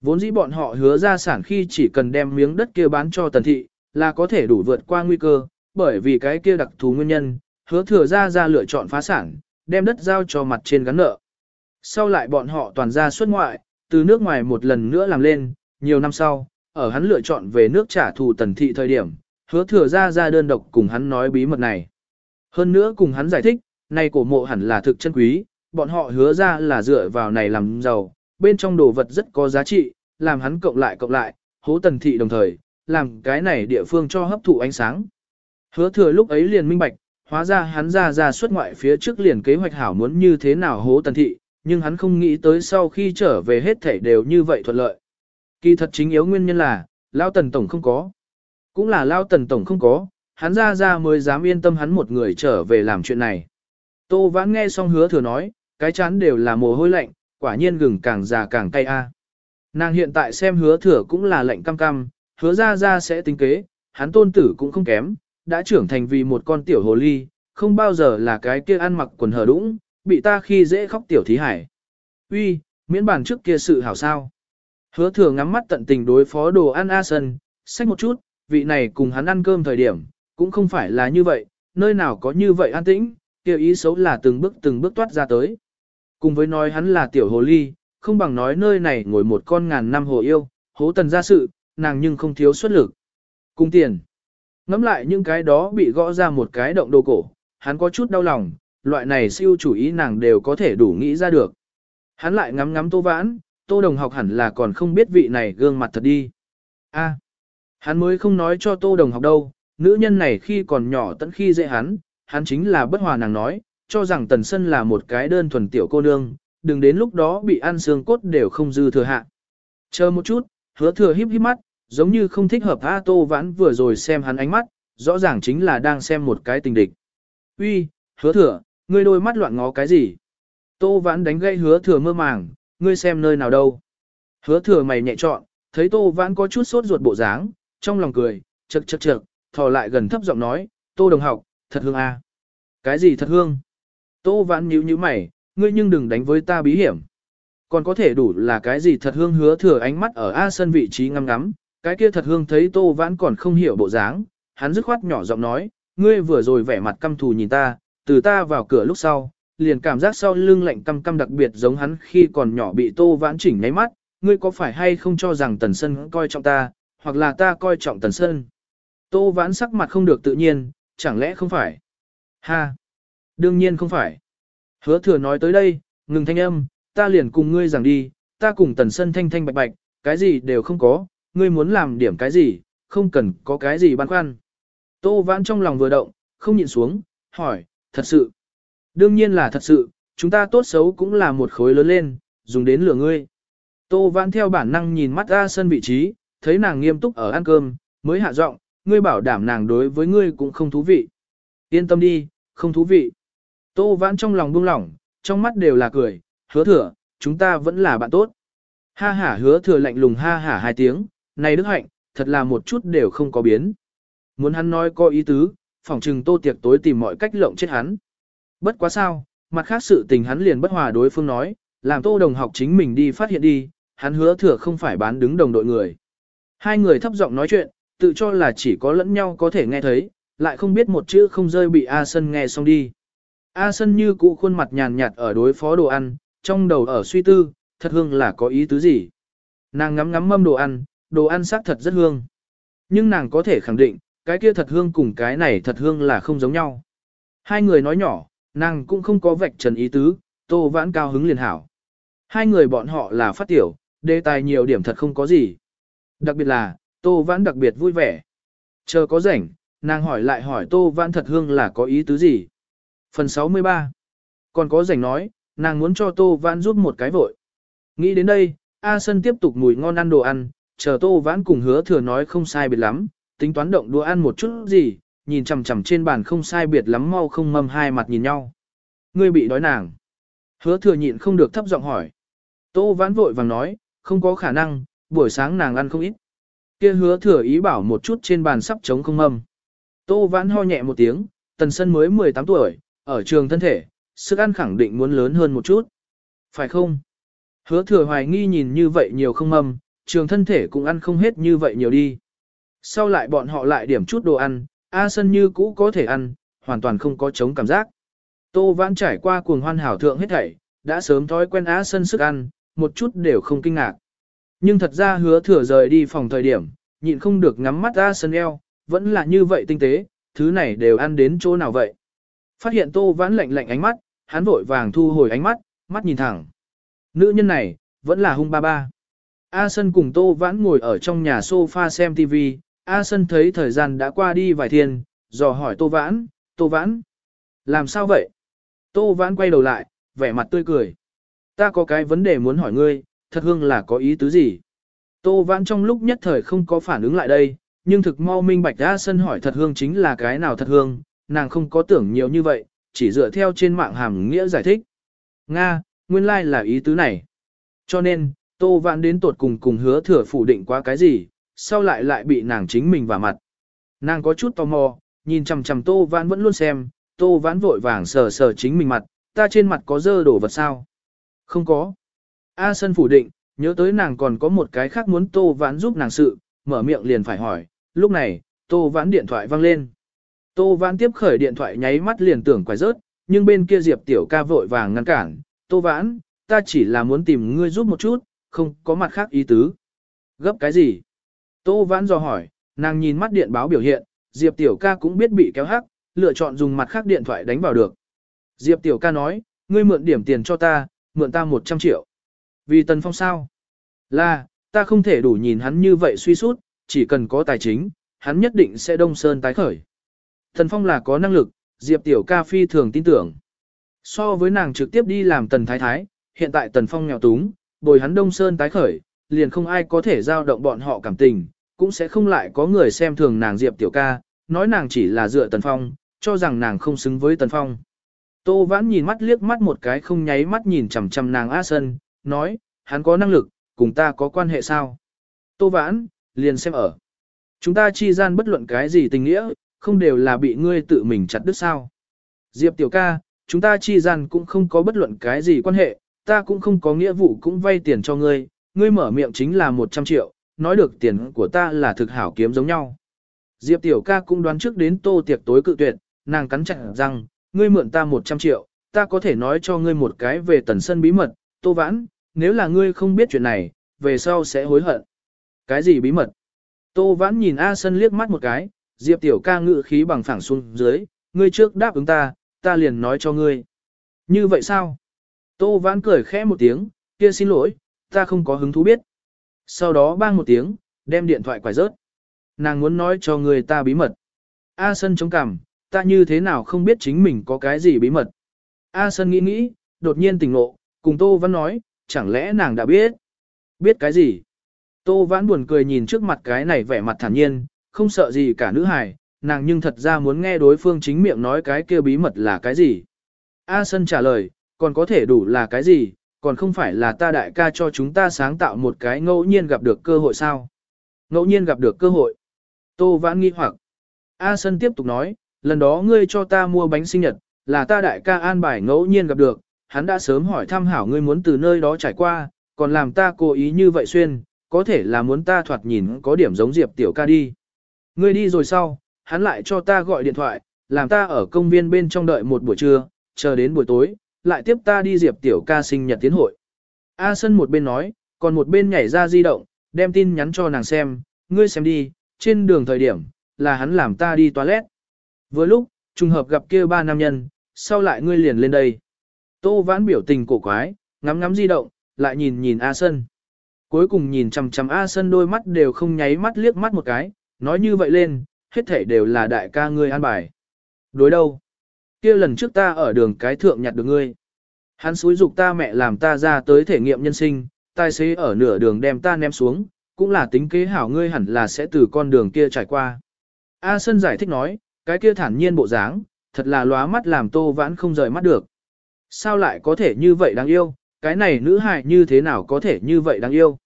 Vốn dĩ bọn họ hứa ra sản khi chỉ cần đem miếng đất kia bán cho tần thị, là có thể đủ vượt qua nguy cơ, bởi vì cái kia đặc thù nguyên nhân, hứa thừa ra ra lựa chọn phá sản, đem đất giao cho mặt trên gắn nợ. Sau lại bọn họ toàn ra xuất ngoại, từ nước ngoài một lần nữa làm lên, nhiều năm sau, ở hắn lựa chọn về nước trả thù tần thị thời điểm, hứa thừa ra ra đơn độc cùng hắn nói bí mật này. Hơn nữa cùng hắn giải thích, này cổ mộ hẳn là thực chân quý, bọn họ hứa ra là dựa vào này làm giàu, bên trong đồ vật rất có giá trị, làm hắn cộng lại cộng lại, hố tần thị đồng thời, làm cái này địa phương cho hấp thụ ánh sáng. Hứa thừa lúc ấy liền minh bạch, hóa ra hắn ra ra xuất ngoại phía trước liền kế hoạch hảo muốn như thế nào hố tần thị, nhưng hắn không nghĩ tới sau khi trở về hết thảy đều như vậy thuận lợi. Kỳ thật chính yếu nguyên nhân là, Lao Tần Tổng không có. Cũng là Lao Tần Tổng không có, hắn ra ra mới dám yên tâm hắn một người trở về làm chuyện này. Tô Vãn nghe xong hứa thừa nói, cái chán đều là mồ hôi lạnh, quả nhiên gừng càng già càng cay a. Nàng hiện tại xem hứa thừa cũng là lạnh cam cam, hứa ra ra sẽ tính kế, hắn tôn tử cũng không kém, đã trưởng thành vì một con tiểu hồ ly, không bao giờ là cái kia ăn mặc quần hở đũng, bị ta khi dễ khóc tiểu thí hải. Uy, miễn bản trước kia sự hảo sao. Hứa thừa ngắm mắt tận tình đối phó đồ ăn A Sân, xách một chút, vị này cùng hắn ăn cơm thời điểm, cũng không phải là như vậy, nơi nào có như vậy an tĩnh, kia ý xấu là từng bước từng bước toát ra tới. Cùng với nói hắn là tiểu hồ ly, không bằng nói nơi này ngồi một con ngàn năm hồ yêu, hố tần ra sự, nàng nhưng không thiếu xuất lực. Cung tiền. Ngắm lại những cái đó bị gõ ra một cái động đồ cổ, hắn có chút đau lòng, loại này siêu chủ ý nàng đều có thể đủ nghĩ ra được. Hắn lại ngắm ngắm tô vãn, tô đồng học hẳn là còn không biết vị này gương mặt thật đi. a hắn mới không nói cho tô đồng học đâu, nữ nhân này khi còn nhỏ tận khi dễ hắn, hắn chính là bất hòa nàng nói, cho rằng tần sân là một cái đơn thuần tiểu cô nương, đừng đến lúc đó bị ăn xương cốt đều không dư thừa hạ. Chờ một chút, hứa thừa híp híp mắt, giống như không thích hợp A Tô Vãn vừa rồi xem hắn ánh mắt, rõ ràng chính là đang xem một cái tình địch. Uy, hứa thừa, ngươi đôi mắt loạn ngó cái gì? Tô Vãn đánh gây hứa thừa mơ màng, ngươi xem nơi nào đâu? Hứa thừa mày nhẹ trọn, thấy Tô Vãn có chút sốt ruột bộ dáng, trong lòng cười, chật chật chật, thò lại gần thấp giọng nói, Tô đồng học, thật hương a. Cái gì thật hương? Tô Vãn nhíu nhíu mày, ngươi nhưng đừng đánh với ta bí hiểm. Còn có thể đủ là cái gì thật hương hứa thừa ánh mắt ở A sân vị trí ngắm ngắm, cái kia thật hương thấy Tô Vãn còn không hiểu bộ dáng, hắn dứt khoát nhỏ giọng nói, ngươi vừa rồi vẻ mặt căm thù nhìn ta, từ ta vào cửa lúc sau, liền cảm giác sau lưng lạnh căm căm đặc biệt giống hắn khi còn nhỏ bị Tô Vãn chỉnh nháy mắt, ngươi có phải hay không cho rằng Tần Sân coi trọng ta, hoặc là ta coi trọng Tần Sân. Tô Vãn sắc mặt không được tự nhiên, chẳng lẽ không phải? Ha! Đương nhiên không phải. Hứa thừa nói tới đây, ngừng thanh âm, ta liền cùng ngươi rằng đi, ta cùng Tần Sân thanh thanh bạch bạch, cái gì đều không có, ngươi muốn làm điểm cái gì, không cần có cái gì băn khoăn. Tô Vãn trong lòng vừa động, không nhịn xuống, hỏi, thật sự. Đương nhiên là thật sự, chúng ta tốt xấu cũng là một khối lớn lên, dùng đến lửa ngươi. Tô Vãn theo bản năng nhìn mắt ra sân vị trí, thấy nàng nghiêm túc ở ăn cơm, mới hạ giọng, ngươi bảo đảm nàng đối với ngươi cũng không thú vị. Yên tâm đi, không thú vị. Tô Vãn trong lòng buông lỏng, trong mắt đều là cười, hứa thừa, chúng ta vẫn là bạn tốt. Ha hả hứa thừa lạnh lùng ha hả hai tiếng, này đức hạnh, thật là một chút đều không có biến. Muốn hắn nói có ý tứ, phỏng trừng tô tiệc tối tìm mọi cách lộng chết hắn. Bất quá sao, mặt khác sự tình hắn liền bất hòa đối phương nói, làm tô đồng học chính mình đi phát hiện đi, hắn hứa thừa không phải bán đứng đồng đội người. Hai người thấp giọng nói chuyện, tự cho là chỉ có lẫn nhau có thể nghe thấy, lại không biết một chữ không rơi bị A Sân nghe xong đi. A Sân như cũ khuôn mặt nhàn nhạt ở đối phó đồ ăn, trong đầu ở suy tư, thật hương là có ý tứ gì. Nàng ngắm ngắm mâm đồ ăn, đồ ăn sắc thật rất hương. Nhưng nàng có thể khẳng định, cái kia thật hương cùng cái này thật hương là không giống nhau. Hai người nói nhỏ, nàng cũng không có vạch trần ý tứ, tô vãn cao hứng liền hảo. Hai người bọn họ là phát tiểu, đề tài nhiều điểm thật không có gì. Đặc biệt là, Tô Vãn đặc biệt vui vẻ. Chờ có rảnh, nàng hỏi lại hỏi Tô Vãn thật hương là có ý tứ gì. Phần 63 Còn có rảnh nói, nàng muốn cho Tô Vãn giúp một cái vội. Nghĩ đến đây, A Sân tiếp tục mùi ngon ăn đồ ăn, chờ Tô Vãn cùng hứa thừa nói không sai biệt lắm, tính toán động đũa ăn một chút gì, nhìn chằm chằm trên bàn không sai biệt lắm mau không mâm hai mặt nhìn nhau. Ngươi bị đói nàng. Hứa thừa nhịn không được thấp giọng hỏi. Tô Vãn vội vàng nói, không có khả năng, buổi sáng nàng ăn không ít. Kia hứa thừa ý bảo một chút trên bàn sắp trống không mâm. Tô Vãn ho nhẹ một tiếng, tần sân mới 18 tuổi, ở trường thân thể, sức ăn khẳng định muốn lớn hơn một chút. Phải không? Hứa thừa hoài nghi nhìn như vậy nhiều không mâm, trường thân thể cũng ăn không hết như vậy nhiều đi. Sau lại bọn họ lại điểm chút đồ ăn, A sân như cũ có thể ăn, hoàn toàn không có chống cảm giác. Tô vãn trải qua cuồng hoan hảo thượng hết thảy, đã sớm thói quen Á sân sức ăn, một chút đều không kinh ngạc. Nhưng thật ra hứa thừa rời đi phòng thời điểm, nhịn không được ngắm mắt A sân eo, vẫn là như vậy tinh tế, thứ này đều ăn đến chỗ nào vậy. Phát hiện tô vãn lạnh lạnh ánh mắt, hắn vội vàng thu hồi ánh mắt, mắt nhìn thẳng. Nữ nhân này, vẫn là hung ba ba. A Sân cùng Tô Vãn ngồi ở trong nhà sofa xem TV, A Sân thấy thời gian đã qua đi vài thiên, dò hỏi Tô Vãn, Tô Vãn, làm sao vậy? Tô Vãn quay đầu lại, vẻ mặt tươi cười. Ta có cái vấn đề muốn hỏi ngươi, thật hương là có ý tứ gì? Tô Vãn trong lúc nhất thời không có phản ứng lại đây, nhưng thực mau minh bạch A Sân hỏi thật hương chính là cái nào thật hương, nàng không có tưởng nhiều như vậy, chỉ dựa theo trên mạng hàm nghĩa giải thích. Nga, nguyên lai like là ý tứ này. Cho nên, Tô Vãn đến tột cùng cùng hứa thừa phủ định quá cái gì, sau lại lại bị nàng chính mình vào mặt. Nàng có chút tò mò, nhìn chằm chằm Tô Vãn vẫn luôn xem, Tô Vãn vội vàng sờ sờ chính mình mặt, ta trên mặt có dơ đổ vật sao? Không có. A Sân phủ định, nhớ tới nàng còn có một cái khác muốn Tô Vãn giúp nàng sự, mở miệng liền phải hỏi, lúc này, Tô Vãn điện thoại vang lên. Tô Vãn tiếp khởi điện thoại nháy mắt liền tưởng quái rớt, nhưng bên kia Diệp Tiểu ca vội vàng ngăn cản, Tô Vãn, ta chỉ là muốn tìm ngươi giúp một chút, không có mặt khác ý tứ. Gấp cái gì? Tô Vãn dò hỏi, nàng nhìn mắt điện báo biểu hiện, Diệp Tiểu ca cũng biết bị kéo hắc, lựa chọn dùng mặt khác điện thoại đánh vào được. Diệp Tiểu ca nói, ngươi mượn điểm tiền cho ta, mượn ta 100 triệu. Vì Tần Phong sao? Là, ta không thể đủ nhìn hắn như vậy suy sút, chỉ cần có tài chính, hắn nhất định sẽ đông sơn tái khởi. Tần Phong là có năng lực, Diệp Tiểu ca phi thường tin tưởng. So với nàng trực tiếp đi làm Tần Thái Thái, hiện tại Tần Phong nghèo túng, bồi hắn đông sơn tái khởi, liền không ai có thể giao động bọn họ cảm tình, cũng sẽ không lại có người xem thường nàng Diệp Tiểu ca, nói nàng chỉ là dựa Tần Phong, cho rằng nàng không xứng với Tần Phong. Tô Vãn nhìn mắt liếc mắt một cái không nháy mắt nhìn chằm chằm nàng A Sân, nói, hắn có năng lực, cùng ta có quan hệ sao? Tô Vãn, liền xem ở. Chúng ta chi gian bất luận cái gì tình nghĩa, không đều là bị ngươi tự mình chặt đứt sao? Diệp Tiểu ca, chúng ta chi gian cũng không có bất luận cái gì quan hệ, ta cũng không có nghĩa vụ cũng vay tiền cho ngươi, ngươi mở miệng chính là 100 triệu, nói được tiền của ta là thực hảo kiếm giống nhau. Diệp tiểu ca cũng đoán trước đến tô tiệc tối cự tuyệt, nàng cắn chặt rằng, ngươi mượn ta 100 triệu, ta có thể nói cho ngươi một cái về tần sân bí mật, tô vãn, nếu là ngươi không biết chuyện này, về sau sẽ hối hận. Cái gì bí mật? Tô vãn nhìn A sân liếc mắt một cái, Diệp tiểu ca ngự khí bằng phẳng xuống dưới, ngươi trước đáp ứng ta, ta liền nói cho ngươi. Như vậy sao? Tô vãn cười khẽ một tiếng, kia xin lỗi, ta không có hứng thú biết. Sau đó bang một tiếng, đem điện thoại quải rớt. Nàng muốn nói cho người ta bí mật. A Sân chống cằm, ta như thế nào không biết chính mình có cái gì bí mật. A Sân nghĩ nghĩ, đột nhiên tỉnh ngộ, cùng Tô Vãn nói, chẳng lẽ nàng đã biết? Biết cái gì? Tô Vãn buồn cười nhìn trước mặt cái này vẻ mặt thản nhiên, không sợ gì cả nữ hài, nàng nhưng thật ra muốn nghe đối phương chính miệng nói cái kia bí mật là cái gì. A Sân trả lời, còn có thể đủ là cái gì, còn không phải là ta đại ca cho chúng ta sáng tạo một cái ngẫu nhiên gặp được cơ hội sao. Ngẫu nhiên gặp được cơ hội. Tô Vãn nghi hoặc. A Sân tiếp tục nói, lần đó ngươi cho ta mua bánh sinh nhật, là ta đại ca an bài ngẫu nhiên gặp được, hắn đã sớm hỏi thăm hảo ngươi muốn từ nơi đó trải qua, còn làm ta cố ý như vậy xuyên, có thể là muốn ta thoạt nhìn có điểm giống Diệp tiểu ca đi. Ngươi đi rồi sau, hắn lại cho ta gọi điện thoại, làm ta ở công viên bên trong đợi một buổi trưa, chờ đến buổi tối, lại tiếp ta đi Diệp tiểu ca sinh nhật tiến hội. A Sân một bên nói, còn một bên nhảy ra di động, đem tin nhắn cho nàng xem, ngươi xem đi, trên đường thời điểm, là hắn làm ta đi toilet. Vừa lúc, trùng hợp gặp kia ba nam nhân, sau lại ngươi liền lên đây. Tô vãn biểu tình cổ quái, ngắm ngắm di động, lại nhìn nhìn A Sân. Cuối cùng nhìn chằm chằm A Sân đôi mắt đều không nháy mắt liếc mắt một cái, nói như vậy lên, hết thể đều là đại ca ngươi an bài. Đối đâu? kia lần trước ta ở đường cái thượng nhặt được ngươi. Hắn xúi dục ta mẹ làm ta ra tới thể nghiệm nhân sinh, tài xế ở nửa đường đem ta ném xuống, cũng là tính kế hảo ngươi hẳn là sẽ từ con đường kia trải qua. A Sân giải thích nói, cái kia thản nhiên bộ dáng, thật là lóa mắt làm tô vãn không rời mắt được. Sao lại có thể như vậy đáng yêu, cái này nữ hài như thế nào có thể như vậy đáng yêu.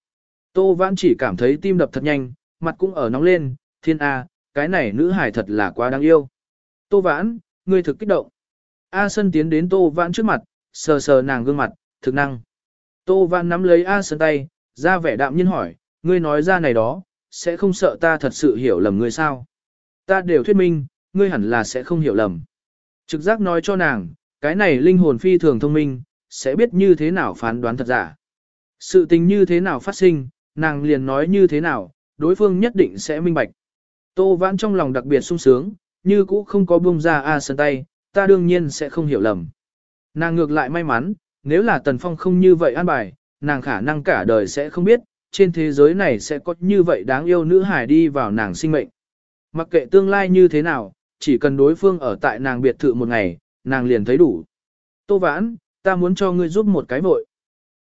Tô vãn chỉ cảm thấy tim đập thật nhanh, mặt cũng ở nóng lên, thiên A, cái này nữ hải thật là quá đáng yêu. Tô vãn, ngươi thực kích động. A Sân tiến đến Tô vãn trước mặt, sờ sờ nàng gương mặt, thực năng. Tô vãn nắm lấy A Sân tay, ra vẻ đạm nhiên hỏi, ngươi nói ra này đó, sẽ không sợ ta thật sự hiểu lầm ngươi sao. Ta đều thuyết minh, ngươi hẳn là sẽ không hiểu lầm. Trực giác nói cho nàng, cái này linh hồn phi thường thông minh, sẽ biết như thế nào phán đoán thật giả. Sự tình như thế nào phát sinh, nàng liền nói như thế nào, đối phương nhất định sẽ minh bạch. Tô vãn trong lòng đặc biệt sung sướng, như cũ không có buông ra A sân tay, ta đương nhiên sẽ không hiểu lầm. Nàng ngược lại may mắn, nếu là Tần Phong không như vậy an bài, nàng khả năng cả đời sẽ không biết, trên thế giới này sẽ có như vậy đáng yêu nữ hải đi vào nàng sinh mệnh. Mặc kệ tương lai như thế nào, chỉ cần đối phương ở tại nàng biệt thự một ngày, nàng liền thấy đủ. Tô vãn, ta muốn cho ngươi giúp một cái vội.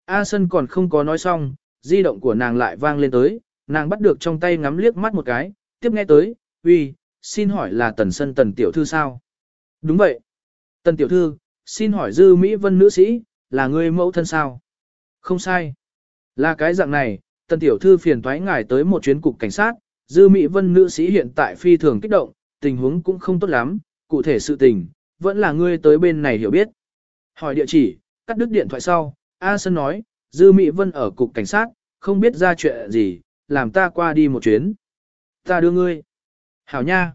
A Sân còn không có nói xong, di động của nàng lại vang lên tới, nàng bắt được trong tay ngắm liếc mắt một cái, tiếp nghe tới, uy, xin hỏi là tần sân tần tiểu thư sao? Đúng vậy. Tần tiểu thư, xin hỏi dư Mỹ Vân nữ sĩ, là người mẫu thân sao? Không sai. Là cái dạng này, tần tiểu thư phiền thoái ngài tới một chuyến cục cảnh sát, dư Mỹ Vân nữ sĩ hiện tại phi thường kích động, tình huống cũng không tốt lắm, cụ thể sự tình, vẫn là ngươi tới bên này hiểu biết. Hỏi địa chỉ, cắt đứt điện thoại sau, A Sơn nói, Dư Mỹ Vân ở cục cảnh sát, không biết ra chuyện gì, làm ta qua đi một chuyến. Ta đưa ngươi. Hảo nha.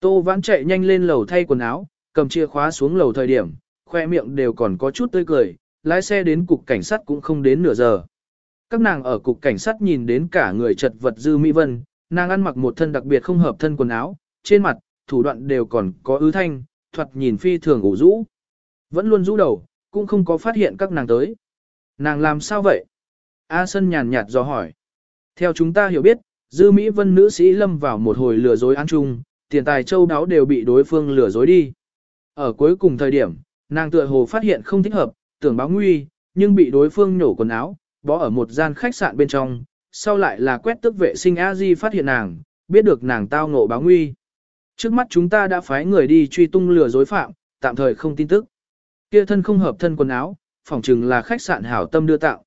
Tô Vãn chạy nhanh lên lầu thay quần áo, cầm chìa khóa xuống lầu thời điểm, khoe miệng đều còn có chút tươi cười, lái xe đến cục cảnh sát cũng không đến nửa giờ. Các nàng ở cục cảnh sát nhìn đến cả người chật vật Dư Mỹ Vân, nàng ăn mặc một thân đặc biệt không hợp thân quần áo, trên mặt, thủ đoạn đều còn có ứ thanh, thuật nhìn phi thường ủ rũ. Vẫn luôn rũ đầu, cũng không có phát hiện các nàng tới. Nàng làm sao vậy? A Sân nhàn nhạt dò hỏi. Theo chúng ta hiểu biết, Dư Mỹ Vân nữ sĩ lâm vào một hồi lừa dối ăn chung, tiền tài châu đáo đều bị đối phương lừa dối đi. Ở cuối cùng thời điểm, nàng tựa hồ phát hiện không thích hợp, tưởng báo nguy, nhưng bị đối phương nhổ quần áo, bó ở một gian khách sạn bên trong, sau lại là quét tức vệ sinh A Di phát hiện nàng, biết được nàng tao ngộ báo nguy. Trước mắt chúng ta đã phái người đi truy tung lừa dối phạm, tạm thời không tin tức. Kia thân không hợp thân quần áo, phỏng chừng là khách sạn hảo tâm đưa tạo.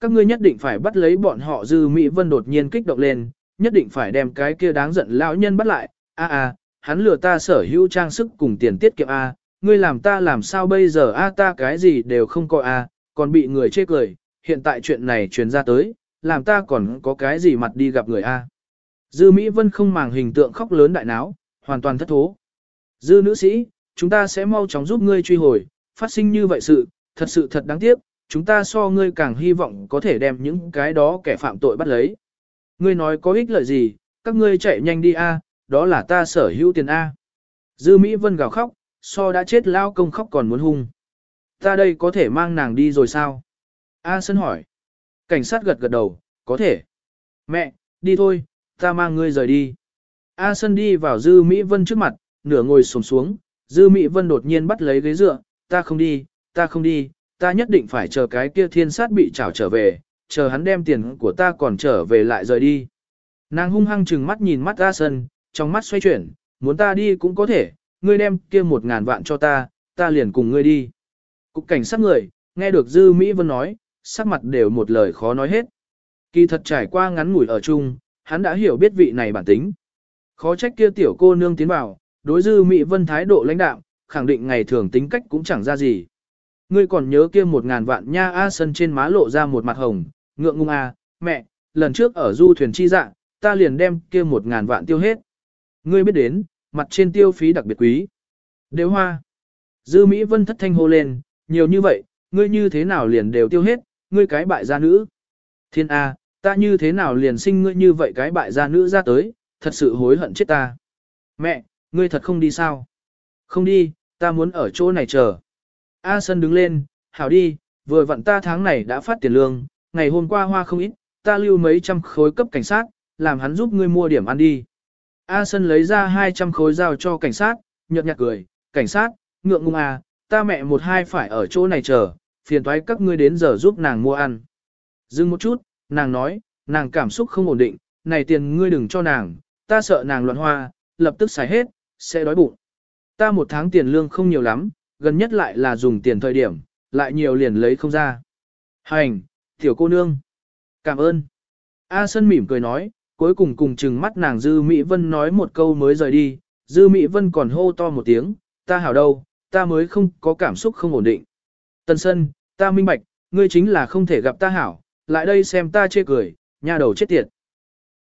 Các ngươi nhất định phải bắt lấy bọn họ dư Mỹ Vân đột nhiên kích động lên, nhất định phải đem cái kia đáng giận lão nhân bắt lại. A a, hắn lừa ta sở hữu trang sức cùng tiền tiết kiệm a, ngươi làm ta làm sao bây giờ a ta cái gì đều không có a, còn bị người chê cười, hiện tại chuyện này truyền ra tới, làm ta còn có cái gì mặt đi gặp người a. Dư Mỹ Vân không màng hình tượng khóc lớn đại náo, hoàn toàn thất thố. Dư nữ sĩ, chúng ta sẽ mau chóng giúp ngươi truy hồi, phát sinh như vậy sự, thật sự thật đáng tiếc, chúng ta so ngươi càng hy vọng có thể đem những cái đó kẻ phạm tội bắt lấy. Ngươi nói có ích lợi gì, các ngươi chạy nhanh đi a, đó là ta sở hữu tiền a. Dư Mỹ Vân gào khóc, so đã chết lao công khóc còn muốn hung. Ta đây có thể mang nàng đi rồi sao? A Sơn hỏi. Cảnh sát gật gật đầu, có thể. Mẹ, đi thôi, ta mang ngươi rời đi. A Sơn đi vào Dư Mỹ Vân trước mặt, nửa ngồi xổm xuống, Dư Mỹ Vân đột nhiên bắt lấy ghế dựa, ta không đi, ta không đi, ta nhất định phải chờ cái kia thiên sát bị trảo trở về, chờ hắn đem tiền của ta còn trở về lại rời đi. Nàng hung hăng chừng mắt nhìn mắt A Sơn, trong mắt xoay chuyển, muốn ta đi cũng có thể, ngươi đem kia một ngàn vạn cho ta, ta liền cùng ngươi đi. Cục cảnh sát người, nghe được Dư Mỹ Vân nói, sắc mặt đều một lời khó nói hết. Kỳ thật trải qua ngắn ngủi ở chung, hắn đã hiểu biết vị này bản tính. Khó trách kia tiểu cô nương tiến vào, đối dư Mỹ Vân thái độ lãnh đạo, khẳng định ngày thường tính cách cũng chẳng ra gì. Ngươi còn nhớ kia một ngàn vạn nha A sân trên má lộ ra một mặt hồng, ngượng ngung A, à, mẹ, lần trước ở du thuyền chi dạng, ta liền đem kia một ngàn vạn tiêu hết. Ngươi biết đến, mặt trên tiêu phí đặc biệt quý. Đều hoa. Dư Mỹ Vân thất thanh hô lên, nhiều như vậy, ngươi như thế nào liền đều tiêu hết, ngươi cái bại gia nữ. Thiên A, ta như thế nào liền sinh ngươi như vậy cái bại gia nữ ra tới, thật sự hối hận chết ta. Mẹ, ngươi thật không đi sao? Không đi, ta muốn ở chỗ này chờ. A Sân đứng lên, hảo đi, vừa vặn ta tháng này đã phát tiền lương, ngày hôm qua hoa không ít, ta lưu mấy trăm khối cấp cảnh sát, làm hắn giúp ngươi mua điểm ăn đi. A Sân lấy ra 200 khối giao cho cảnh sát, nhợt nhạt cười, cảnh sát, ngượng ngùng à, ta mẹ một hai phải ở chỗ này chờ, phiền toái các ngươi đến giờ giúp nàng mua ăn. Dừng một chút, nàng nói, nàng cảm xúc không ổn định, này tiền ngươi đừng cho nàng, ta sợ nàng loạn hoa, lập tức xài hết, sẽ đói bụng. Ta một tháng tiền lương không nhiều lắm, gần nhất lại là dùng tiền thời điểm, lại nhiều liền lấy không ra. Hành, tiểu cô nương. Cảm ơn. A Sân mỉm cười nói, cuối cùng cùng chừng mắt nàng Dư Mỹ Vân nói một câu mới rời đi, Dư Mỹ Vân còn hô to một tiếng, ta hảo đâu, ta mới không có cảm xúc không ổn định. Tân Sân, ta minh bạch, ngươi chính là không thể gặp ta hảo, lại đây xem ta chê cười, nha đầu chết tiệt.